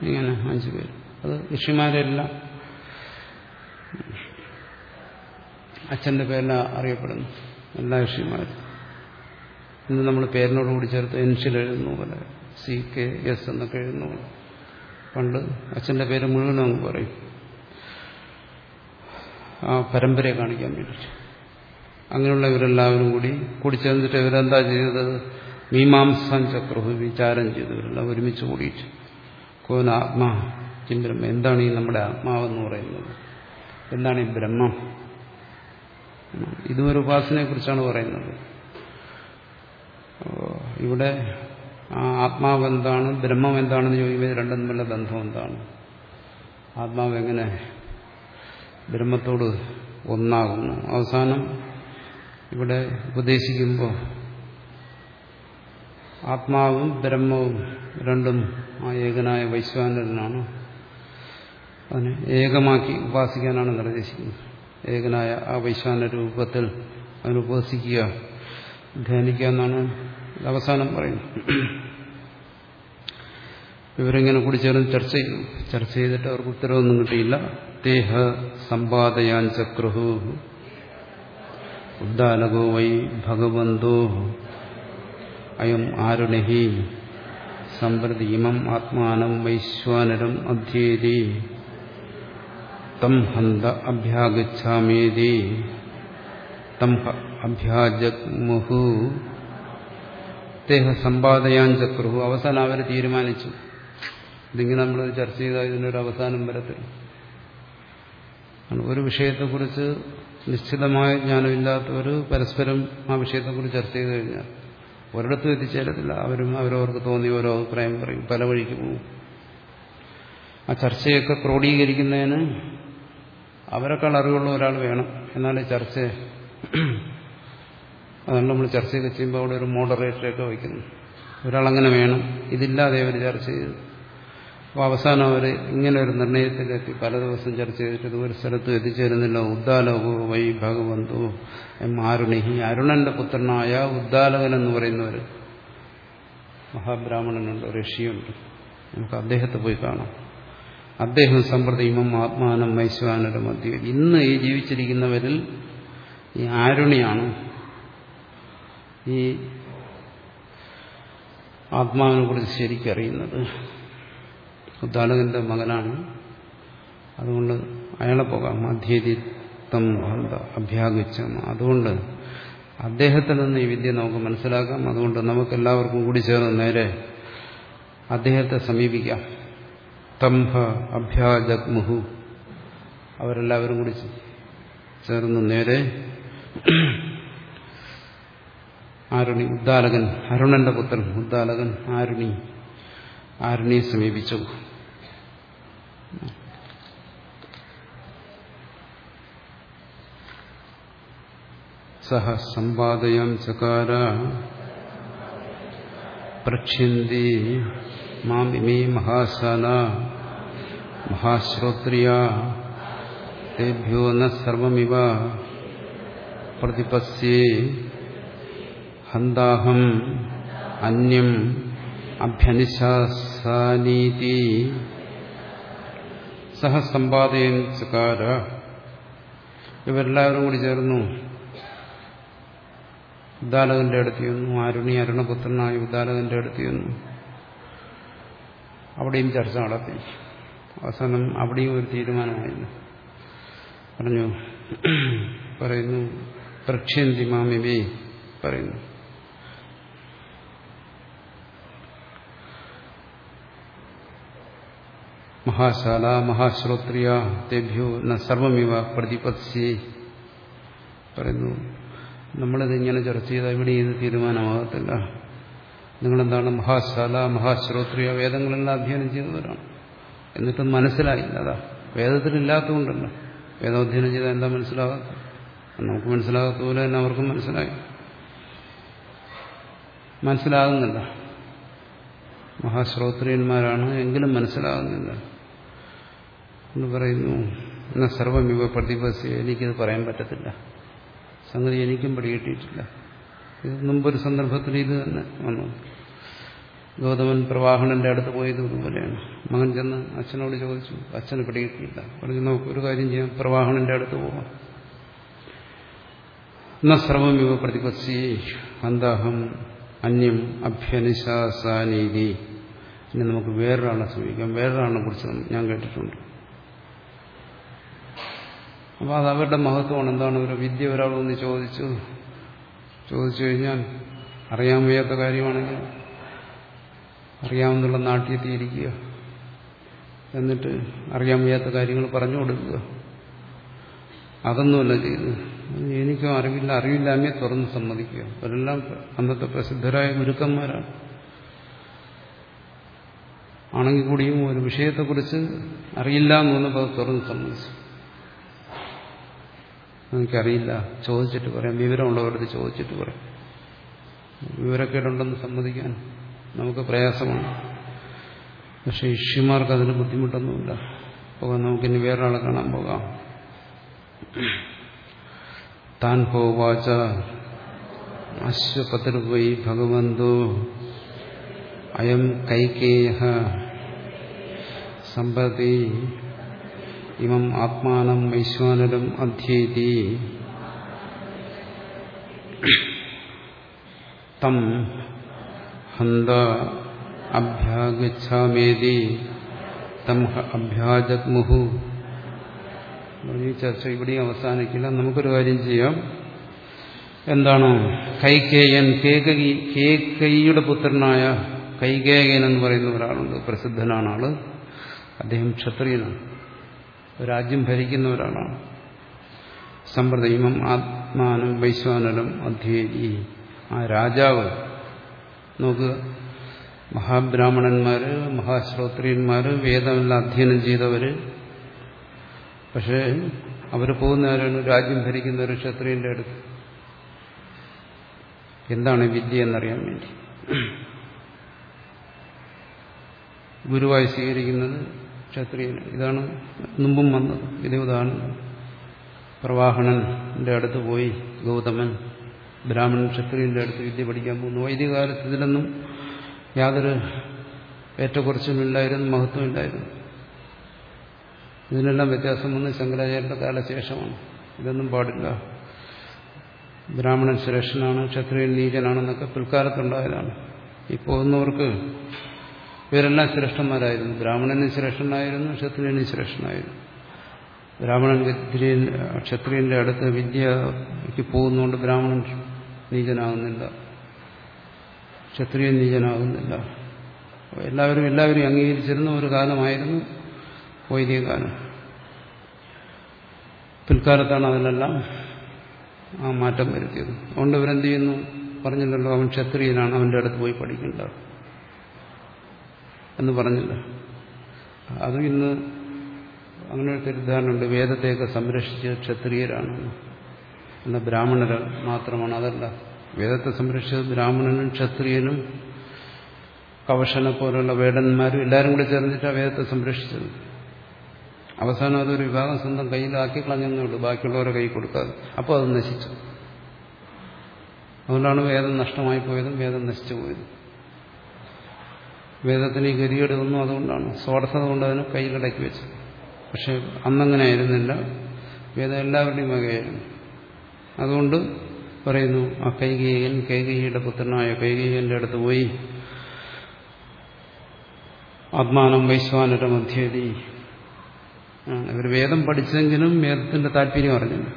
ഇങ്ങനെ അഞ്ചു പേര്. അത് ഋഷിമാരെല്ലാം അച്ഛന്റെ പേരിലാണ് അറിയപ്പെടുന്നു എല്ലാ ഋഷിമാരും. ഇന്ന് നമ്മൾ പേരിനോട് കൂടി ചേർത്ത് എൻഷിൽ എഴുതുന്നു പോലെ സി കെ എസ് എന്നൊക്കെ എഴുതുന്നു പണ്ട് അച്ഛന്റെ പേര് മുഴുവനും അങ്ങ് പറയും. ആ പരമ്പരയെ കാണിക്കാൻ വേണ്ടി അങ്ങനെയുള്ള ഇവരെല്ലാവരും കൂടി കൂടി ചേർന്നിട്ട് ഇവരെന്താ ചെയ്തത്? മീമാംസാൻ ചക്രഹു വിചാരം ചെയ്തു ഇവരെല്ലാം ഒരുമിച്ച് കൂടിയിട്ട്. കോന ആത്മാ ബ്രഹ്മ എന്താണ് ഈ നമ്മുടെ ആത്മാവെന്ന് പറയുന്നത്? എന്താണ് ഈ ബ്രഹ്മം? ഇതും ഒരു ഉപാസനയെ കുറിച്ചാണ് പറയുന്നത് ഇവിടെ ആ ആത്മാവ് എന്താണ്? ബ്രഹ്മം എന്താണെന്ന് ചോദിക്കുമ്പോൾ രണ്ടും തമ്മിലുള്ള ബന്ധം എന്താണ്? ആത്മാവ് എങ്ങനെ ബ്രഹ്മത്തോട് ഒന്നാകുന്നു. അവസാനം ഇവിടെ ഉപദേശിക്കുമ്പോൾ ആത്മാവും ബ്രഹ്മവും രണ്ടും ആ ഏകനായ വൈശ്വാനരനാണ്. അതിനെ ഏകമാക്കി ഉപാസിക്കാനാണ് നിർദ്ദേശിക്കുന്നത്. ഏകനായ ആ വൈശ്വാന രൂപത്തിൽ അതിനുപാസിക്കുക ധ്യാനിക്കുക എന്നാണ് അവസാനം പറയുന്നത്. ഇവരിങ്ങനെ കൂടി ചേർന്ന് ചർച്ച ചെയ്തു? ചർച്ച ചെയ്തിട്ട് അവർക്ക് ഉത്തരവൊന്നും കിട്ടിയില്ല. തേഹ സമ്പാദയാൻ ചക്രുഹു. ഉദ്ദാലകോ വൈ ഭഗവന്തോ. അയം ആരുണഹി. സമ്പ്രതി ഇമം ആത്മാനം വൈശ്വാനരം അധ്യേതി. തം ഹന്ത അഭ്യാഗച്ഛാമേതി. തം അഭ്യാജഗ്മുഹു. അദ്ദേഹം സമ്പാദയാൻ ചക്രുഹു. അവസാനം അവർ തീരുമാനിച്ചു. ഇതിങ്ങനെ നമ്മൾ ചർച്ച ചെയ്താൽ ഇതിനൊരു അവസാനം വരത്തില്ല ഒരു വിഷയത്തെക്കുറിച്ച് നിശ്ചിതമായ ജ്ഞാനമില്ലാത്തവർ പരസ്പരം ആ വിഷയത്തെക്കുറിച്ച് ചർച്ച ചെയ്ത് കഴിഞ്ഞാൽ ഒരിടത്തും എത്തിച്ചേരത്തില്ല. അവരും അവരവർക്ക് തോന്നി ഓരോ അഭിപ്രായം പറയും. പല വഴിക്ക് പോകും. ആ ചർച്ചയൊക്കെ ക്രോഡീകരിക്കുന്നതിന് അവരെക്കാൾ അറിവുള്ള ഒരാൾ വേണം. എന്നാലേ ചർച്ച അതാണ് നമ്മൾ ചർച്ചയൊക്കെ ചെയ്യുമ്പോൾ അവിടെ ഒരു മോഡറേറ്ററൊക്കെ വയ്ക്കുന്നു. ഒരാളങ്ങനെ വേണം. ഇതില്ലാതെ അവർ ചർച്ച ചെയ്തു അപ്പോൾ അവസാനം അവർ ഇങ്ങനെ ഒരു നിർണയത്തിലെത്തി. പല ദിവസം ചർച്ച ചെയ്തിട്ട് ഒരു സ്ഥലത്തും എത്തിച്ചേരുന്നില്ല. ഉദ്ദാലകോ വൈ ഭഗവന്തോ എം ആരുണിഹി. അരുണന്റെ പുത്രനായ ഉദ്ദാലകൻ എന്ന് പറയുന്നവർ മഹാബ്രാഹ്മണനുണ്ട് ഋഷിയുണ്ട്. നമുക്ക് അദ്ദേഹത്തെ പോയി കാണാം. അദ്ദേഹം സമ്പ്രതി ഇമം ആത്മാനം മൈസ്വാനരും മധ്യ. ഇന്ന് ഈ ജീവിച്ചിരിക്കുന്നവരിൽ ഈ ആരുണിയാണ്. ഈ ആത്മാവിനെ കുറിച്ച് ശരിക്കറിയുന്നത്. ഉദ്ദാലകന്റെ മകനാണ്. അതുകൊണ്ട് അയാളെ പോകാം. അധ്യേതിത്വം അഭ്യാഗിച്ചം. അതുകൊണ്ട് അദ്ദേഹത്തിൽ നിന്ന് ഈ വിദ്യ നമുക്ക് മനസ്സിലാക്കാം. അതുകൊണ്ട് നമുക്ക് എല്ലാവർക്കും കൂടി ചേർന്ന് നേരെ അദ്ദേഹത്തെ സമീപിക്കാം. തംഭ അഭ്യാജഗ്മുഹു. അവരെല്ലാവരും കൂടി ചേർന്ന് നേരെ ആരുണി ഉദ്ദാലകൻ അരുണന്റെ പുത്രൻ ഉദ്ദാലകൻ ആരുണി ആരുണിയെ സമീപിച്ചു. സഹ സമ്പാദയം ചകാര പ്രക്ഷ്യന്തി മാം ഇമേ മഹാശാല മഹാശ്രോത്രിയ തേഭ്യോ ന സർവമിവ പ്രതിപസ്യേ. ഹന്താഹം അന്യം അഭ്യനിശാസാനീതി സഹ ചകാര. ഇവരെല്ലാവരും കൂടി ചേർന്നു. ഉദാലകന്റെ അടുത്ത് ചെന്നു. ആരുണി അരുണപുത്രനായ ഉദാലകന്റെ അടുത്ത് ചെന്നു. അവിടെയും ചർച്ച നടത്തി. അവസാനം അവിടെയും ഒരു തീരുമാനമായിരുന്നു. പറഞ്ഞു പറയുന്നു പ്രക്ഷ്യന്തി മാമിവേ പറയുന്നു. മഹാശാല മഹാശ്രോത്രിയ തെഭ്യോ ന സർവമിവ പ്രതിപത്സ്യേ പറയുന്നു. നമ്മളിത് ഇങ്ങനെ ചർച്ച ചെയ്താൽ ഇവിടെ ഇത് തീരുമാനമാകത്തില്ല. നിങ്ങളെന്താണ് മഹാശാല മഹാശ്രോത്രിയ വേദങ്ങളെല്ലാം അധ്യയനം ചെയ്തവരാണ്. എന്നിട്ടും മനസ്സിലായില്ല അതാ. വേദം വേദാധ്യയനം ചെയ്താൽ എന്താ മനസ്സിലാകാത്ത നമുക്ക് മനസ്സിലാകാത്ത പോലെ തന്നെ അവർക്കും മനസ്സിലായി. മനസ്സിലാകുന്നില്ല. മഹാശ്രോത്രിയന്മാരാണ് എങ്കിലും മനസ്സിലാകുന്നില്ല. എന്ന് പറയുന്നു. എന്നാ സർവമിവ പ്രതിപസ്യ എനിക്കിത് പറയാൻ പറ്റത്തില്ല. സംഗതി എനിക്കും പിടികിട്ടിയിട്ടില്ല. ഇത് മുമ്പൊരു സന്ദർഭത്തിൽ ഇത് തന്നെ വന്നു. ഗൗതമൻ പ്രവാഹണന്റെ അടുത്ത് പോയത് ഇതുപോലെയാണ്. മകൻ ചെന്ന് അച്ഛനോട് ചോദിച്ചു അച്ഛന് പിടികിട്ടിയില്ല പറഞ്ഞു നമുക്ക് ഒരു കാര്യം ചെയ്യാം പ്രവാഹണന്റെ അടുത്ത് പോവാം. ന സർവമിവ പ്രതിപത്തി അന്താഹം അന്യം അഭ്യനുശാസാനീതി ഇനി നമുക്ക് വേറൊരാളെ ശ്രമിക്കാം വേറൊരാളെ കുറിച്ച് ഞാൻ കേട്ടിട്ടുണ്ട്. അപ്പോൾ അത് അവരുടെ മഹത്വമാണ്. എന്താണ് ഒരു വിദ്യ ഒരാളൊന്ന് ചോദിച്ചു? ചോദിച്ചു കഴിഞ്ഞാൽ അറിയാൻ വയ്യാത്ത കാര്യമാണെങ്കിൽ അറിയാമെന്നുള്ള നാട്ടിലെത്തിയിരിക്കുക. എന്നിട്ട് അറിയാൻ വയ്യാത്ത കാര്യങ്ങൾ പറഞ്ഞു കൊടുക്കുക. അതൊന്നുമല്ല ചെയ്ത് എനിക്കും അറിവില്ല അറിവില്ലാമേ തുറന്ന് സമ്മതിക്കുക. അവരെല്ലാം അന്നത്തെ പ്രസിദ്ധരായ ഗുരുക്കന്മാരാണ്. ആണെങ്കിൽ കൂടിയും ഒരു വിഷയത്തെക്കുറിച്ച് അറിയില്ല എന്ന് അത് തുറന്ന് സമ്മതിച്ചു. എനിക്കറിയില്ല. ചോദിച്ചിട്ട് പറയാം. വിവരമുള്ളവരുടെ ചോദിച്ചിട്ട് പറയാം. വിവരക്കേടുണ്ടെന്ന് സമ്മതിക്കാൻ നമുക്ക് പ്രയാസമാണ്. പക്ഷെ ഇഷ്യമാർക്ക് അതിന് ബുദ്ധിമുട്ടൊന്നുമില്ല. അപ്പോൾ നമുക്കിനി വേറൊരാളെ കാണാൻ പോകാം. താൻ ഹോവാച അശ്വപതിർവൈ ഭഗവന്തു അയം കൈകേയ സമ്പതി ഇമം ആത്മാനം വൈശ്വാനരം അധ്യേതി. തം ഹന്ത അഭ്യാഗച്ഛാമേതി. തം അഭ്യാജഗ്മുഹു ഈ ചർച്ച ഇവിടെയും അവസാനിക്കില്ല. നമുക്കൊരു കാര്യം ചെയ്യാം. എന്താണ്? കൈകേയൻ കേകകി കേക്കൈയുടെ പുത്രനായ കൈകേകൻ എന്ന് പറയുന്ന ഒരാളുണ്ട്. പ്രസിദ്ധനാണ് ആൾ. അദ്ദേഹം ക്ഷത്രിയനാണ്. രാജ്യം ഭരിക്കുന്നവരാണ്. സമ്പ്രദൈമം ആത്മാനം വൈശ്വാനരം അധ്യേയി ആ രാജാവ്. നോക്ക് മഹാബ്രാഹ്മണന്മാര് മഹാശ്രോത്രിയന്മാര് വേദമെല്ലാം അധ്യയനം ചെയ്തവര്. പക്ഷേ അവർ പോകുന്നവരാണ് രാജ്യം ഭരിക്കുന്ന ഒരു ക്ഷത്രിയന്റെ അടുത്ത്. എന്താണ് വിദ്യ എന്നറിയാൻ വേണ്ടി? ഗുരുവായി സ്വീകരിക്കുന്നത് ക്ഷത്രിയന് ഇതാണ് മുമ്പും വന്നത്. ഇതേ ഉദാഹരണം പ്രവാഹണന്റെ അടുത്ത് പോയി ഗൗതമൻ ബ്രാഹ്മണൻ ക്ഷത്രിയന്റെ അടുത്ത് വിദ്യ പഠിക്കാൻ പോകുന്നു വൈദികകാലത്ത് ഇതിലൊന്നും യാതൊരു മഹത്വം മഹത്വമില്ലായിരുന്നു. ഇതിനെല്ലാം വ്യത്യാസം വന്ന് ശങ്കരാചാര്യന്റെ കാലശേഷമാണ്. ഇതൊന്നും പാടില്ല. ബ്രാഹ്മണൻ ശ്രേഷ്ഠനാണ് ക്ഷത്രിയൻ നീചനാണെന്നൊക്കെ പിൽക്കാലത്തുണ്ടായതാണ്. ഈ പോകുന്നവർക്ക് ഇവരെല്ലാം ശ്രേഷ്ഠന്മാരായിരുന്നു. ബ്രാഹ്മണനും ശ്രേഷ്ഠനായിരുന്നു ക്ഷത്രിയനും ശ്രേഷ്ഠനായിരുന്നു. ബ്രാഹ്മണൻ ക്ഷത്രിയന്റെ അടുത്ത് വിദ്യക്ക് പോകുന്നതുകൊണ്ട് ബ്രാഹ്മണൻ നീചനാകുന്നില്ല. ക്ഷത്രിയൻ നീചനാകുന്നില്ല. എല്ലാവരും എല്ലാവരും അംഗീകരിച്ചിരുന്ന ഒരു കാലമായിരുന്നു വൈദിക കാലം. പിൽക്കാലത്താണ് അതിലെല്ലാം ആ മാറ്റം വരുത്തിയത്. അതുകൊണ്ട് ഇവരെന്ത് ചെയ്യുന്നു? പറഞ്ഞില്ലല്ലോ അവൻ ക്ഷത്രിയനാണ് അവന്റെ അടുത്ത് പോയി പഠിക്കേണ്ട എന്ന് പറഞ്ഞില്ല. അത് ഇന്ന് അങ്ങനെ ഒരു തെറ്റിദ്ധാരണയുണ്ട്. വേദത്തെയൊക്കെ സംരക്ഷിച്ച് ക്ഷത്രിയരാണ് എന്ന. ബ്രാഹ്മണർ മാത്രമാണ്. അതല്ല വേദത്തെ സംരക്ഷിച്ചത് ബ്രാഹ്മണനും ക്ഷത്രിയനും കവശനെ പോലുള്ള വേടന്മാരും എല്ലാവരും കൂടി ചേർന്നിട്ടാണ് വേദത്തെ സംരക്ഷിച്ചത്. അവസാനം അതൊരു വിഭാഗം സ്വന്തം കയ്യിലാക്കി കളഞ്ഞെന്നേ ഉള്ളൂ. ബാക്കിയുള്ളവരെ കൈ കൊടുക്കാതെ. അപ്പോൾ അത് നശിച്ചു. അതുകൊണ്ടാണ് വേദം നഷ്ടമായി പോയതും വേദം നശിച്ചു പോയതും. വേദത്തിന് ഈ ഗതികേട് ഒന്നും അതുകൊണ്ടാണ്. സ്വാർത്ഥത കൊണ്ട് അതിനെ കയ്യിലടക്കി വെച്ചു. പക്ഷെ അന്നങ്ങനെ ആയിരുന്നില്ല. വേദം എല്ലാവരുടെയും വകയായിരുന്നു. അതുകൊണ്ട് പറയുന്നു ആ കൈകേയൻ കൈകേയിയുടെ പുത്രനായ കൈകേയന്റെ അടുത്ത് പോയി. ആത്മാനം വൈശ്വാനര മധ്യതി. ഇവർ വേദം പഠിച്ചെങ്കിലും വേദത്തിന്റെ താല്പര്യം അറിഞ്ഞില്ല.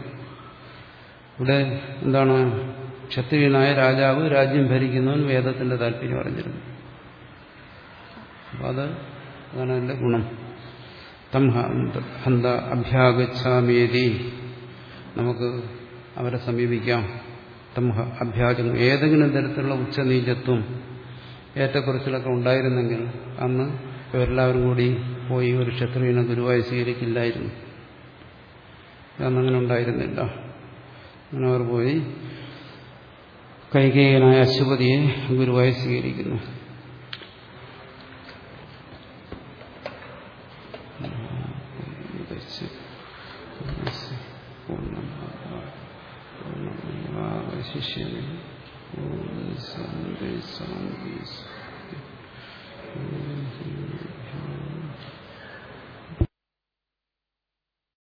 ഇവിടെ എന്താണ്? ക്ഷത്രിയനായ രാജാവ് രാജ്യം ഭരിക്കുന്നവൻ വേദത്തിന്റെ താല്പര്യം അറിഞ്ഞിരുന്നു. അപ്പം അത് അതാണ് അതിന്റെ ഗുണം. തം ഹന്ത അഭ്യാഗച്ഛാമേതി നമുക്ക് അവരെ സമീപിക്കാം. തം അഭ്യാജം ഏതെങ്കിലും തരത്തിലുള്ള ഉച്ചനീചത്വം ഏറ്റക്കുറച്ചിലൊക്കെ ഉണ്ടായിരുന്നെങ്കിൽ അന്ന് ഇവരെല്ലാവരും കൂടി പോയി ഒരു ക്ഷത്രിയനെ ഗുരുവായി സ്വീകരിക്കില്ലായിരുന്നു. അന്നങ്ങനെ ഉണ്ടായിരുന്നില്ല. അങ്ങനെ അവർ പോയി. കൈകേയനായ അശ്വപതിയെ ഗുരുവായി സ്വീകരിക്കുന്നു. ശിഷ്യനെ. ഓം ശാന്തി ശാന്തി